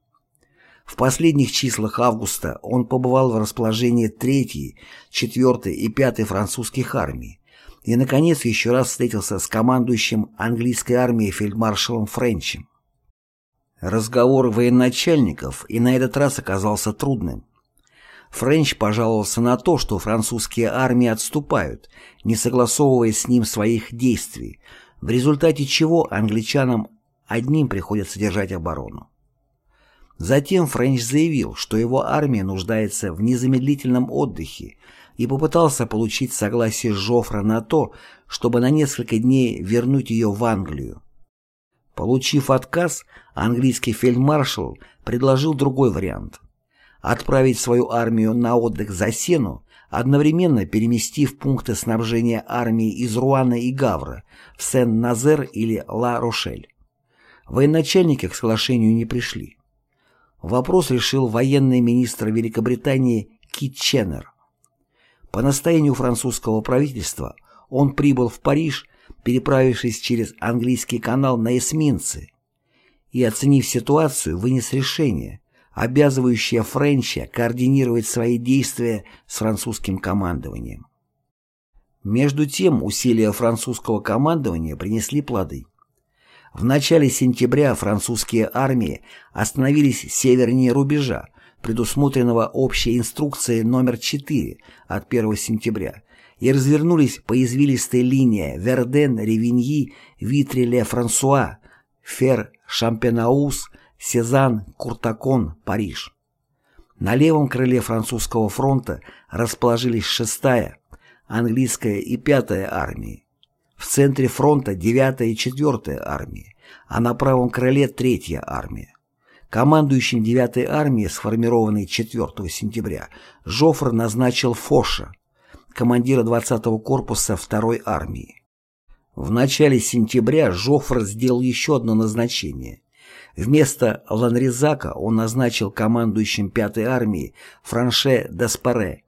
В последних числах августа он побывал в расположении 3-й, 4-й и 5-й французских армий и, наконец, еще раз встретился с командующим английской армией фельдмаршалом Френчем. Разговор военачальников и на этот раз оказался трудным. Френч пожаловался на то, что французские армии отступают, не согласовывая с ним своих действий, в результате чего англичанам одним приходится держать оборону. Затем Френч заявил, что его армия нуждается в незамедлительном отдыхе и попытался получить согласие Жофра на то, чтобы на несколько дней вернуть ее в Англию. Получив отказ, английский фельдмаршал предложил другой вариант – отправить свою армию на отдых за Сену, одновременно переместив пункты снабжения армии из Руана и Гавра в Сен-Назер или Ла-Рошель. Военачальники к соглашению не пришли. Вопрос решил военный министр Великобритании Китченер. По настоянию французского правительства он прибыл в Париж, переправившись через английский канал на эсминце, и, оценив ситуацию, вынес решение, обязывающее Френча координировать свои действия с французским командованием. Между тем усилия французского командования принесли плоды. В начале сентября французские армии остановились севернее рубежа, предусмотренного общей инструкцией номер 4 от 1 сентября, и развернулись по извилистой линии Верден, Ревиньи, Витри-Ле-Франсуа, Фер, Шампенаус, Сезан, Куртакон, Париж. На левом крыле французского фронта расположились 6-я, английская и 5-я армии. В центре фронта 9-я и 4-я армии, а на правом крыле 3-я армия. Командующим 9-й армией, сформированной 4 сентября, Жофр назначил Фоша, командира 20-го корпуса 2-й армии. В начале сентября Жофр сделал еще одно назначение. Вместо Ланризака он назначил командующим 5-й армией Франше Даспаре.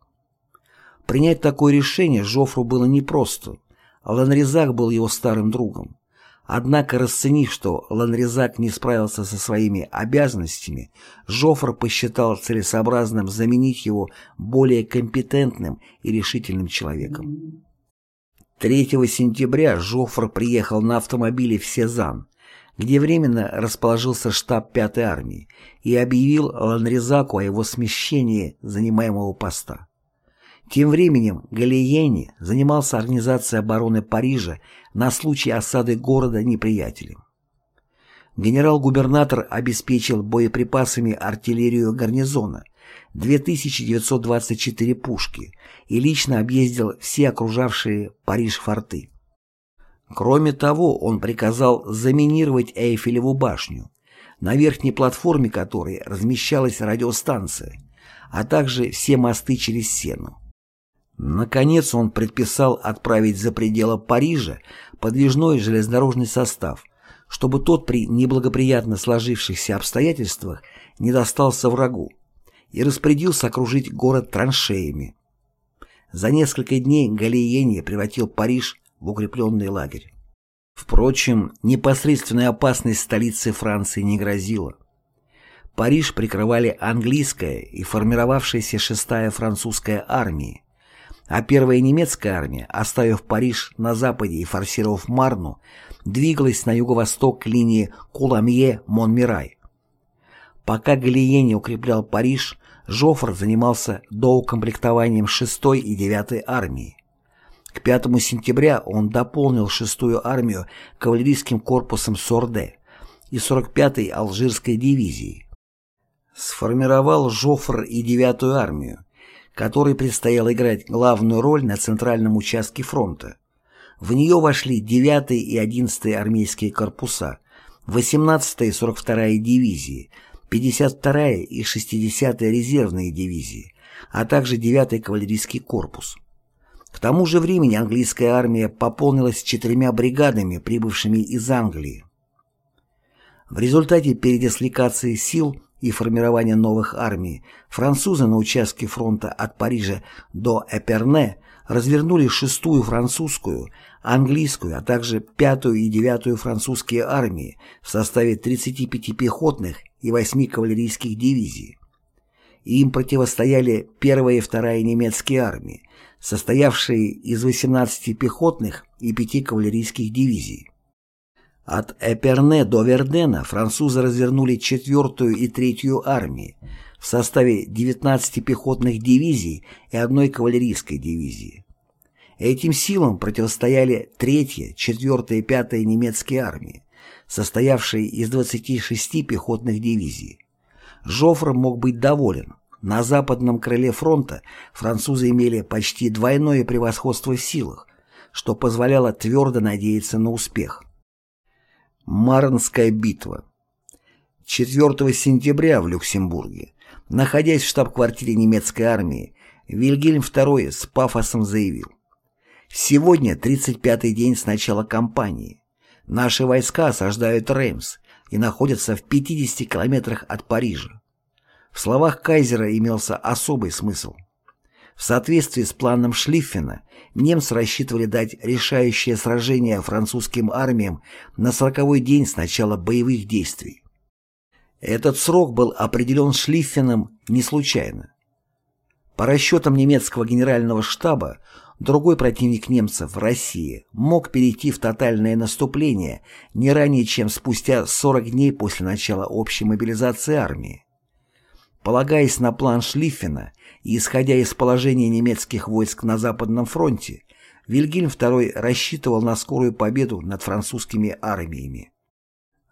Принять такое решение Жофру было непросто. Ланрезак был его старым другом. Однако, расценив, что Ланрезак не справился со своими обязанностями, Жофр посчитал целесообразным заменить его более компетентным и решительным человеком. 3 сентября Жофр приехал на автомобиле в Сезан, где временно расположился штаб 5-й армии, и объявил Ланрезаку о его смещении занимаемого поста. Тем временем Галиени занимался организацией обороны Парижа на случай осады города неприятелем. Генерал-губернатор обеспечил боеприпасами артиллерию гарнизона, 2924 пушки и лично объездил все окружавшие Париж форты. Кроме того, он приказал заминировать Эйфелеву башню, на верхней платформе которой размещалась радиостанция, а также все мосты через Сену. Наконец он предписал отправить за пределы Парижа подвижной железнодорожный состав, чтобы тот при неблагоприятно сложившихся обстоятельствах не достался врагу, и распорядился окружить город траншеями. За несколько дней Галиени превратил Париж в укрепленный лагерь. Впрочем, непосредственная опасность столицы Франции не грозила. Париж прикрывали английская и формировавшаяся шестая французская армии, а первая немецкая армия, оставив Париж на западе и форсировав Марну, двигалась на юго-восток к линии Куламье-Монмирай. Пока Галиени укреплял Париж, Жофр занимался доукомплектованием 6 и 9 армии. К 5 сентября он дополнил 6-ю армию кавалерийским корпусом Сорде и 45-й Алжирской дивизией. Сформировал Жофр и 9-ю армию, которой предстояло играть главную роль на центральном участке фронта. В нее вошли 9-й и 11-й армейские корпуса, 18-я и 42-я дивизии, 52-я и 60-я резервные дивизии, а также 9-й кавалерийский корпус. К тому же времени английская армия пополнилась четырьмя бригадами, прибывшими из Англии. В результате передислокации сил и формирования новых армий, французы на участке фронта от Парижа до Эперне развернули шестую французскую, английскую, а также пятую и девятую французские армии в составе 35 пехотных и 8 кавалерийских дивизий. Им противостояли первая и вторая немецкие армии, состоявшие из 18 пехотных и 5 кавалерийских дивизий. От Эперне до Вердена французы развернули четвертую и третью армии в составе 19 пехотных дивизий и одной кавалерийской дивизии. Этим силам противостояли третья, четвертая и пятая немецкие армии, состоявшие из 26 пехотных дивизий. Жофр мог быть доволен. На западном крыле фронта французы имели почти двойное превосходство в силах, что позволяло твердо надеяться на успех. Марнская битва. 4 сентября в Люксембурге, находясь в штаб-квартире немецкой армии, Вильгельм II с пафосом заявил «Сегодня 35-й день с начала кампании. Наши войска осаждают Реймс и находятся в 50 километрах от Парижа». В словах Кайзера имелся особый смысл – в соответствии с планом Шлиффена, немцы рассчитывали дать решающее сражение французским армиям на сороковой день с начала боевых действий. Этот срок был определен Шлиффеном не случайно. По расчетам немецкого генерального штаба, другой противник немцев, Россия, мог перейти в тотальное наступление не ранее, чем спустя 40 дней после начала общей мобилизации армии. Полагаясь на план Шлиффена исходя из положения немецких войск на Западном фронте, Вильгельм II рассчитывал на скорую победу над французскими армиями.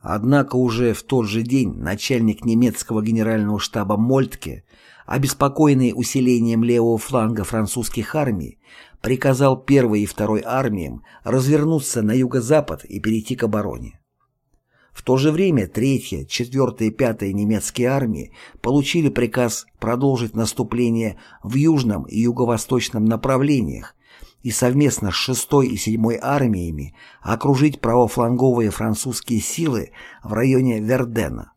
Однако уже в тот же день начальник немецкого генерального штаба Мольтке, обеспокоенный усилением левого фланга французских армий, приказал первой и второй армиям развернуться на юго-запад и перейти к обороне. В то же время третья, четвертая и пятая немецкие армии получили приказ продолжить наступление в южном и юго-восточном направлениях и совместно с шестой и седьмой армиями окружить правофланговые французские силы в районе Вердена.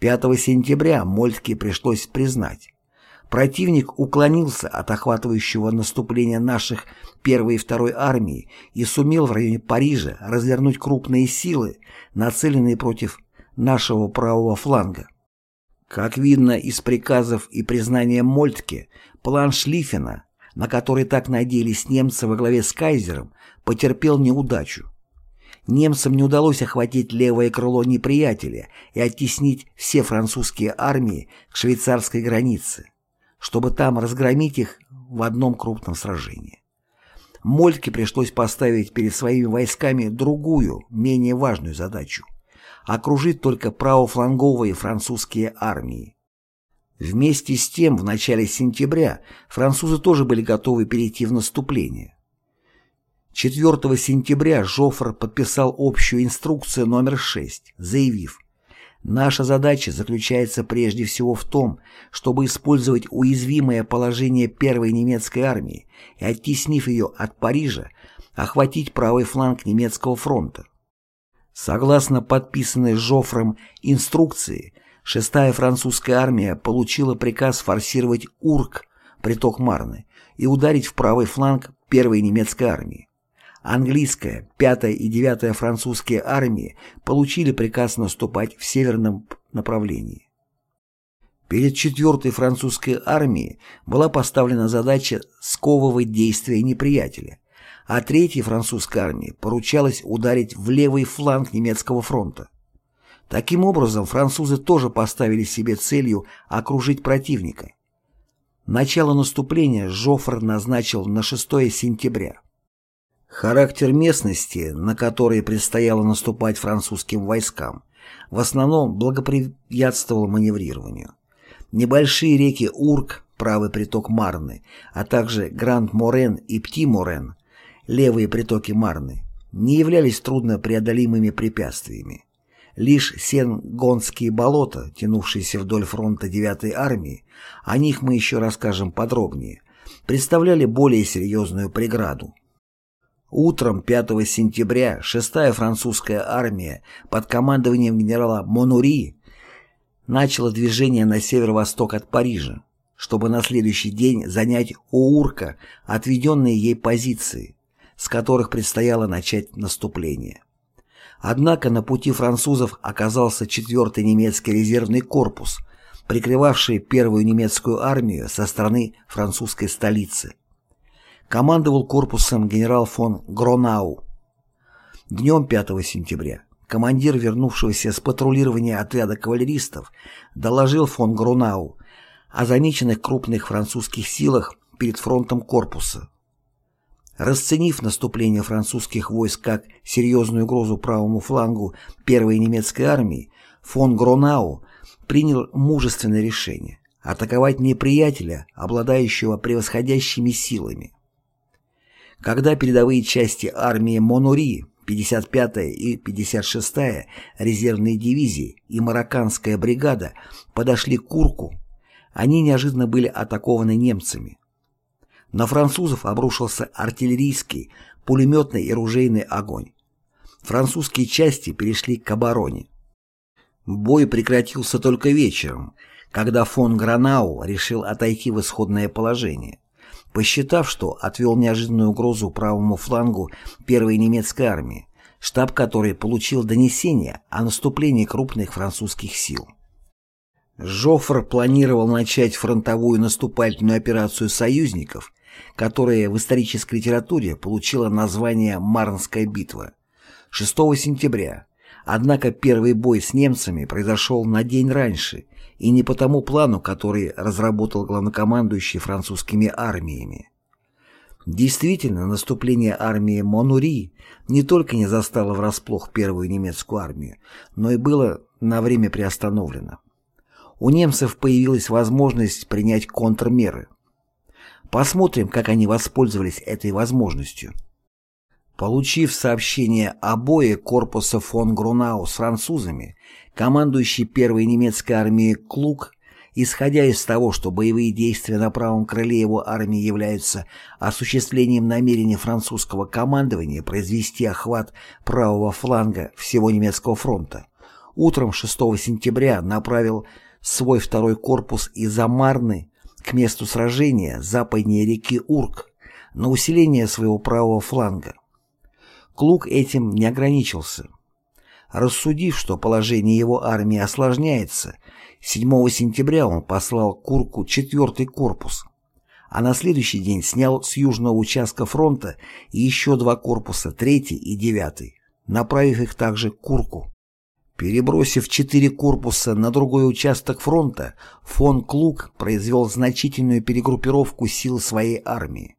5 сентября Мольтке пришлось признать, Противник уклонился от охватывающего наступления наших первой и второй армии и сумел в районе Парижа развернуть крупные силы, нацеленные против нашего правого фланга. Как видно из приказов и признания Мольтке, план Шлиффена, на который так надеялись немцы во главе с кайзером, потерпел неудачу. Немцам не удалось охватить левое крыло неприятеля и оттеснить все французские армии к швейцарской границе чтобы там разгромить их в одном крупном сражении. Мольтке пришлось поставить перед своими войсками другую, менее важную задачу – окружить только правофланговые французские армии. Вместе с тем, в начале сентября французы тоже были готовы перейти в наступление. 4 сентября Жофр подписал общую инструкцию номер 6, заявив «Наша задача заключается прежде всего в том, чтобы использовать уязвимое положение первой немецкой армии и, оттеснив ее от Парижа, охватить правый фланг немецкого фронта». Согласно подписанной Жофром инструкции, Шестая французская армия получила приказ форсировать Урк, приток Марны, и ударить в правый фланг первой немецкой армии. Английская, пятая и девятая французские армии получили приказ наступать в северном направлении. Перед четвертой французской армией была поставлена задача сковывать действия неприятеля, а третьей французской армии поручалось ударить в левый фланг немецкого фронта. Таким образом, французы тоже поставили себе целью окружить противника. Начало наступления Жофр назначил на 6 сентября. Характер местности, на которой предстояло наступать французским войскам, в основном благоприятствовал маневрированию. Небольшие реки Урк, правый приток Марны, а также Гранд-Морен и Пти-Морен, левые притоки Марны, не являлись труднопреодолимыми препятствиями. Лишь Сенгонские болота, тянувшиеся вдоль фронта 9-й армии, о них мы еще расскажем подробнее, представляли более серьезную преграду. Утром 5 сентября 6-я французская армия под командованием генерала Монури начала движение на северо-восток от Парижа, чтобы на следующий день занять у Урка отведенные ей позиции, с которых предстояло начать наступление. Однако на пути французов оказался 4-й немецкий резервный корпус, прикрывавший первую немецкую армию со стороны французской столицы. Командовал корпусом генерал фон Гронау. Днем 5 сентября командир вернувшегося с патрулирования отряда кавалеристов доложил фон Гронау о замеченных крупных французских силах перед фронтом корпуса. Расценив наступление французских войск как серьезную угрозу правому флангу первой немецкой армии, фон Гронау принял мужественное решение атаковать неприятеля, обладающего превосходящими силами. Когда передовые части армии Монури, 55-я и 56-я резервные дивизии и марокканская бригада подошли к Курку, они неожиданно были атакованы немцами. На французов обрушился артиллерийский, пулеметный и ружейный огонь. Французские части перешли к обороне. Бой прекратился только вечером, когда фон Гранау решил отойти в исходное положение, посчитав, что отвел неожиданную угрозу правому флангу первой немецкой армии, штаб которой получил донесение о наступлении крупных французских сил. Жофр планировал начать фронтовую наступательную операцию союзников которая в исторической литературе получила название «Марнская битва» 6 сентября. Однако первый бой с немцами произошел на день раньше и не по тому плану, который разработал главнокомандующий французскими армиями. Действительно, наступление армии Монури не только не застало врасплох первую немецкую армию, но и было на время приостановлено. У немцев появилась возможность принять контрмеры. Посмотрим, как они воспользовались этой возможностью. Получив сообщение о бое корпуса фон Грунау с французами, командующий первой немецкой армией Клук, исходя из того, что боевые действия на правом крыле его армии являются осуществлением намерения французского командования произвести охват правого фланга всего немецкого фронта, утром 6 сентября направил свой второй корпус из Амарны к месту сражения западнее реки Урк на усиление своего правого фланга. Клук этим не ограничился. Рассудив, что положение его армии осложняется, 7 сентября он послал Курку 4 корпус, а на следующий день снял с южного участка фронта еще два корпуса, 3 и 9, направив их также к Курку. Перебросив четыре корпуса на другой участок фронта, фон Клук произвел значительную перегруппировку сил своей армии.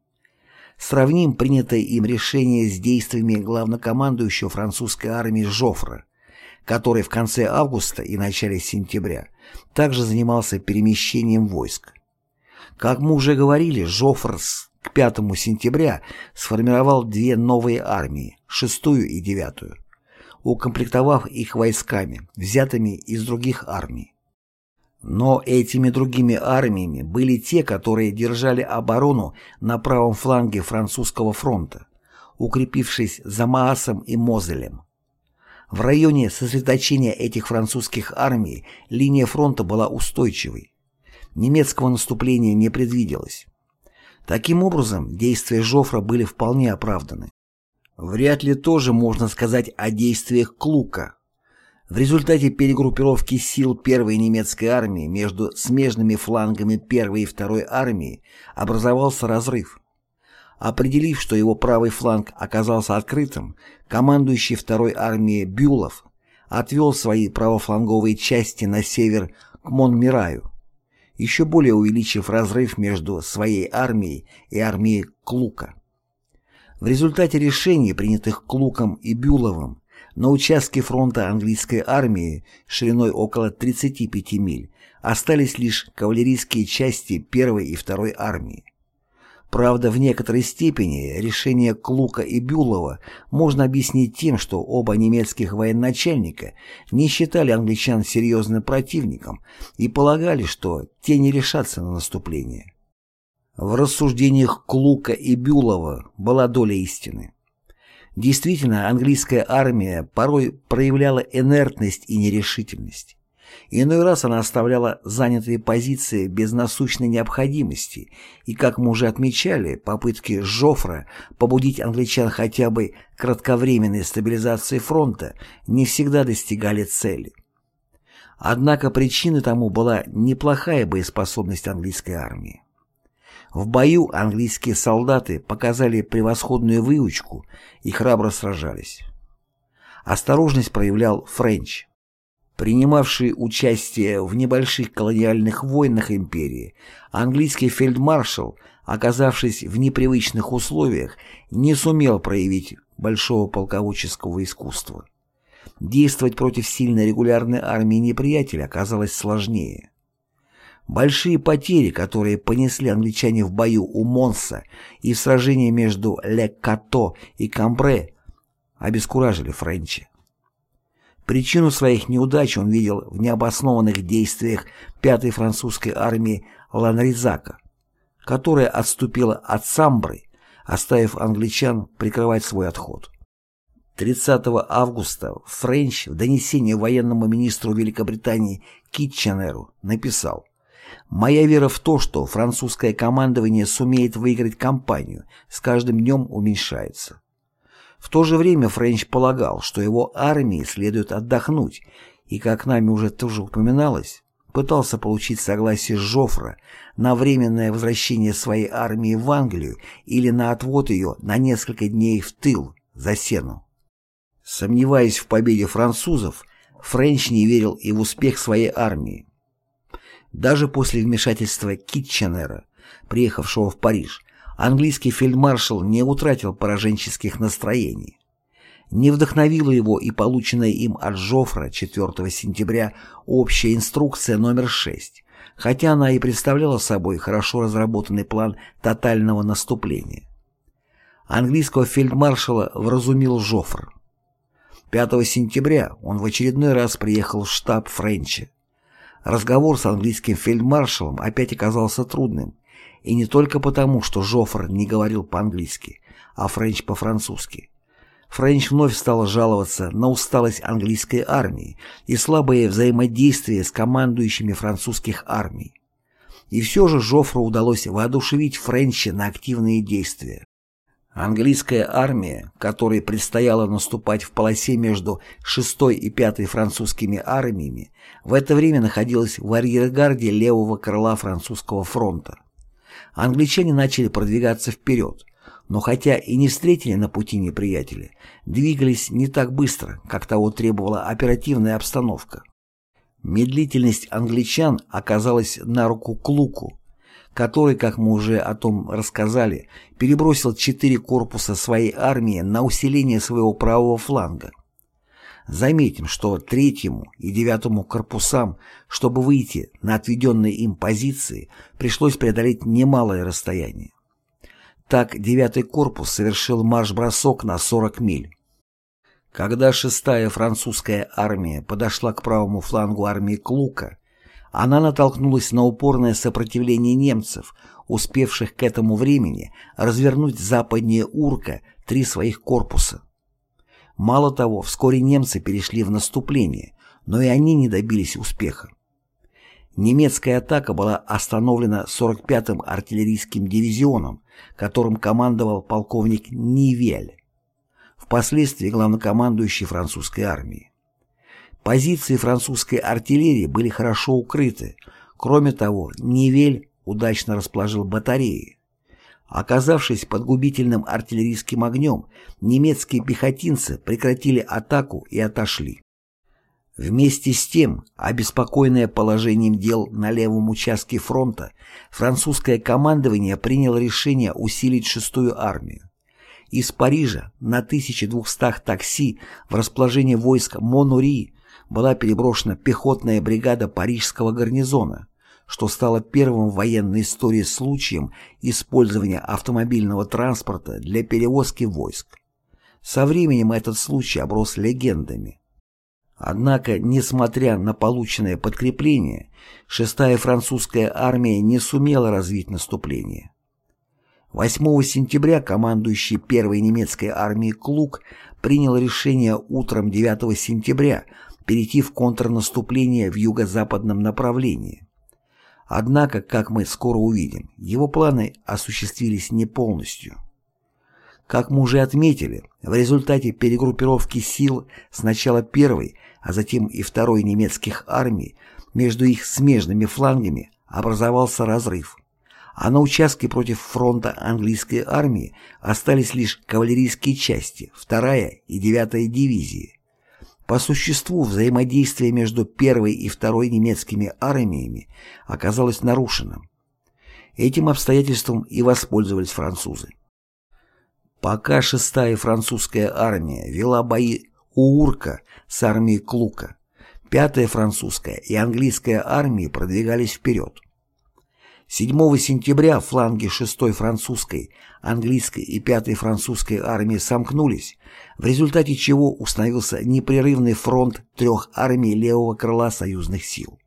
Сравним принятое им решение с действиями главнокомандующего французской армии Жофра, который в конце августа и начале сентября также занимался перемещением войск. Как мы уже говорили, Жофрс к 5 сентября сформировал две новые армии, шестую и девятую, укомплектовав их войсками, взятыми из других армий. Но этими другими армиями были те, которые держали оборону на правом фланге французского фронта, укрепившись за Маасом и Мозелем. В районе сосредоточения этих французских армий линия фронта была устойчивой. Немецкого наступления не предвиделось. Таким образом, действия Жофра были вполне оправданы. Вряд ли тоже можно сказать о действиях Клука. В результате перегруппировки сил первой немецкой армии между смежными флангами первой и второй армии образовался разрыв. Определив, что его правый фланг оказался открытым, командующий второй армией Бюлов отвел свои правофланговые части на север к Монмираю, еще более увеличив разрыв между своей армией и армией Клука. В результате решений, принятых Клуком и Бюловым, на участке фронта английской армии шириной около 35 миль остались лишь кавалерийские части первой и второй армии. Правда, в некоторой степени решение Клука и Бюлова можно объяснить тем, что оба немецких военачальника не считали англичан серьезным противником и полагали, что те не решатся на наступление. В рассуждениях Клука и Бюлова была доля истины. Действительно, английская армия порой проявляла инертность и нерешительность. Иной раз она оставляла занятые позиции без насущной необходимости, и, как мы уже отмечали, попытки Жофра побудить англичан хотя бы кратковременной стабилизации фронта не всегда достигали цели. Однако причиной тому была неплохая боеспособность английской армии. В бою английские солдаты показали превосходную выучку и храбро сражались. Осторожность проявлял Френч принимавший участие в небольших колониальных войнах империи, английский фельдмаршал, оказавшись в непривычных условиях, не сумел проявить большого полководческого искусства. Действовать против сильной регулярной армии неприятеля оказалось сложнее. Большие потери, которые понесли англичане в бою у Монса и в сражении между Ле-Като и Камбре, обескуражили Френча. Причину своих неудач он видел в необоснованных действиях 5-й французской армии Ланризака, которая отступила от Самбры, оставив англичан прикрывать свой отход. 30 августа Френч в донесении военному министру Великобритании Китченеру написал «Моя вера в то, что французское командование сумеет выиграть кампанию, с каждым днем уменьшается. В то же время Френч полагал, что его армии следует отдохнуть, и, как нами уже тоже упоминалось, пытался получить согласие Жофра на временное возвращение своей армии в Англию или на отвод ее на несколько дней в тыл, за Сену. Сомневаясь в победе французов, Френч не верил и в успех своей армии. Даже после вмешательства Китченера, приехавшего в Париж, английский фельдмаршал не утратил пораженческих настроений. Не вдохновила его и полученная им от Жофра 4 сентября общая инструкция номер 6, хотя она и представляла собой хорошо разработанный план тотального наступления. Английского фельдмаршала вразумил Жофр. 5 сентября он в очередной раз приехал в штаб Френча. Разговор с английским фельдмаршалом опять оказался трудным, и не только потому, что Жофр не говорил по-английски, а Френч по-французски. Френч вновь стал жаловаться на усталость английской армии и слабое взаимодействие с командующими французских армий. И все же Жофру удалось воодушевить Френча на активные действия. Английская армия, которой предстояло наступать в полосе между 6 и 5 французскими армиями, в это время находилась в арьергарде левого крыла французского фронта англичане начали продвигаться вперед, но хотя и не встретили на пути неприятеля, двигались не так быстро, как того требовала оперативная обстановка. Медлительность англичан оказалась на руку Клуку, который, как мы уже о том рассказали, перебросил четыре корпуса своей армии на усиление своего правого фланга. Заметим, что третьему и девятому корпусам, чтобы выйти на отведенные им позиции, пришлось преодолеть немалое расстояние. Так девятый корпус совершил марш-бросок на 40 миль. Когда шестая французская армия подошла к правому флангу армии Клука, она натолкнулась на упорное сопротивление немцев, успевших к этому времени развернуть западнее Урка три своих корпуса. Мало того, вскоре немцы перешли в наступление, но и они не добились успеха. Немецкая атака была остановлена 45-м артиллерийским дивизионом, которым командовал полковник Нивель, впоследствии главнокомандующий французской армией. Позиции французской артиллерии были хорошо укрыты. Кроме того, Нивель удачно расположил батареи. Оказавшись под губительным артиллерийским огнем, немецкие пехотинцы прекратили атаку и отошли. Вместе с тем, обеспокоенное положением дел на левом участке фронта, французское командование приняло решение усилить шестую армию. Из Парижа на 1200 такси в расположение войск Монури была переброшена пехотная бригада парижского гарнизона, что стало первым в военной истории случаем использования автомобильного транспорта для перевозки войск. Со временем этот случай оброс легендами. Однако, несмотря на полученное подкрепление, шестая французская армия не сумела развить наступление. 8 сентября командующий первой немецкой армией Клук принял решение утром 9 сентября перейти в контрнаступление в юго-западном направлении. Однако, как мы скоро увидим, его планы осуществились не полностью. Как мы уже отметили, в результате перегруппировки сил сначала первой, а затем и второй немецких армий между их смежными флангами образовался разрыв а на участке против фронта английской армии остались лишь кавалерийские части, 2-я и 9-я дивизии. По существу взаимодействие между первой и второй немецкими армиями оказалось нарушенным. Этим обстоятельством и воспользовались французы. Пока шестая французская армия вела бои у Урка с армией Клука, пятая французская и английская армии продвигались вперед. 7 сентября фланги 6-й французской, английской и 5-й французской армии сомкнулись, в результате чего установился непрерывный фронт трех армий левого крыла союзных сил.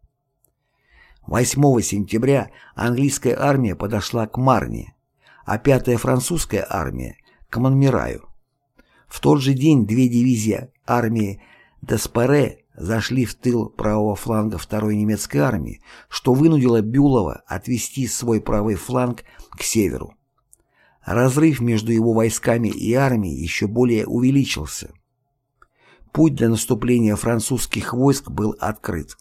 8 сентября английская армия подошла к Марне, а 5-я французская армия – к Монмираю. В тот же день две дивизии армии Деспаре зашли в тыл правого фланга второй немецкой армии, что вынудило Бюлова отвести свой правый фланг к северу. Разрыв между его войсками и армией еще более увеличился. Путь для наступления французских войск был открыт.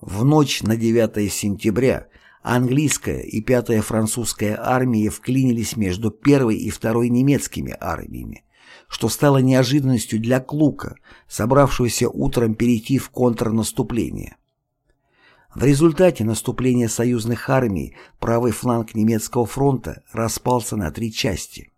В ночь на 9 сентября английская и пятая французская армии вклинились между первой и второй немецкими армиями, что стало неожиданностью для Клука, собравшегося утром перейти в контрнаступление. В результате наступления союзных армий правый фланг немецкого фронта распался на три части.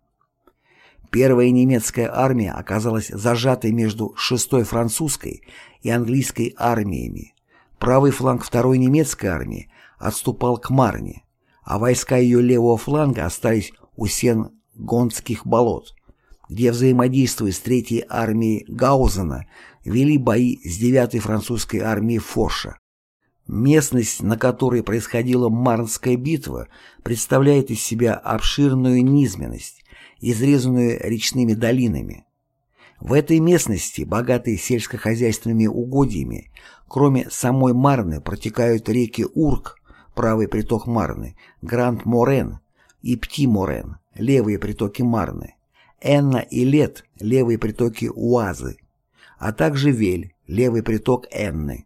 Первая немецкая армия оказалась зажатой между 6-й французской и английской армиями. Правый фланг второй немецкой армии отступал к Марне, а войска ее левого фланга остались у Сен-Гондских болот, где, взаимодействуя с Третьей армией Гаузена, вели бои с 9-й французской армией Форша. Местность, на которой происходила Марнская битва, представляет из себя обширную низменность, изрезанную речными долинами. В этой местности, богатой сельскохозяйственными угодьями, кроме самой Марны протекают реки Урк, правый приток Марны, Гранд-Морен и Пти-Морен, левые притоки Марны, Энна и Лет – левые притоки Уазы, а также Вель – левый приток Энны.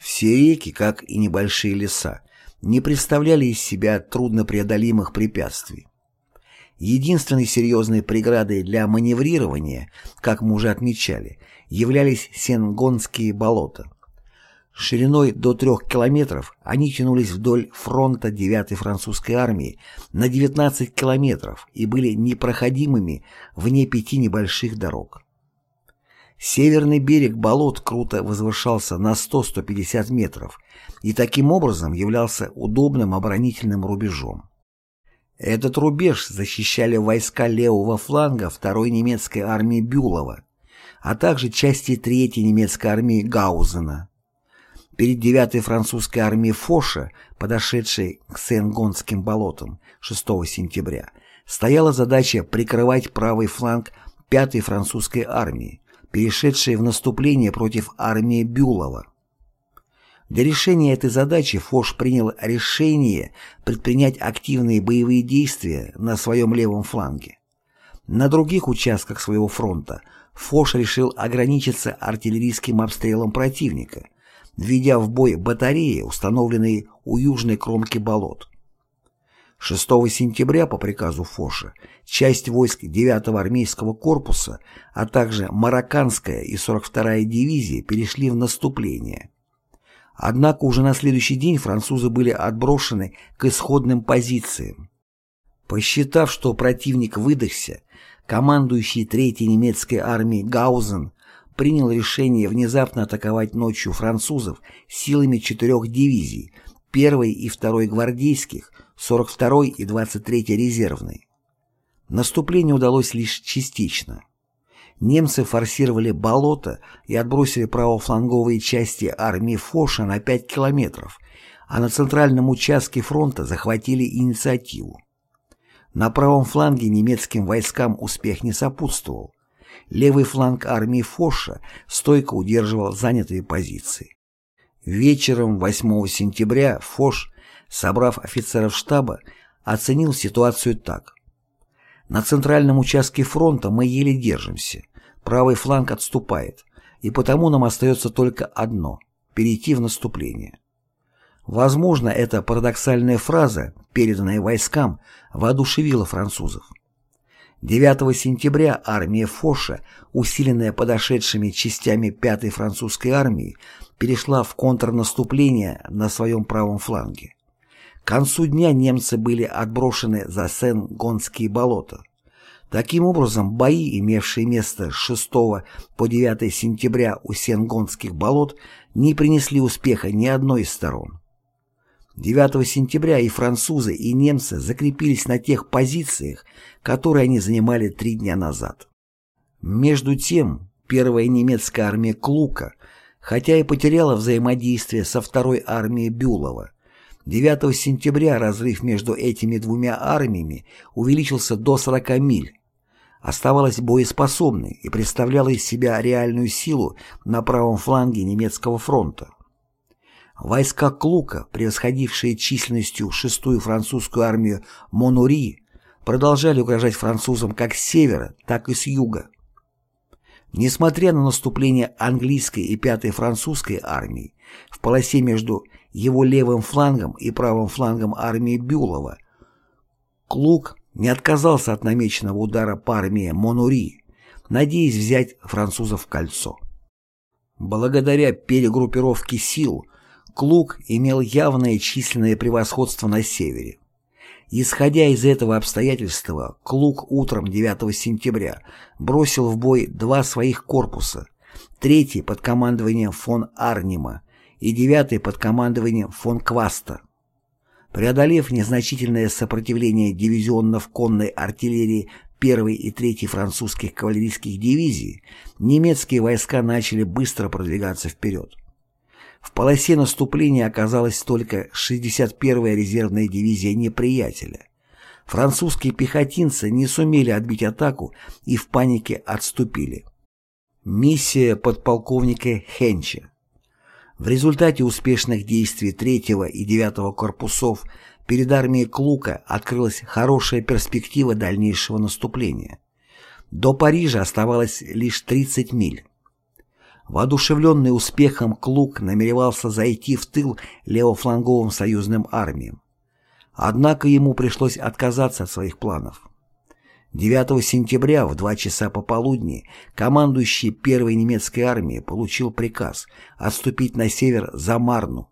Все реки, как и небольшие леса, не представляли из себя труднопреодолимых препятствий. Единственной серьезной преградой для маневрирования, как мы уже отмечали, являлись Сенгонские болота. Шириной до трех километров они тянулись вдоль фронта 9-й французской армии на 19 километров и были непроходимыми вне пяти небольших дорог. Северный берег болот круто возвышался на 100-150 метров и таким образом являлся удобным оборонительным рубежом. Этот рубеж защищали войска левого фланга второй немецкой армии Бюлова, а также части третьей немецкой армии Гаузена. Перед 9-й французской армией Фоша, подошедшей к Сен-Гонским болотам 6 сентября, стояла задача прикрывать правый фланг 5-й французской армии, перешедшей в наступление против армии Бюлова. Для решения этой задачи Фош принял решение предпринять активные боевые действия на своем левом фланге. На других участках своего фронта Фош решил ограничиться артиллерийским обстрелом противника, введя в бой батареи, установленные у южной кромки болот. 6 сентября по приказу Фоша часть войск 9-го армейского корпуса, а также Марокканская и 42-я дивизии перешли в наступление. Однако уже на следующий день французы были отброшены к исходным позициям. Посчитав, что противник выдохся, командующий Третьей немецкой армией Гаузен принял решение внезапно атаковать ночью французов силами четырех дивизий, 1 и 2 гвардейских, 42 и 23 резервной. Наступление удалось лишь частично. Немцы форсировали болото и отбросили правофланговые части армии Фоша на 5 километров, а на центральном участке фронта захватили инициативу. На правом фланге немецким войскам успех не сопутствовал. Левый фланг армии Фоша стойко удерживал занятые позиции. Вечером 8 сентября Фош, собрав офицеров штаба, оценил ситуацию так. На центральном участке фронта мы еле держимся, правый фланг отступает, и потому нам остается только одно – перейти в наступление. Возможно, эта парадоксальная фраза, переданная войскам, воодушевила французов. 9 сентября армия Фоша, усиленная подошедшими частями 5-й французской армии, перешла в контрнаступление на своем правом фланге. К концу дня немцы были отброшены за Сен-Гонские болота. Таким образом, бои, имевшие место с 6 по 9 сентября у Сен-Гонских болот, не принесли успеха ни одной из сторон. 9 сентября и французы, и немцы закрепились на тех позициях, которые они занимали три дня назад. Между тем, первая немецкая армия Клука, хотя и потеряла взаимодействие со второй армией Бюлова, 9 сентября разрыв между этими двумя армиями увеличился до 40 миль, оставалась боеспособной и представляла из себя реальную силу на правом фланге немецкого фронта. Войска Клука, превосходившие численностью шестую французскую армию Монури, продолжали угрожать французам как с севера, так и с юга. Несмотря на наступление английской и пятой французской армии, в полосе между его левым флангом и правым флангом армии Бюлова, Клук не отказался от намеченного удара по армии Монури, надеясь взять французов в кольцо. Благодаря перегруппировке сил Клук имел явное численное превосходство на севере. Исходя из этого обстоятельства, Клук утром 9 сентября бросил в бой два своих корпуса, третий под командованием фон Арнима и девятый под командованием фон Кваста. Преодолев незначительное сопротивление дивизионов конной артиллерии 1 и 3 французских кавалерийских дивизий, немецкие войска начали быстро продвигаться вперед. В полосе наступления оказалась только 61-я резервная дивизия неприятеля. Французские пехотинцы не сумели отбить атаку и в панике отступили. Миссия подполковника Хенча. В результате успешных действий 3 и 9 корпусов перед армией Клука открылась хорошая перспектива дальнейшего наступления. До Парижа оставалось лишь 30 миль. Воодушевленный успехом Клук намеревался зайти в тыл левофланговым союзным армиям. Однако ему пришлось отказаться от своих планов. 9 сентября в 2 часа пополудни командующий первой немецкой армией получил приказ отступить на север за Марну.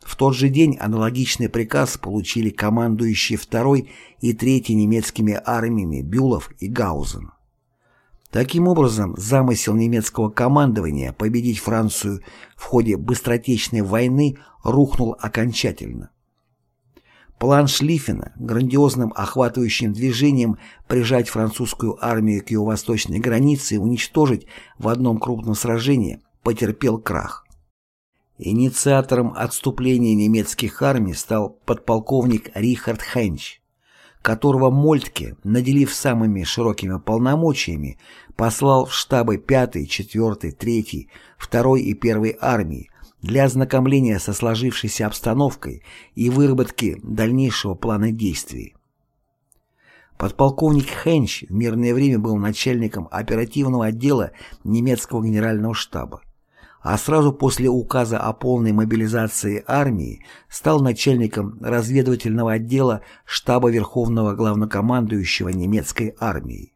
В тот же день аналогичный приказ получили командующие второй и третьей немецкими армиями Бюлов и Гаузен. Таким образом, замысел немецкого командования победить Францию в ходе быстротечной войны рухнул окончательно. План Шлиффена, грандиозным охватывающим движением прижать французскую армию к ее восточной границе и уничтожить в одном крупном сражении, потерпел крах. Инициатором отступления немецких армий стал подполковник Рихард Хенч, которого Мольтке, наделив самыми широкими полномочиями, послал в штабы 5-й, 4-й, 3-й, 2-й и 1-й армии для ознакомления со сложившейся обстановкой и выработки дальнейшего плана действий. Подполковник Хенч в мирное время был начальником оперативного отдела немецкого генерального штаба, а сразу после указа о полной мобилизации армии стал начальником разведывательного отдела штаба Верховного главнокомандующего немецкой армии.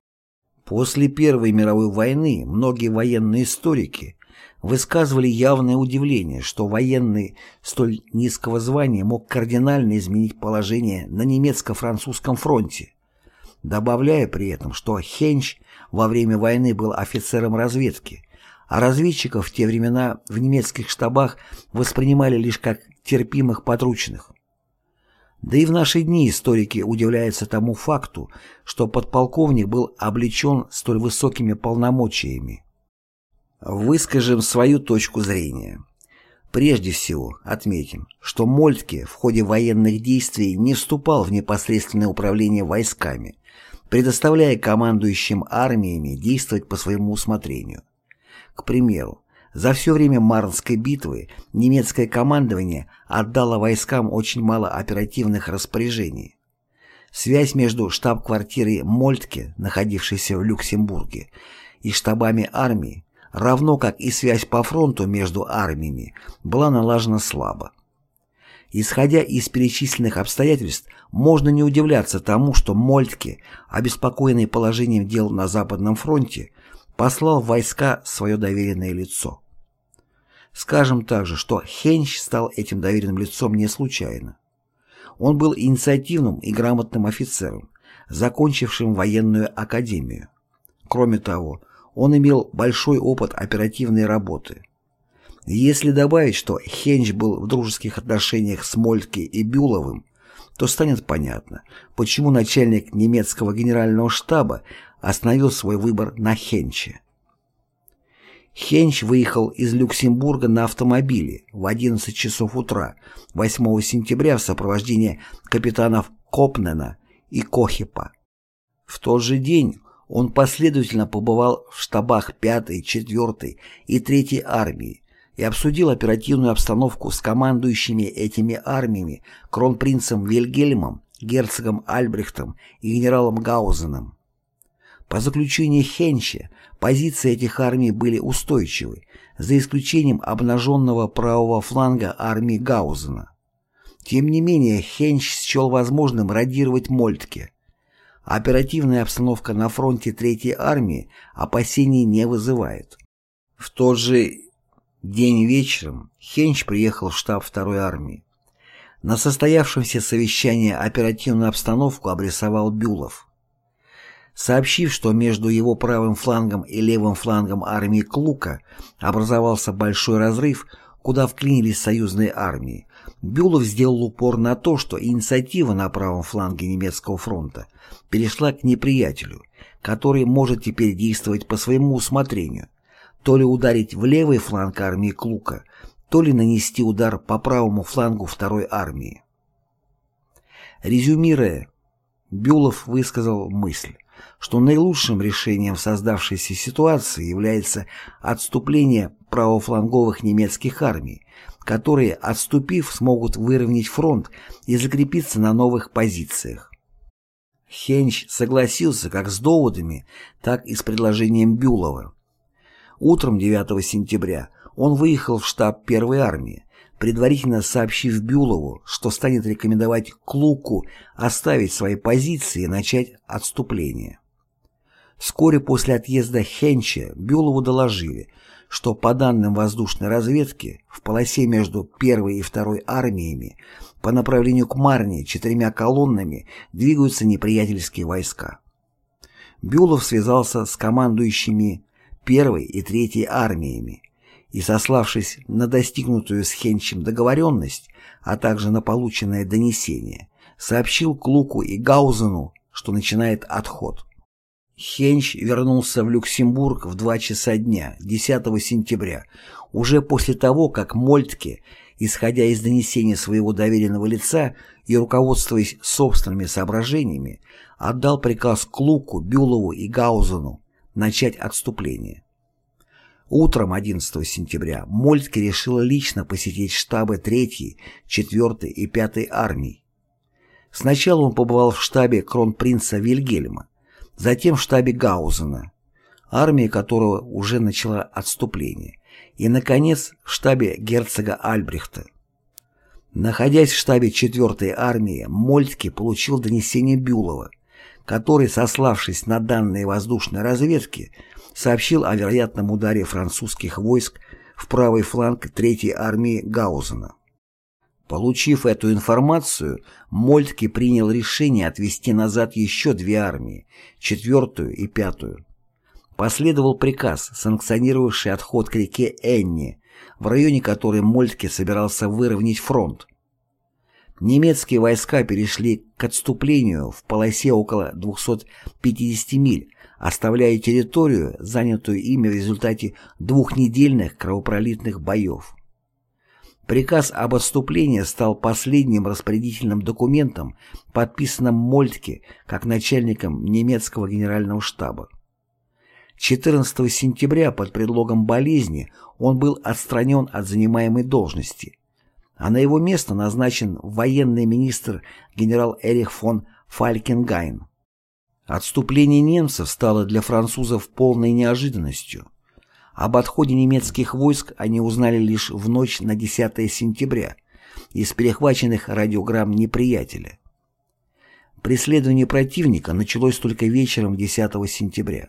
После Первой мировой войны многие военные историки высказывали явное удивление, что военный столь низкого звания мог кардинально изменить положение на немецко-французском фронте, добавляя при этом, что Хенч во время войны был офицером разведки, а разведчиков в те времена в немецких штабах воспринимали лишь как терпимых подручных. Да и в наши дни историки удивляются тому факту, что подполковник был облечен столь высокими полномочиями. Выскажем свою точку зрения. Прежде всего, отметим, что Мольтке в ходе военных действий не вступал в непосредственное управление войсками, предоставляя командующим армиями действовать по своему усмотрению. К примеру, за все время Марнской битвы немецкое командование отдало войскам очень мало оперативных распоряжений. Связь между штаб-квартирой Мольтке, находившейся в Люксембурге, и штабами армии равно как и связь по фронту между армиями, была налажена слабо. Исходя из перечисленных обстоятельств, можно не удивляться тому, что Мольтке, обеспокоенный положением дел на Западном фронте, послал в войска свое доверенное лицо. Скажем также, что Хенч стал этим доверенным лицом не случайно. Он был инициативным и грамотным офицером, закончившим военную академию. Кроме того, он имел большой опыт оперативной работы. Если добавить, что Хенч был в дружеских отношениях с Мольтке и Бюловым, то станет понятно, почему начальник немецкого генерального штаба остановил свой выбор на Хенче. Хенч выехал из Люксембурга на автомобиле в 11 часов утра 8 сентября в сопровождении капитанов Копнена и Кохипа. В тот же день он последовательно побывал в штабах 5-й, 4-й и 3-й армии и обсудил оперативную обстановку с командующими этими армиями кронпринцем Вильгельмом, герцогом Альбрехтом и генералом Гаузеном. По заключению Хенча, позиции этих армий были устойчивы, за исключением обнаженного правого фланга армии Гаузена. Тем не менее, Хенч счел возможным радировать Мольтке – Оперативная обстановка на фронте Третьей армии опасений не вызывает. В тот же день вечером Хенч приехал в штаб Второй армии. На состоявшемся совещании оперативную обстановку обрисовал Бюлов. Сообщив, что между его правым флангом и левым флангом армии Клука образовался большой разрыв, куда вклинились союзные армии, Бюлов сделал упор на то, что инициатива на правом фланге немецкого фронта перешла к неприятелю, который может теперь действовать по своему усмотрению, то ли ударить в левый фланг армии Клука, то ли нанести удар по правому флангу второй армии. Резюмируя, Бюлов высказал мысль, что наилучшим решением в создавшейся ситуации является отступление правофланговых немецких армий, которые, отступив, смогут выровнять фронт и закрепиться на новых позициях. Хенч согласился как с доводами, так и с предложением Бюлова. Утром 9 сентября он выехал в штаб первой армии, предварительно сообщив Бюлову, что станет рекомендовать Клуку оставить свои позиции и начать отступление. Вскоре после отъезда Хенча Бюлову доложили, что по данным воздушной разведки в полосе между первой и второй армиями по направлению к Марне четырьмя колоннами двигаются неприятельские войска. Бюлов связался с командующими первой и третьей армиями и, сославшись на достигнутую с Хенчем договоренность, а также на полученное донесение, сообщил Клуку и Гаузену, что начинает отход. Хенч вернулся в Люксембург в 2 часа дня, 10 сентября, уже после того, как Мольтке, исходя из донесения своего доверенного лица и руководствуясь собственными соображениями, отдал приказ Клуку, Бюлову и Гаузену начать отступление. Утром 11 сентября Мольтке решила лично посетить штабы 3-й, 4-й и 5-й армий. Сначала он побывал в штабе кронпринца Вильгельма, затем в штабе Гаузена, армия которого уже начала отступление, и, наконец, в штабе герцога Альбрехта. Находясь в штабе 4-й армии, Мольтке получил донесение Бюлова, который, сославшись на данные воздушной разведки, сообщил о вероятном ударе французских войск в правый фланг 3-й армии Гаузена. Получив эту информацию, Мольтке принял решение отвести назад еще две армии, четвертую и пятую. Последовал приказ, санкционировавший отход к реке Энни, в районе которой Мольтке собирался выровнять фронт. Немецкие войска перешли к отступлению в полосе около 250 миль, оставляя территорию, занятую ими в результате двухнедельных кровопролитных боев. Приказ об отступлении стал последним распорядительным документом, подписанным Мольтке как начальником немецкого генерального штаба. 14 сентября под предлогом болезни он был отстранен от занимаемой должности, а на его место назначен военный министр генерал Эрих фон Фалькенгайн. Отступление немцев стало для французов полной неожиданностью. Об отходе немецких войск они узнали лишь в ночь на 10 сентября из перехваченных радиограмм неприятеля. Преследование противника началось только вечером 10 сентября.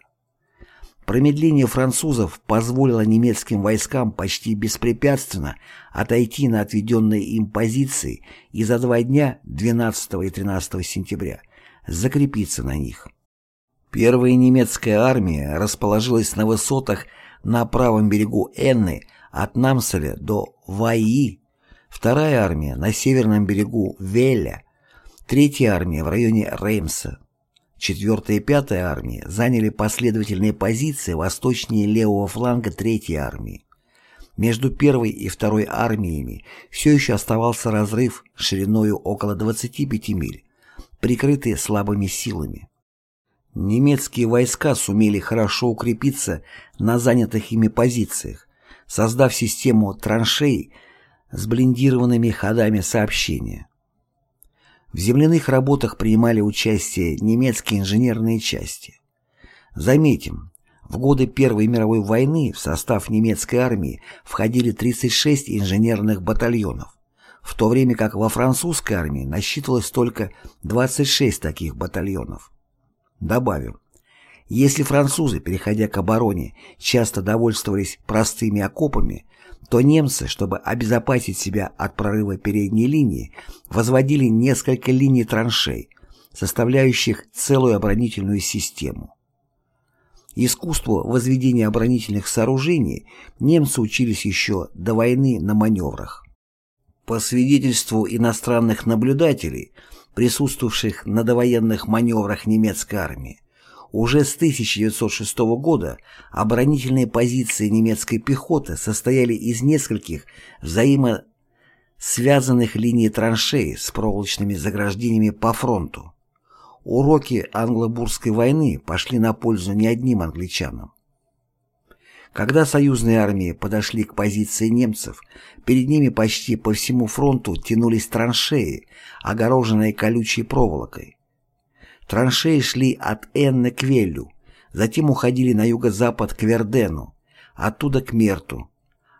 Промедление французов позволило немецким войскам почти беспрепятственно отойти на отведенные им позиции и за два дня, 12 и 13 сентября, закрепиться на них. Первая немецкая армия расположилась на высотах на правом берегу Энны от Намселя до Вайи, вторая армия на северном берегу Веля, третья армия в районе Реймса. Четвертая и пятая армии заняли последовательные позиции восточнее левого фланга Третьей армии. Между первой и второй армиями все еще оставался разрыв шириною около 25 миль, прикрытый слабыми силами. Немецкие войска сумели хорошо укрепиться на занятых ими позициях, создав систему траншей с блиндированными ходами сообщения. В земляных работах принимали участие немецкие инженерные части. Заметим, в годы Первой мировой войны в состав немецкой армии входили 36 инженерных батальонов, в то время как во французской армии насчитывалось только 26 таких батальонов. Добавим, если французы, переходя к обороне, часто довольствовались простыми окопами, то немцы, чтобы обезопасить себя от прорыва передней линии, возводили несколько линий траншей, составляющих целую оборонительную систему. Искусству возведения оборонительных сооружений немцы учились еще до войны на маневрах. По свидетельству иностранных наблюдателей, присутствовавших на довоенных маневрах немецкой армии, уже с 1906 года оборонительные позиции немецкой пехоты состояли из нескольких взаимосвязанных линий траншей с проволочными заграждениями по фронту. Уроки англо-бурской войны пошли на пользу не одним англичанам. Когда союзные армии подошли к позиции немцев, перед ними почти по всему фронту тянулись траншеи, огороженные колючей проволокой. Траншеи шли от Энны к Веллю, затем уходили на юго-запад к Вердену, оттуда к Мерту,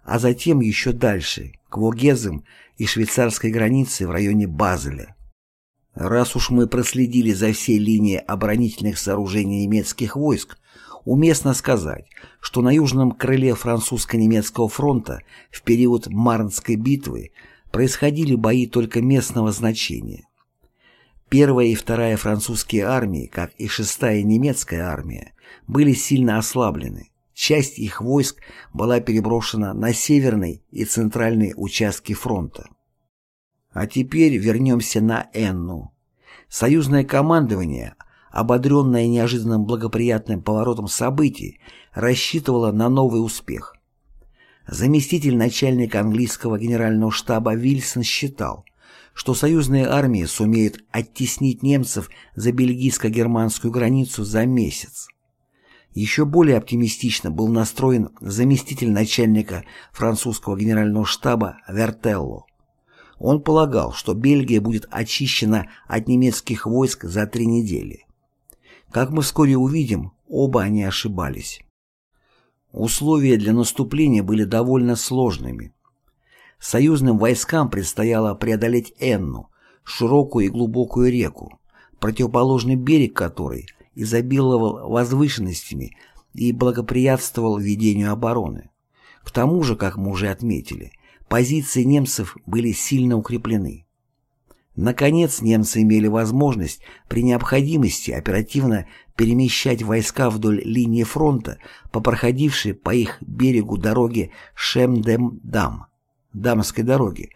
а затем еще дальше, к Вогезам и швейцарской границе в районе Базеля. Раз уж мы проследили за всей линией оборонительных сооружений немецких войск, уместно сказать, что на южном крыле французско-немецкого фронта в период Марнской битвы происходили бои только местного значения. Первая и вторая французские армии, как и шестая немецкая армия, были сильно ослаблены. Часть их войск была переброшена на северный и центральные участки фронта. А теперь вернемся на Энну. Союзное командование, ободренное неожиданным благоприятным поворотом событий, рассчитывало на новый успех. Заместитель начальника английского генерального штаба Вильсон считал, что союзные армии сумеют оттеснить немцев за бельгийско-германскую границу за месяц. Еще более оптимистично был настроен заместитель начальника французского генерального штаба Вертелло. Он полагал, что Бельгия будет очищена от немецких войск за три недели. Как мы вскоре увидим, оба они ошибались. Условия для наступления были довольно сложными. Союзным войскам предстояло преодолеть Энну, широкую и глубокую реку, противоположный берег которой изобиловал возвышенностями и благоприятствовал ведению обороны. К тому же, как мы уже отметили, позиции немцев были сильно укреплены. Наконец, немцы имели возможность при необходимости оперативно перемещать войска вдоль линии фронта по проходившей по их берегу дороге Шемдем-Дам, Дамской дороги,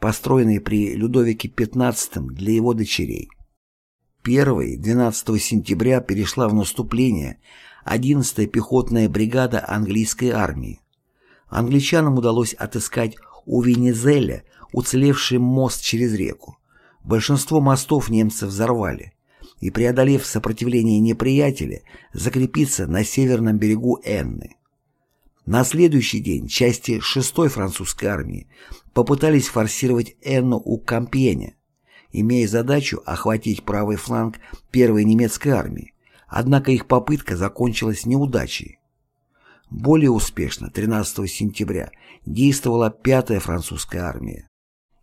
построенной при Людовике XV для его дочерей. 1-12 сентября перешла в наступление 11-я пехотная бригада английской армии. Англичанам удалось отыскать у Венезеля уцелевший мост через реку. Большинство мостов немцы взорвали и, преодолев сопротивление неприятеля, закрепиться на северном берегу Энны. На следующий день части 6-й французской армии попытались форсировать Энну у Кампьеня, имея задачу охватить правый фланг первой немецкой армии, однако их попытка закончилась неудачей. Более успешно 13 сентября действовала пятая французская армия.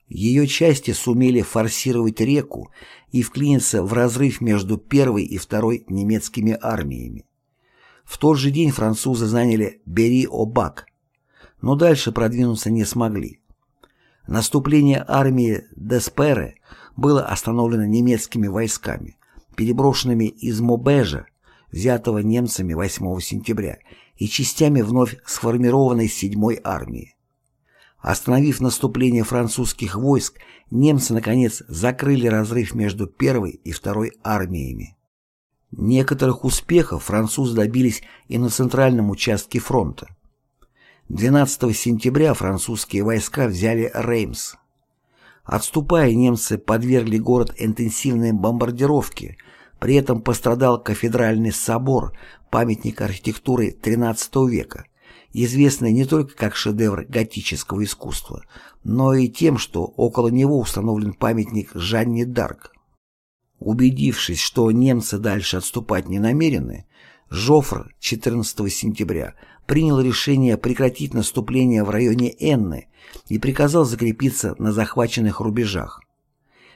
Ее части сумели форсировать реку и вклиниться в разрыв между первой и второй немецкими армиями. В тот же день французы заняли Бери-Обак, но дальше продвинуться не смогли. Наступление армии Деспере было остановлено немецкими войсками, переброшенными из Мобежа, взятого немцами 8 сентября, и частями вновь сформированной 7-й армии. Остановив наступление французских войск, немцы, наконец, закрыли разрыв между первой и второй армиями. Некоторых успехов французы добились и на центральном участке фронта. 12 сентября французские войска взяли Реймс. Отступая, немцы подвергли город интенсивной бомбардировке, при этом пострадал кафедральный собор, памятник архитектуры XIII века, известный не только как шедевр готического искусства, но и тем, что около него установлен памятник Жанне Дарк. Убедившись, что немцы дальше отступать не намерены, Жофр 14 сентября принял решение прекратить наступление в районе Энны и приказал закрепиться на захваченных рубежах.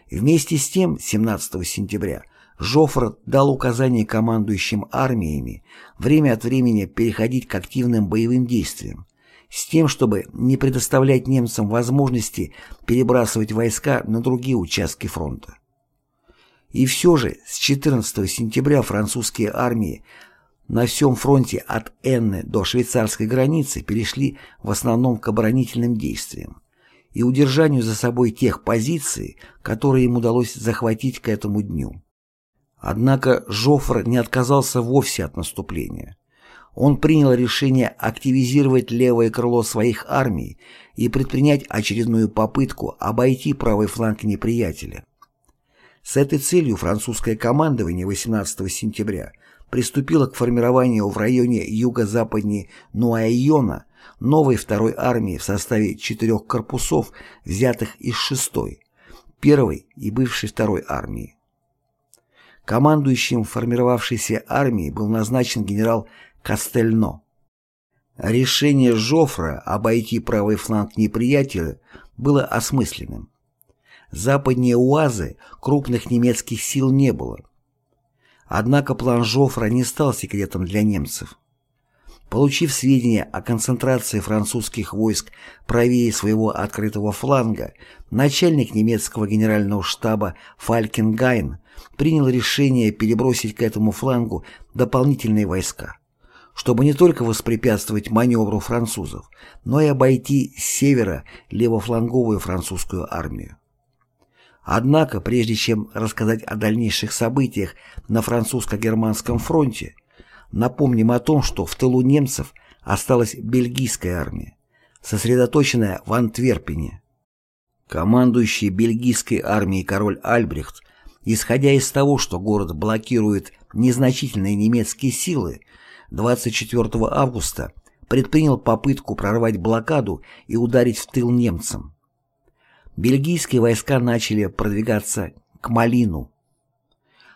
Вместе с тем, 17 сентября, Жофр дал указание командующим армиями время от времени переходить к активным боевым действиям, с тем, чтобы не предоставлять немцам возможности перебрасывать войска на другие участки фронта. И все же с 14 сентября французские армии на всем фронте от Энны до швейцарской границы перешли в основном к оборонительным действиям и удержанию за собой тех позиций, которые им удалось захватить к этому дню. Однако Жофр не отказался вовсе от наступления. Он принял решение активизировать левое крыло своих армий и предпринять очередную попытку обойти правый фланг неприятеля. С этой целью французское командование 18 сентября приступила к формированию в районе юго-западнее Нуайона новой второй армии в составе четырех корпусов, взятых из шестой, первой и бывшей второй армии. Командующим формировавшейся армией был назначен генерал Кастельно. Решение Жофра обойти правый фланг неприятеля было осмысленным. Западнее Уазы крупных немецких сил не было, Однако план Жофра не стал секретом для немцев. Получив сведения о концентрации французских войск правее своего открытого фланга, начальник немецкого генерального штаба Фалькенгайн принял решение перебросить к этому флангу дополнительные войска, чтобы не только воспрепятствовать маневру французов, но и обойти с севера левофланговую французскую армию. Однако, прежде чем рассказать о дальнейших событиях на французско-германском фронте, Напомним о том, что в тылу немцев осталась бельгийская армия, сосредоточенная в Антверпене. Командующий бельгийской армией король Альбрехт, исходя из того, что город блокирует незначительные немецкие силы, 24 августа предпринял попытку прорвать блокаду и ударить в тыл немцам. Бельгийские войска начали продвигаться к Малину,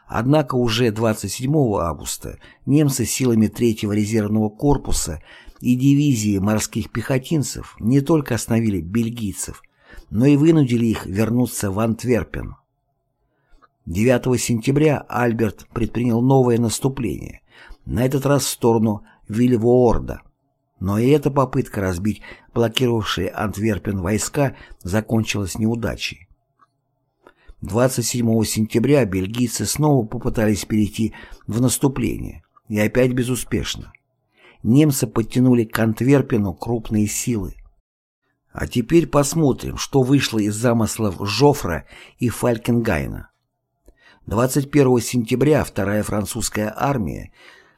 Однако уже 27 августа немцы силами 3-го резервного корпуса и дивизии морских пехотинцев не только остановили бельгийцев, но и вынудили их вернуться в Антверпен. 9 сентября Альберт предпринял новое наступление, на этот раз в сторону Вильвоорда. Но и эта попытка разбить блокировавшие Антверпен войска закончилась неудачей. 27 сентября бельгийцы снова попытались перейти в наступление, и опять безуспешно. Немцы подтянули к Антверпену крупные силы. А теперь посмотрим, что вышло из замыслов Жофра и Фалькенгайна. 21 сентября вторая французская армия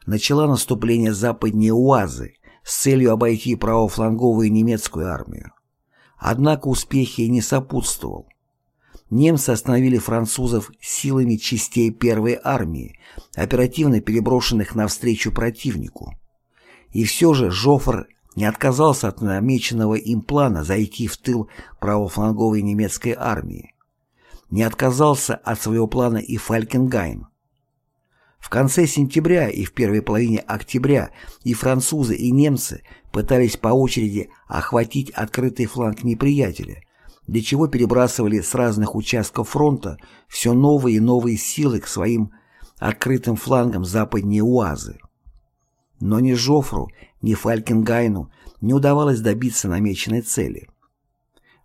начала наступление западнее Уазы с целью обойти правофланговую немецкую армию. Однако успехи не сопутствовал немцы остановили французов силами частей первой армии, оперативно переброшенных навстречу противнику. И все же Жофр не отказался от намеченного им плана зайти в тыл правофланговой немецкой армии. Не отказался от своего плана и Фалькенгайн. В конце сентября и в первой половине октября и французы, и немцы пытались по очереди охватить открытый фланг неприятеля, для чего перебрасывали с разных участков фронта все новые и новые силы к своим открытым флангам западнее Уазы. Но ни Жофру, ни Фалькенгайну не удавалось добиться намеченной цели.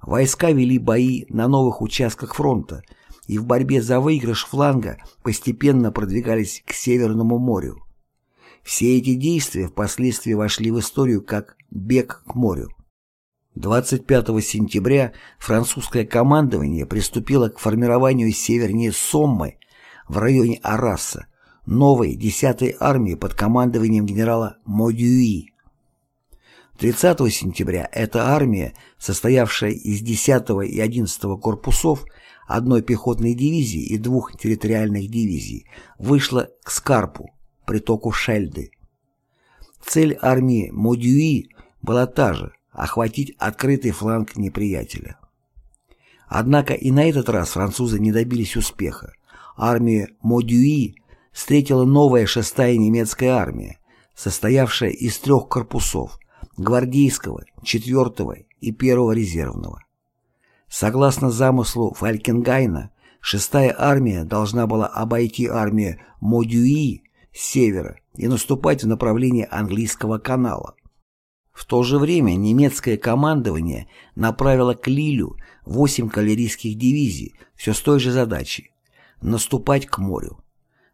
Войска вели бои на новых участках фронта и в борьбе за выигрыш фланга постепенно продвигались к Северному морю. Все эти действия впоследствии вошли в историю как «бег к морю». 25 сентября французское командование приступило к формированию севернее Соммы в районе Араса новой 10-й армии под командованием генерала Модюи. 30 сентября эта армия, состоявшая из 10 и 11 корпусов, одной пехотной дивизии и двух территориальных дивизий, вышла к Скарпу, притоку Шельды. Цель армии Модюи была та же охватить открытый фланг неприятеля. Однако и на этот раз французы не добились успеха. Армию Модюи встретила новая шестая немецкая армия, состоявшая из трех корпусов – гвардейского, четвертого и первого резервного. Согласно замыслу Фалькенгайна, шестая армия должна была обойти армию Модюи с севера и наступать в направлении английского канала. В то же время немецкое командование направило к Лилю 8 кавалерийских дивизий все с той же задачей – наступать к морю.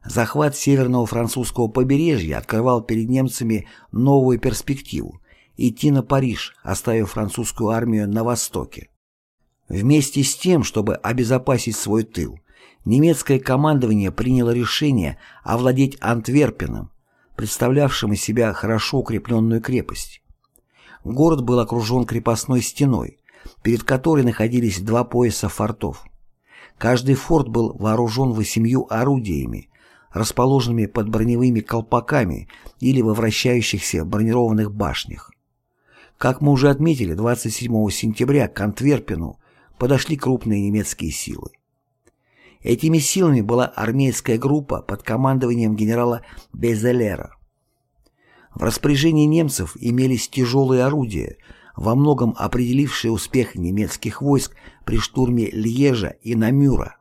Захват северного французского побережья открывал перед немцами новую перспективу – идти на Париж, оставив французскую армию на востоке. Вместе с тем, чтобы обезопасить свой тыл, немецкое командование приняло решение овладеть Антверпеном, представлявшим из себя хорошо укрепленную крепость. Город был окружен крепостной стеной, перед которой находились два пояса фортов. Каждый форт был вооружен восемью орудиями, расположенными под броневыми колпаками или во вращающихся бронированных башнях. Как мы уже отметили, 27 сентября к Антверпену подошли крупные немецкие силы. Этими силами была армейская группа под командованием генерала Безелера. В распоряжении немцев имелись тяжелые орудия, во многом определившие успех немецких войск при штурме Льежа и Намюра.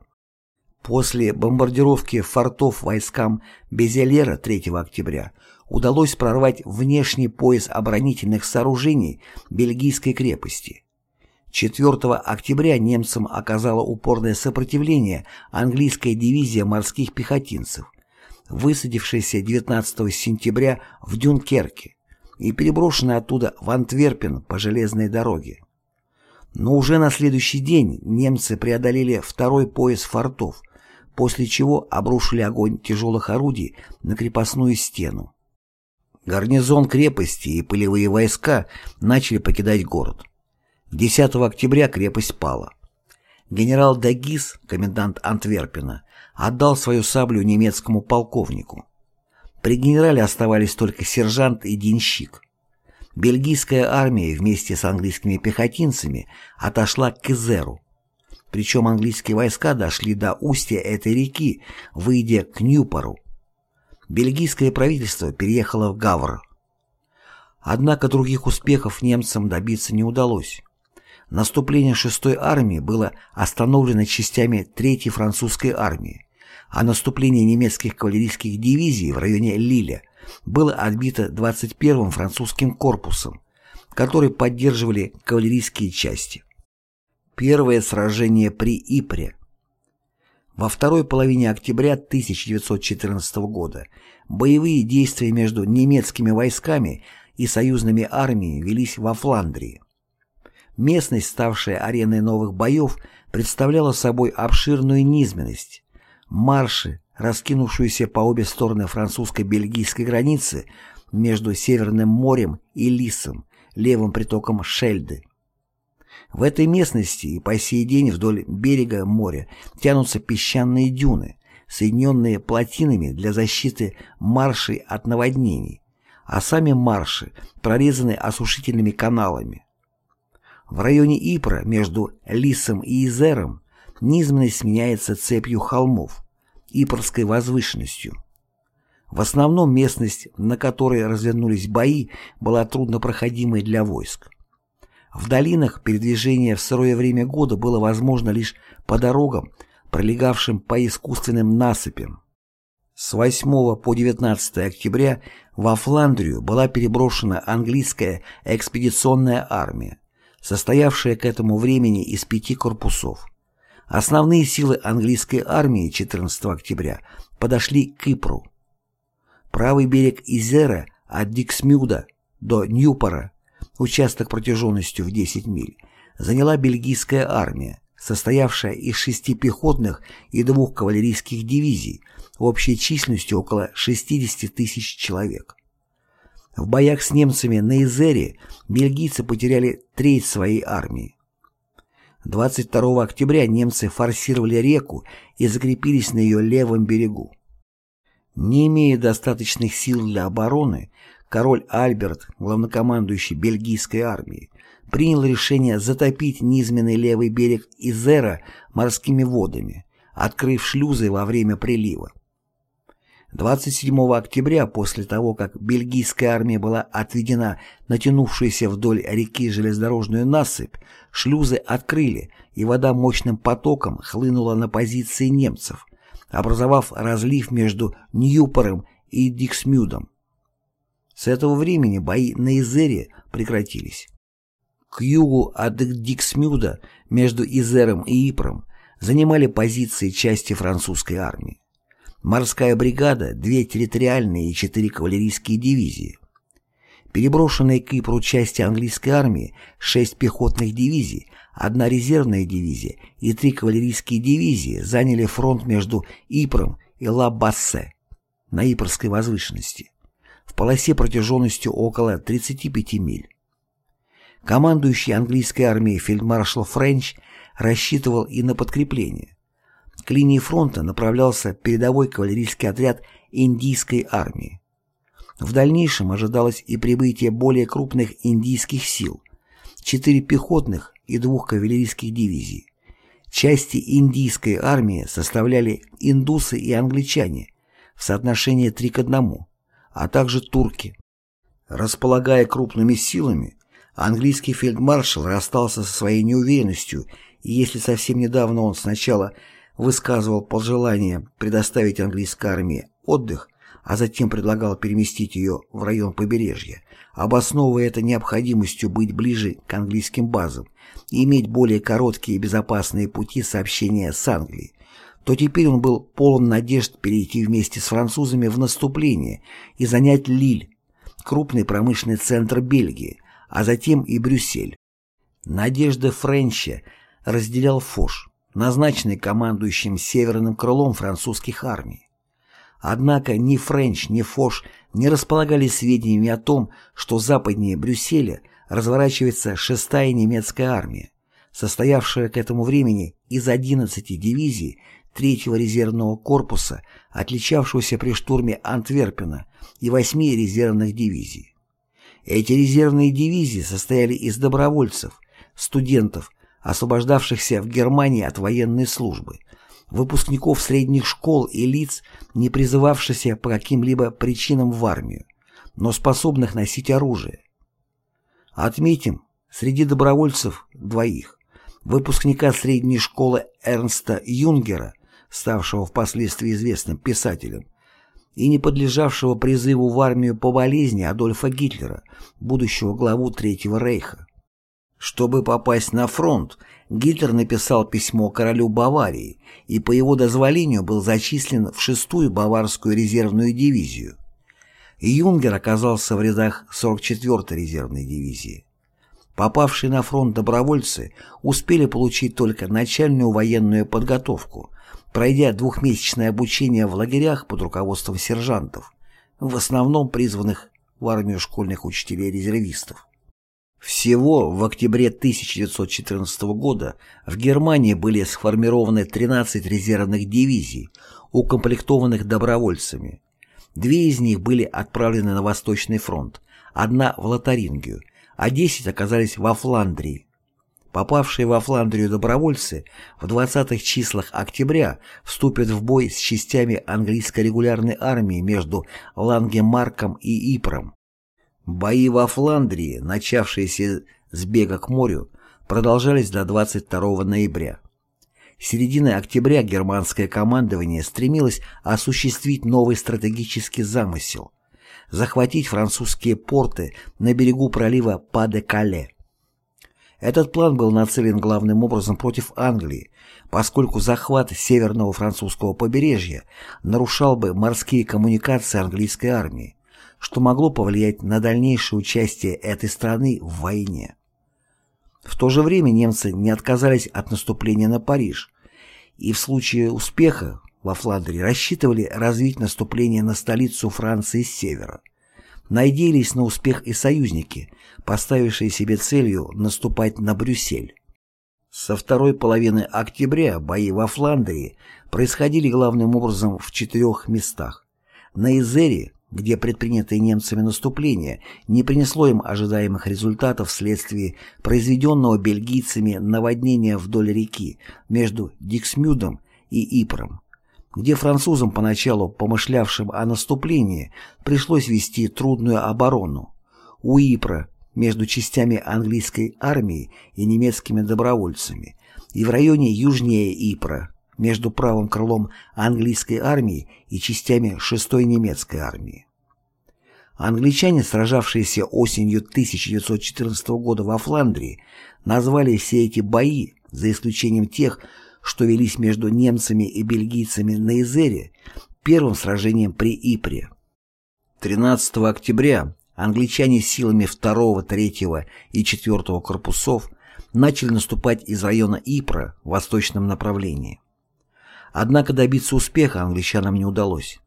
После бомбардировки фортов войскам Безелера 3 октября удалось прорвать внешний пояс оборонительных сооружений бельгийской крепости. 4 октября немцам оказала упорное сопротивление английская дивизия морских пехотинцев, высадившаяся 19 сентября в Дюнкерке и переброшенная оттуда в Антверпен по железной дороге. Но уже на следующий день немцы преодолели второй пояс фортов, после чего обрушили огонь тяжелых орудий на крепостную стену. Гарнизон крепости и полевые войска начали покидать город. 10 октября крепость пала. Генерал Дагис, комендант Антверпена, отдал свою саблю немецкому полковнику. При генерале оставались только сержант и денщик. Бельгийская армия вместе с английскими пехотинцами отошла к Изеру. Причем английские войска дошли до устья этой реки, выйдя к Ньюпору. Бельгийское правительство переехало в Гавр. Однако других успехов немцам добиться не удалось. Наступление 6-й армии было остановлено частями 3-й французской армии, а наступление немецких кавалерийских дивизий в районе Лиля было отбито 21-м французским корпусом, который поддерживали кавалерийские части. Первое сражение при Ипре. Во второй половине октября 1914 года боевые действия между немецкими войсками и союзными армиями велись во Фландрии. Местность, ставшая ареной новых боев, представляла собой обширную низменность. Марши, раскинувшуюся по обе стороны французско-бельгийской границы между Северным морем и Лисом, левым притоком Шельды. В этой местности и по сей день вдоль берега моря тянутся песчаные дюны, соединенные плотинами для защиты маршей от наводнений, а сами марши прорезаны осушительными каналами. В районе Ипра между Лисом и Изером низменность сменяется цепью холмов, Ипрской возвышенностью. В основном местность, на которой развернулись бои, была труднопроходимой для войск. В долинах передвижение в сырое время года было возможно лишь по дорогам, пролегавшим по искусственным насыпям. С 8 по 19 октября во Фландрию была переброшена английская экспедиционная армия, состоявшая к этому времени из пяти корпусов. Основные силы английской армии 14 октября подошли к Кипру. Правый берег Изера от Диксмюда до Ньюпора, участок протяженностью в 10 миль, заняла бельгийская армия, состоявшая из шести пехотных и двух кавалерийских дивизий, общей численностью около 60 тысяч человек. В боях с немцами на Изере бельгийцы потеряли треть своей армии. 22 октября немцы форсировали реку и закрепились на ее левом берегу. Не имея достаточных сил для обороны, король Альберт, главнокомандующий бельгийской армией, принял решение затопить низменный левый берег Изера морскими водами, открыв шлюзы во время прилива. 27 октября, после того, как бельгийская армия была отведена натянувшуюся вдоль реки железнодорожную насыпь, шлюзы открыли, и вода мощным потоком хлынула на позиции немцев, образовав разлив между Ньюпором и Диксмюдом. С этого времени бои на Изере прекратились. К югу от Диксмюда между Изером и Ипром занимали позиции части французской армии морская бригада, две территориальные и четыре кавалерийские дивизии. Переброшенные к Кипру части английской армии, шесть пехотных дивизий, одна резервная дивизия и три кавалерийские дивизии заняли фронт между Ипром и Ла-Бассе на Ипрской возвышенности, в полосе протяженностью около 35 миль. Командующий английской армией фельдмаршал Френч рассчитывал и на подкрепление. К линии фронта направлялся передовой кавалерийский отряд индийской армии. В дальнейшем ожидалось и прибытие более крупных индийских сил, четыре пехотных и двух кавалерийских дивизий. Части индийской армии составляли индусы и англичане в соотношении 3 к 1, а также турки. Располагая крупными силами, английский фельдмаршал расстался со своей неуверенностью, и если совсем недавно он сначала высказывал пожелание предоставить английской армии отдых, а затем предлагал переместить ее в район побережья, обосновывая это необходимостью быть ближе к английским базам и иметь более короткие и безопасные пути сообщения с Англией, то теперь он был полон надежд перейти вместе с французами в наступление и занять Лиль, крупный промышленный центр Бельгии, а затем и Брюссель. Надежда Френча разделял Фош, назначенный командующим северным крылом французских армий. Однако ни Френч, ни Фош не располагали сведениями о том, что западнее Брюсселя разворачивается шестая немецкая армия, состоявшая к этому времени из 11 дивизий третьего резервного корпуса, отличавшегося при штурме Антверпена, и восьми резервных дивизий. Эти резервные дивизии состояли из добровольцев, студентов, освобождавшихся в Германии от военной службы, выпускников средних школ и лиц, не призывавшихся по каким-либо причинам в армию, но способных носить оружие. Отметим, среди добровольцев двоих, выпускника средней школы Эрнста Юнгера, ставшего впоследствии известным писателем, и не подлежавшего призыву в армию по болезни Адольфа Гитлера, будущего главу Третьего Рейха. Чтобы попасть на фронт, Гитлер написал письмо королю Баварии и по его дозволению был зачислен в шестую баварскую резервную дивизию. Юнгер оказался в рядах 44-й резервной дивизии. Попавшие на фронт добровольцы успели получить только начальную военную подготовку, пройдя двухмесячное обучение в лагерях под руководством сержантов, в основном призванных в армию школьных учителей-резервистов. Всего в октябре 1914 года в Германии были сформированы 13 резервных дивизий, укомплектованных добровольцами. Две из них были отправлены на Восточный фронт, одна в Лотарингию, а 10 оказались во Фландрии. Попавшие во Фландрию добровольцы в 20-х числах октября вступят в бой с частями английской регулярной армии между Лангемарком и Ипром. Бои во Фландрии, начавшиеся с бега к морю, продолжались до 22 ноября. С середины октября германское командование стремилось осуществить новый стратегический замысел – захватить французские порты на берегу пролива Па-де-Кале. Этот план был нацелен главным образом против Англии, поскольку захват северного французского побережья нарушал бы морские коммуникации английской армии, что могло повлиять на дальнейшее участие этой страны в войне. В то же время немцы не отказались от наступления на Париж и в случае успеха во Фландрии рассчитывали развить наступление на столицу Франции с севера. Надеялись на успех и союзники, поставившие себе целью наступать на Брюссель. Со второй половины октября бои во Фландрии происходили главным образом в четырех местах. На Изере, где предпринятое немцами наступление не принесло им ожидаемых результатов вследствие произведенного бельгийцами наводнения вдоль реки между Диксмюдом и Ипром, где французам, поначалу помышлявшим о наступлении, пришлось вести трудную оборону. У Ипра между частями английской армии и немецкими добровольцами, и в районе южнее Ипра между правым крылом английской армии и частями 6-й немецкой армии. Англичане, сражавшиеся осенью 1914 года во Фландрии, назвали все эти бои, за исключением тех, что велись между немцами и бельгийцами на Изере, первым сражением при Ипре. 13 октября англичане силами 2, 3 и 4 корпусов начали наступать из района Ипра в восточном направлении. Однако добиться успеха англичанам не удалось.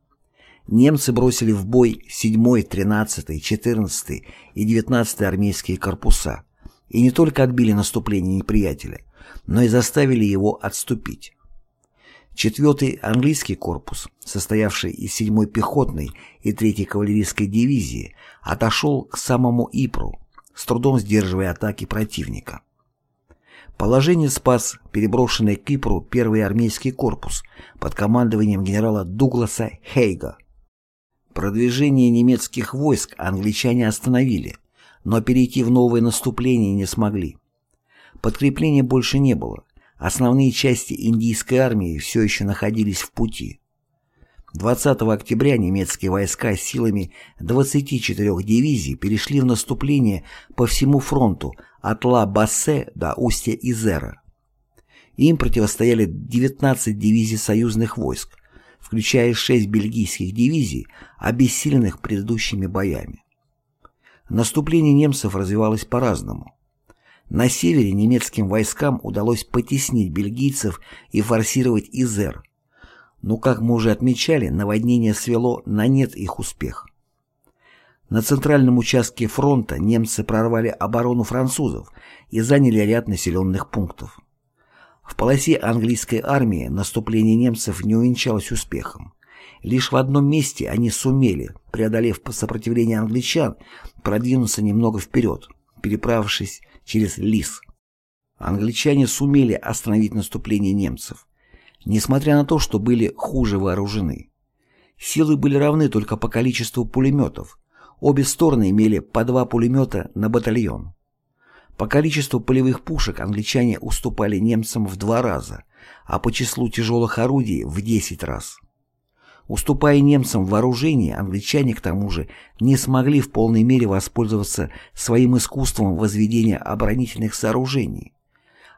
Немцы бросили в бой 7, 13, 14 и 19 армейские корпуса и не только отбили наступление неприятеля, но и заставили его отступить. Четвертый английский корпус, состоявший из 7-й пехотной и 3-й кавалерийской дивизии, отошел к самому Ипру, с трудом сдерживая атаки противника. Положение спас переброшенный к Кипру первый армейский корпус под командованием генерала Дугласа Хейга. Продвижение немецких войск англичане остановили, но перейти в новое наступление не смогли. Подкрепления больше не было, основные части индийской армии все еще находились в пути. 20 октября немецкие войска силами 24 дивизий перешли в наступление по всему фронту от Ла-Бассе до устья Изера. Им противостояли 19 дивизий союзных войск, включая 6 бельгийских дивизий, обессиленных предыдущими боями. Наступление немцев развивалось по-разному. На севере немецким войскам удалось потеснить бельгийцев и форсировать Изер. Но, как мы уже отмечали, наводнение свело на нет их успех. На центральном участке фронта немцы прорвали оборону французов и заняли ряд населенных пунктов. В полосе английской армии наступление немцев не увенчалось успехом. Лишь в одном месте они сумели, преодолев сопротивление англичан, продвинуться немного вперед, переправившись через Лис. Англичане сумели остановить наступление немцев, несмотря на то, что были хуже вооружены. Силы были равны только по количеству пулеметов. Обе стороны имели по два пулемета на батальон. По количеству полевых пушек англичане уступали немцам в два раза, а по числу тяжелых орудий в 10 раз. Уступая немцам в вооружении, англичане к тому же не смогли в полной мере воспользоваться своим искусством возведения оборонительных сооружений.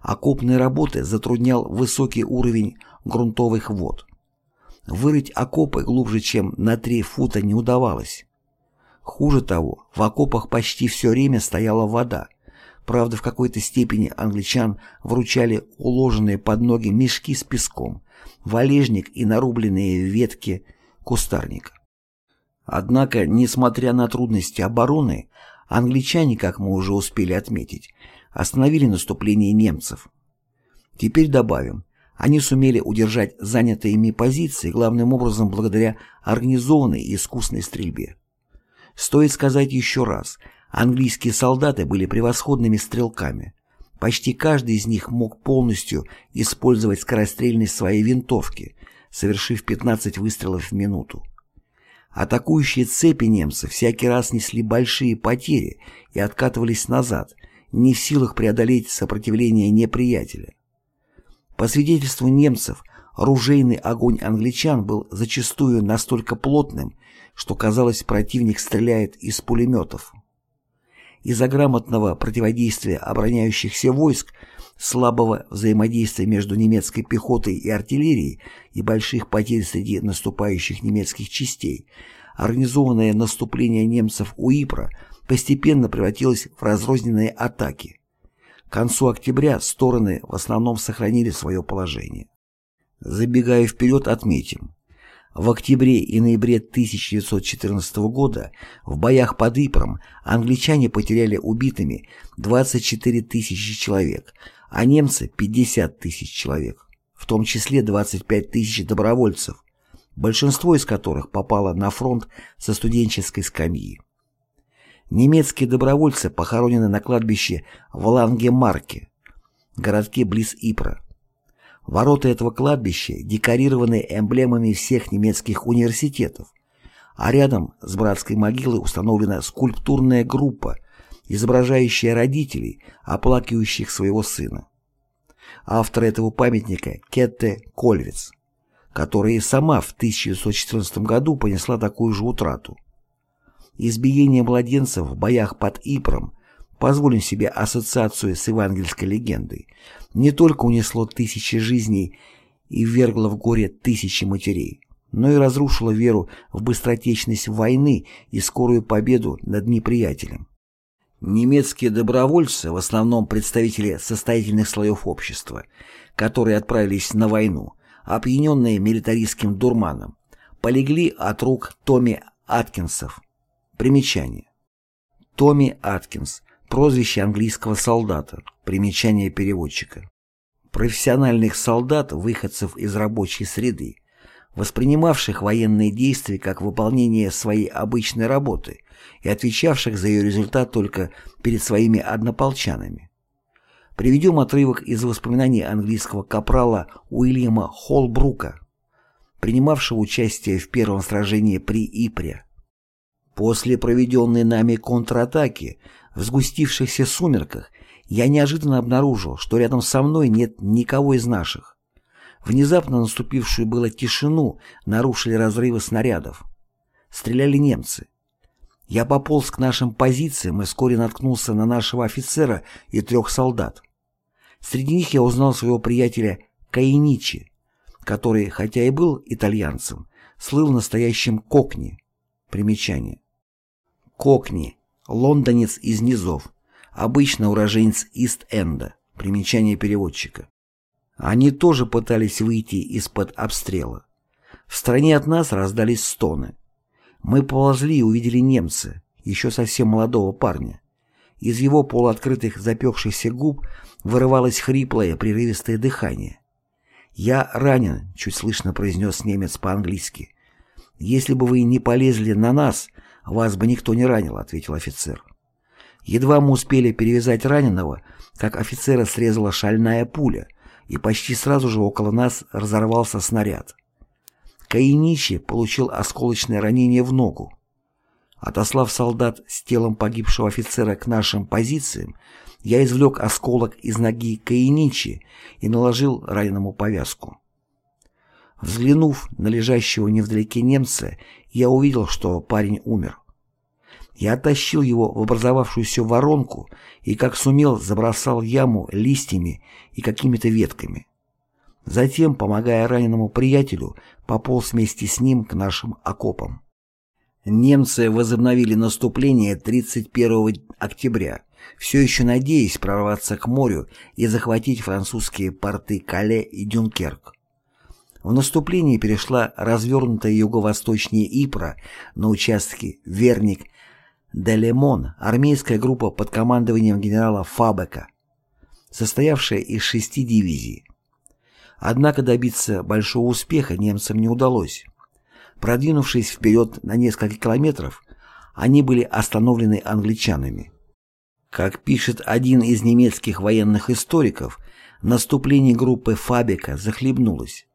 Окопные работы затруднял высокий уровень грунтовых вод. Вырыть окопы глубже, чем на 3 фута не удавалось. Хуже того, в окопах почти все время стояла вода, Правда, в какой-то степени англичан вручали уложенные под ноги мешки с песком, валежник и нарубленные ветки кустарника. Однако, несмотря на трудности обороны, англичане, как мы уже успели отметить, остановили наступление немцев. Теперь добавим, они сумели удержать занятые ими позиции главным образом благодаря организованной и искусной стрельбе. Стоит сказать еще раз – Английские солдаты были превосходными стрелками. Почти каждый из них мог полностью использовать скорострельность своей винтовки, совершив 15 выстрелов в минуту. Атакующие цепи немцев всякий раз несли большие потери и откатывались назад, не в силах преодолеть сопротивление неприятеля. По свидетельству немцев, ружейный огонь англичан был зачастую настолько плотным, что казалось противник стреляет из пулеметов. Из-за грамотного противодействия обороняющихся войск, слабого взаимодействия между немецкой пехотой и артиллерией и больших потерь среди наступающих немецких частей, организованное наступление немцев у Ипра постепенно превратилось в разрозненные атаки. К концу октября стороны в основном сохранили свое положение. Забегая вперед, отметим, в октябре и ноябре 1914 года в боях под Ипром англичане потеряли убитыми 24 тысячи человек, а немцы – 50 тысяч человек, в том числе 25 тысяч добровольцев, большинство из которых попало на фронт со студенческой скамьи. Немецкие добровольцы похоронены на кладбище в Лангемарке, городке близ Ипра. Ворота этого кладбища декорированы эмблемами всех немецких университетов, а рядом с братской могилой установлена скульптурная группа, изображающая родителей, оплакивающих своего сына. Автор этого памятника Кетте Кольвиц, которая и сама в 1914 году понесла такую же утрату. Избиение младенцев в боях под Ипром позволим себе ассоциацию с евангельской легендой, не только унесло тысячи жизней и ввергло в горе тысячи матерей, но и разрушило веру в быстротечность войны и скорую победу над неприятелем. Немецкие добровольцы, в основном представители состоятельных слоев общества, которые отправились на войну, опьяненные милитаристским дурманом, полегли от рук Томми Аткинсов. Примечание. Томми Аткинс Прозвище английского солдата. Примечание переводчика. Профессиональных солдат, выходцев из рабочей среды, воспринимавших военные действия как выполнение своей обычной работы и отвечавших за ее результат только перед своими однополчанами. Приведем отрывок из воспоминаний английского капрала Уильяма Холбрука, принимавшего участие в первом сражении при Ипре. После проведенной нами контратаки в сгустившихся сумерках я неожиданно обнаружил, что рядом со мной нет никого из наших. Внезапно наступившую было тишину нарушили разрывы снарядов. Стреляли немцы. Я пополз к нашим позициям и вскоре наткнулся на нашего офицера и трех солдат. Среди них я узнал своего приятеля Каиничи, который, хотя и был итальянцем, слыл настоящим кокни. Примечание. Кокни. Лондонец из низов. Обычно уроженец Ист-Энда. Примечание переводчика. Они тоже пытались выйти из-под обстрела. В стороне от нас раздались стоны. Мы ползли и увидели немца, еще совсем молодого парня. Из его полуоткрытых запекшихся губ вырывалось хриплое, прерывистое дыхание. «Я ранен», — чуть слышно произнес немец по-английски. «Если бы вы не полезли на нас, вас бы никто не ранил», — ответил офицер. Едва мы успели перевязать раненого, как офицера срезала шальная пуля — и почти сразу же около нас разорвался снаряд. Каиничи получил осколочное ранение в ногу. Отослав солдат с телом погибшего офицера к нашим позициям, я извлек осколок из ноги Каиничи и наложил раненому повязку. Взглянув на лежащего невдалеке немца, я увидел, что парень умер. Я оттащил его в образовавшуюся воронку и, как сумел, забросал яму листьями и какими-то ветками. Затем, помогая раненому приятелю, пополз вместе с ним к нашим окопам. Немцы возобновили наступление 31 октября, все еще надеясь прорваться к морю и захватить французские порты Кале и Дюнкерк. В наступление перешла развернутая юго-восточнее Ипра на участке Верник Делемон – армейская группа под командованием генерала Фабека, состоявшая из шести дивизий. Однако добиться большого успеха немцам не удалось. Продвинувшись вперед на несколько километров, они были остановлены англичанами. Как пишет один из немецких военных историков, наступление группы Фабека захлебнулось,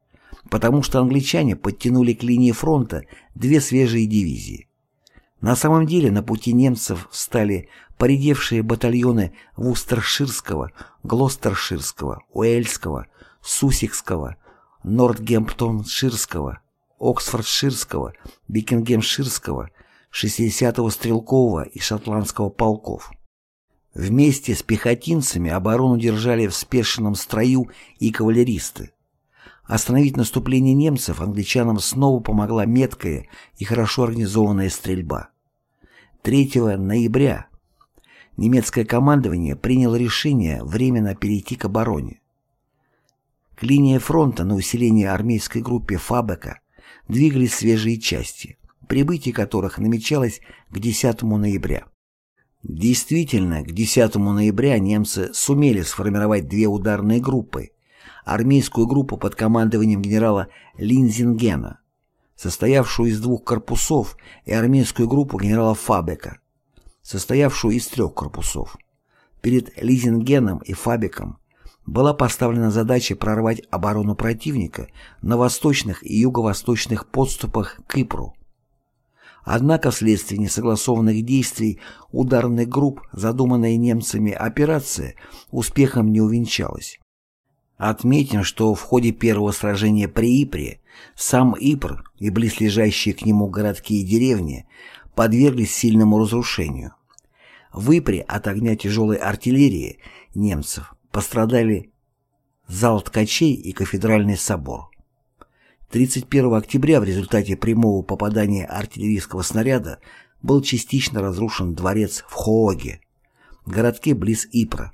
потому что англичане подтянули к линии фронта две свежие дивизии. На самом деле на пути немцев встали поредевшие батальоны Вустерширского, Глостерширского, Уэльского, Сусикского, Нортгемптонширского, Оксфордширского, Бикингемширского, 60-го стрелкового и шотландского полков. Вместе с пехотинцами оборону держали в спешенном строю и кавалеристы. Остановить наступление немцев англичанам снова помогла меткая и хорошо организованная стрельба. 3 ноября немецкое командование приняло решение временно перейти к обороне. К линии фронта на усиление армейской группе Фабека двигались свежие части, прибытие которых намечалось к 10 ноября. Действительно, к 10 ноября немцы сумели сформировать две ударные группы армейскую группу под командованием генерала Линзингена, состоявшую из двух корпусов, и армейскую группу генерала Фабека, состоявшую из трех корпусов. Перед Лизингеном и Фабеком была поставлена задача прорвать оборону противника на восточных и юго-восточных подступах к Кипру. Однако вследствие несогласованных действий ударных групп задуманная немцами операция успехом не увенчалась. Отметим, что в ходе первого сражения при Ипре сам Ипр и близлежащие к нему городки и деревни подверглись сильному разрушению. В Ипре от огня тяжелой артиллерии немцев пострадали зал ткачей и кафедральный собор. 31 октября в результате прямого попадания артиллерийского снаряда был частично разрушен дворец в Хооге, городке близ Ипра,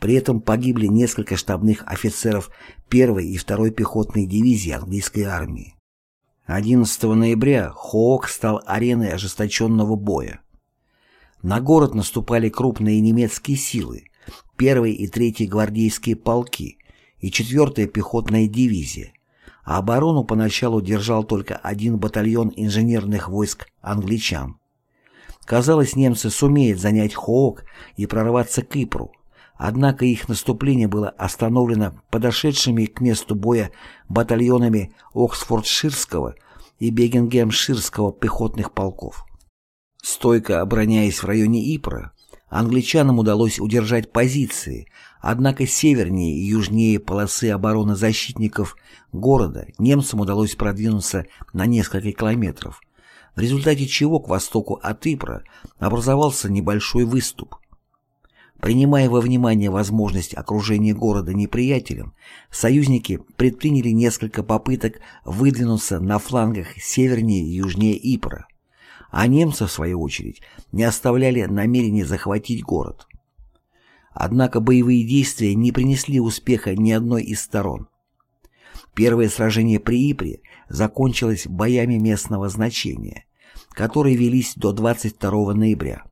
при этом погибли несколько штабных офицеров 1-й и 2-й пехотной дивизии английской армии. 11 ноября Хоок стал ареной ожесточенного боя. На город наступали крупные немецкие силы, 1-й и 3-й гвардейские полки и 4-я пехотная дивизия, а оборону поначалу держал только один батальон инженерных войск англичан. Казалось, немцы сумеют занять Хоок и прорваться к Кипру, Однако их наступление было остановлено подошедшими к месту боя батальонами Оксфордширского и Бегингемширского пехотных полков. Стойко обороняясь в районе Ипра, англичанам удалось удержать позиции, Однако севернее и южнее полосы обороны защитников города немцам удалось продвинуться на несколько километров, в результате чего к востоку от Ипра образовался небольшой выступ. Принимая во внимание возможность окружения города неприятелем, союзники предприняли несколько попыток выдвинуться на флангах севернее и южнее Ипра, а немцы, в свою очередь, не оставляли намерения захватить город. Однако боевые действия не принесли успеха ни одной из сторон. Первое сражение при Ипре закончилось боями местного значения, которые велись до 22 ноября.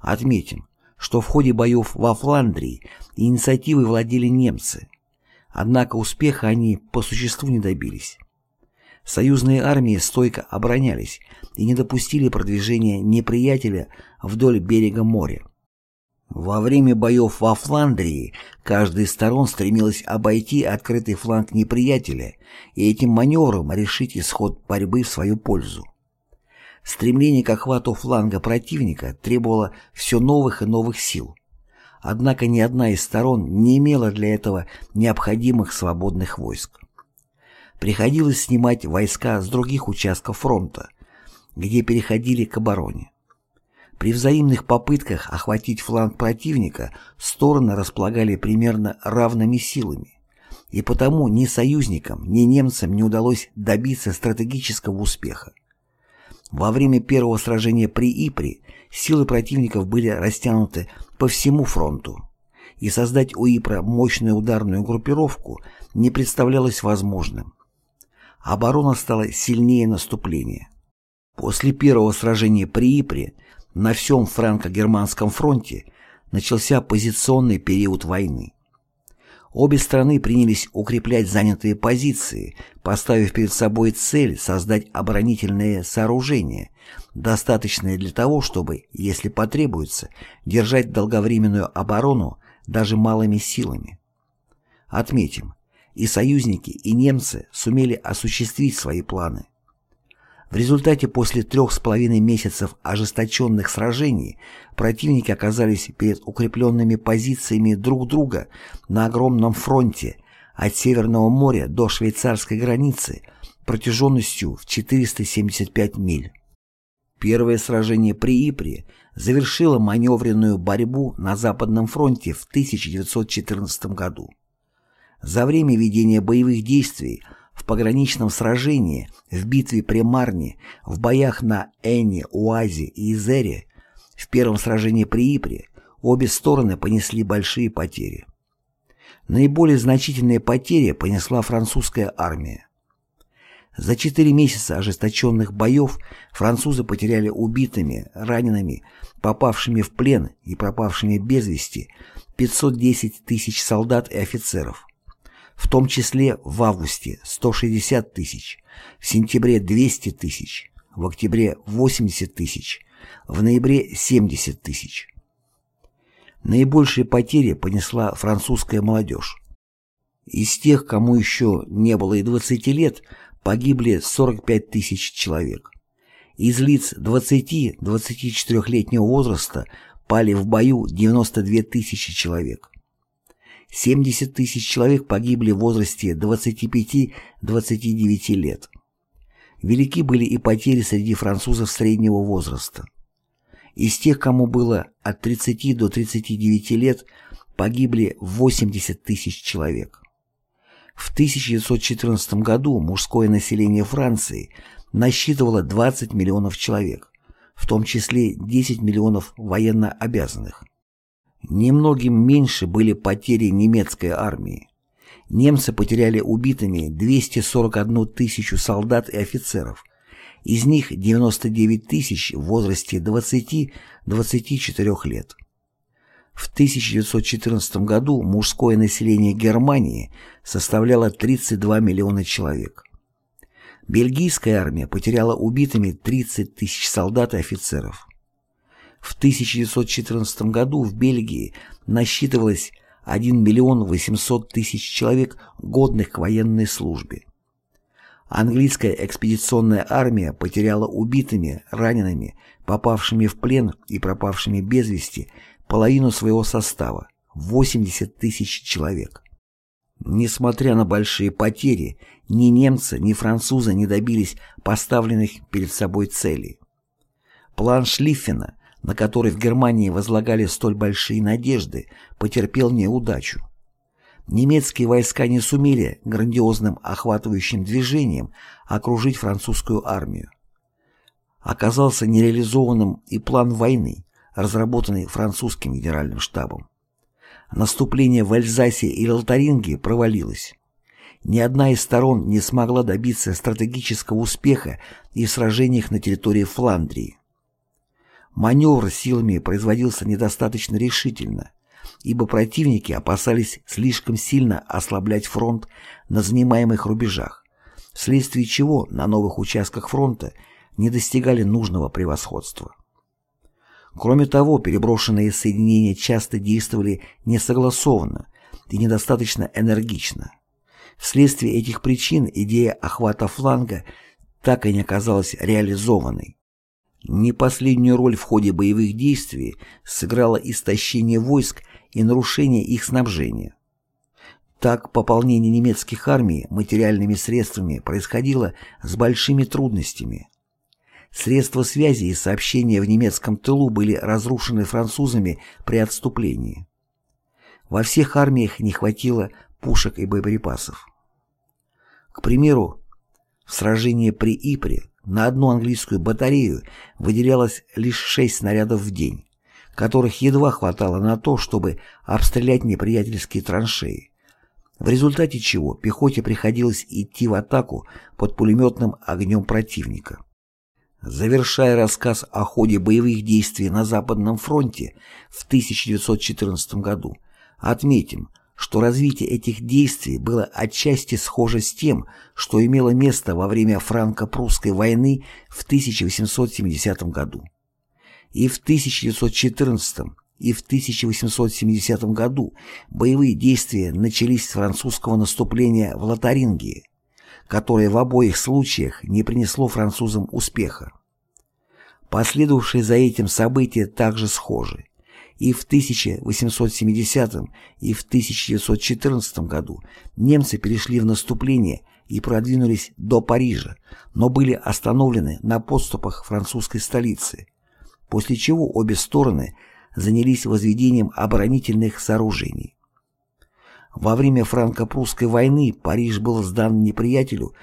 Отметим, что в ходе боев во Фландрии инициативой владели немцы, однако успеха они по существу не добились. Союзные армии стойко оборонялись и не допустили продвижения неприятеля вдоль берега моря. Во время боев во Фландрии каждая из сторон стремилась обойти открытый фланг неприятеля и этим маневром решить исход борьбы в свою пользу. Стремление к охвату фланга противника требовало все новых и новых сил. Однако ни одна из сторон не имела для этого необходимых свободных войск. Приходилось снимать войска с других участков фронта, где переходили к обороне. При взаимных попытках охватить фланг противника стороны располагали примерно равными силами, и потому ни союзникам, ни немцам не удалось добиться стратегического успеха. Во время первого сражения при Ипре силы противников были растянуты по всему фронту, и создать у Ипра мощную ударную группировку не представлялось возможным. Оборона стала сильнее наступления. После первого сражения при Ипре на всем франко-германском фронте начался позиционный период войны. Обе страны принялись укреплять занятые позиции, поставив перед собой цель создать оборонительные сооружения, достаточные для того, чтобы, если потребуется, держать долговременную оборону даже малыми силами. Отметим, и союзники, и немцы сумели осуществить свои планы. В результате после трех с половиной месяцев ожесточенных сражений противники оказались перед укрепленными позициями друг друга на огромном фронте от Северного моря до швейцарской границы протяженностью в 475 миль. Первое сражение при Ипре завершило маневренную борьбу на Западном фронте в 1914 году. За время ведения боевых действий в пограничном сражении, в битве при Марне, в боях на Эне, Уазе и Изере, в первом сражении при Ипре, обе стороны понесли большие потери. Наиболее значительные потери понесла французская армия. За четыре месяца ожесточенных боев французы потеряли убитыми, ранеными, попавшими в плен и пропавшими без вести 510 тысяч солдат и офицеров в том числе в августе 160 тысяч, в сентябре 200 тысяч, в октябре 80 тысяч, в ноябре 70 тысяч. Наибольшие потери понесла французская молодежь. Из тех, кому еще не было и 20 лет, погибли 45 тысяч человек. Из лиц 20-24-летнего возраста пали в бою 92 тысячи человек. 70 тысяч человек погибли в возрасте 25-29 лет. Велики были и потери среди французов среднего возраста. Из тех, кому было от 30 до 39 лет, погибли 80 тысяч человек. В 1914 году мужское население Франции насчитывало 20 миллионов человек, в том числе 10 миллионов военно обязанных. Немногим меньше были потери немецкой армии. Немцы потеряли убитыми 241 тысячу солдат и офицеров, из них 99 тысяч в возрасте 20-24 лет. В 1914 году мужское население Германии составляло 32 миллиона человек. Бельгийская армия потеряла убитыми 30 тысяч солдат и офицеров. В 1914 году в Бельгии насчитывалось 1 миллион 800 тысяч человек, годных к военной службе. Английская экспедиционная армия потеряла убитыми, ранеными, попавшими в плен и пропавшими без вести половину своего состава 80 тысяч человек. Несмотря на большие потери, ни немцы, ни французы не добились поставленных перед собой целей. План Шлиффена, на который в Германии возлагали столь большие надежды, потерпел неудачу. Немецкие войска не сумели грандиозным охватывающим движением окружить французскую армию. Оказался нереализованным и план войны, разработанный французским генеральным штабом. Наступление в Эльзасе и Лотаринге провалилось. Ни одна из сторон не смогла добиться стратегического успеха и в сражениях на территории Фландрии. Маневр силами производился недостаточно решительно, ибо противники опасались слишком сильно ослаблять фронт на занимаемых рубежах, вследствие чего на новых участках фронта не достигали нужного превосходства. Кроме того, переброшенные соединения часто действовали несогласованно и недостаточно энергично. Вследствие этих причин идея охвата фланга так и не оказалась реализованной. Не последнюю роль в ходе боевых действий сыграло истощение войск и нарушение их снабжения. Так пополнение немецких армий материальными средствами происходило с большими трудностями. Средства связи и сообщения в немецком тылу были разрушены французами при отступлении. Во всех армиях не хватило пушек и боеприпасов. К примеру, в сражении при Ипре на одну английскую батарею выделялось лишь шесть снарядов в день, которых едва хватало на то, чтобы обстрелять неприятельские траншеи, в результате чего пехоте приходилось идти в атаку под пулеметным огнем противника. Завершая рассказ о ходе боевых действий на Западном фронте в 1914 году, отметим, что развитие этих действий было отчасти схоже с тем, что имело место во время франко-прусской войны в 1870 году. И в 1914 и в 1870 году боевые действия начались с французского наступления в Лотарингии, которое в обоих случаях не принесло французам успеха. Последовавшие за этим события также схожи. И в 1870 и в 1914 году немцы перешли в наступление и продвинулись до Парижа, но были остановлены на подступах французской столицы, после чего обе стороны занялись возведением оборонительных сооружений. Во время франко-прусской войны Париж был сдан неприятелю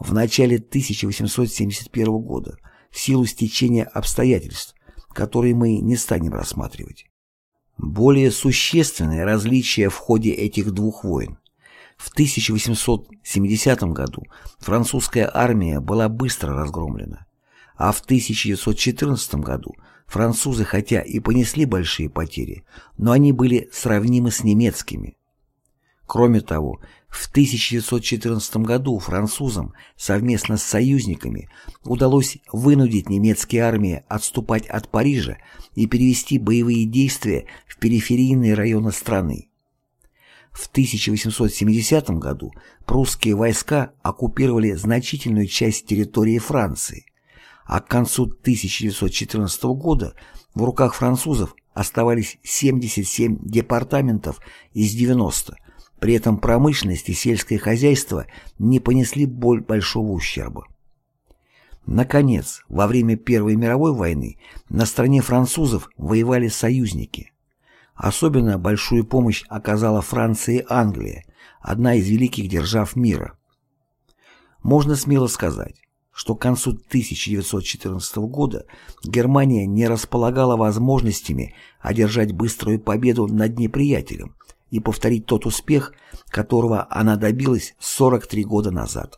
в начале 1871 года в силу стечения обстоятельств, которые мы не станем рассматривать. Более существенное различие в ходе этих двух войн. В 1870 году французская армия была быстро разгромлена, а в 1914 году французы хотя и понесли большие потери, но они были сравнимы с немецкими. Кроме того, в 1914 году французам совместно с союзниками удалось вынудить немецкие армии отступать от Парижа и перевести боевые действия в периферийные районы страны. В 1870 году прусские войска оккупировали значительную часть территории Франции, а к концу 1914 года в руках французов оставались 77 департаментов из 90, при этом промышленность и сельское хозяйство не понесли боль большого ущерба. Наконец, во время Первой мировой войны на стороне французов воевали союзники. Особенно большую помощь оказала Франция и Англия, одна из великих держав мира. Можно смело сказать, что к концу 1914 года Германия не располагала возможностями одержать быструю победу над неприятелем, и повторить тот успех, которого она добилась 43 года назад.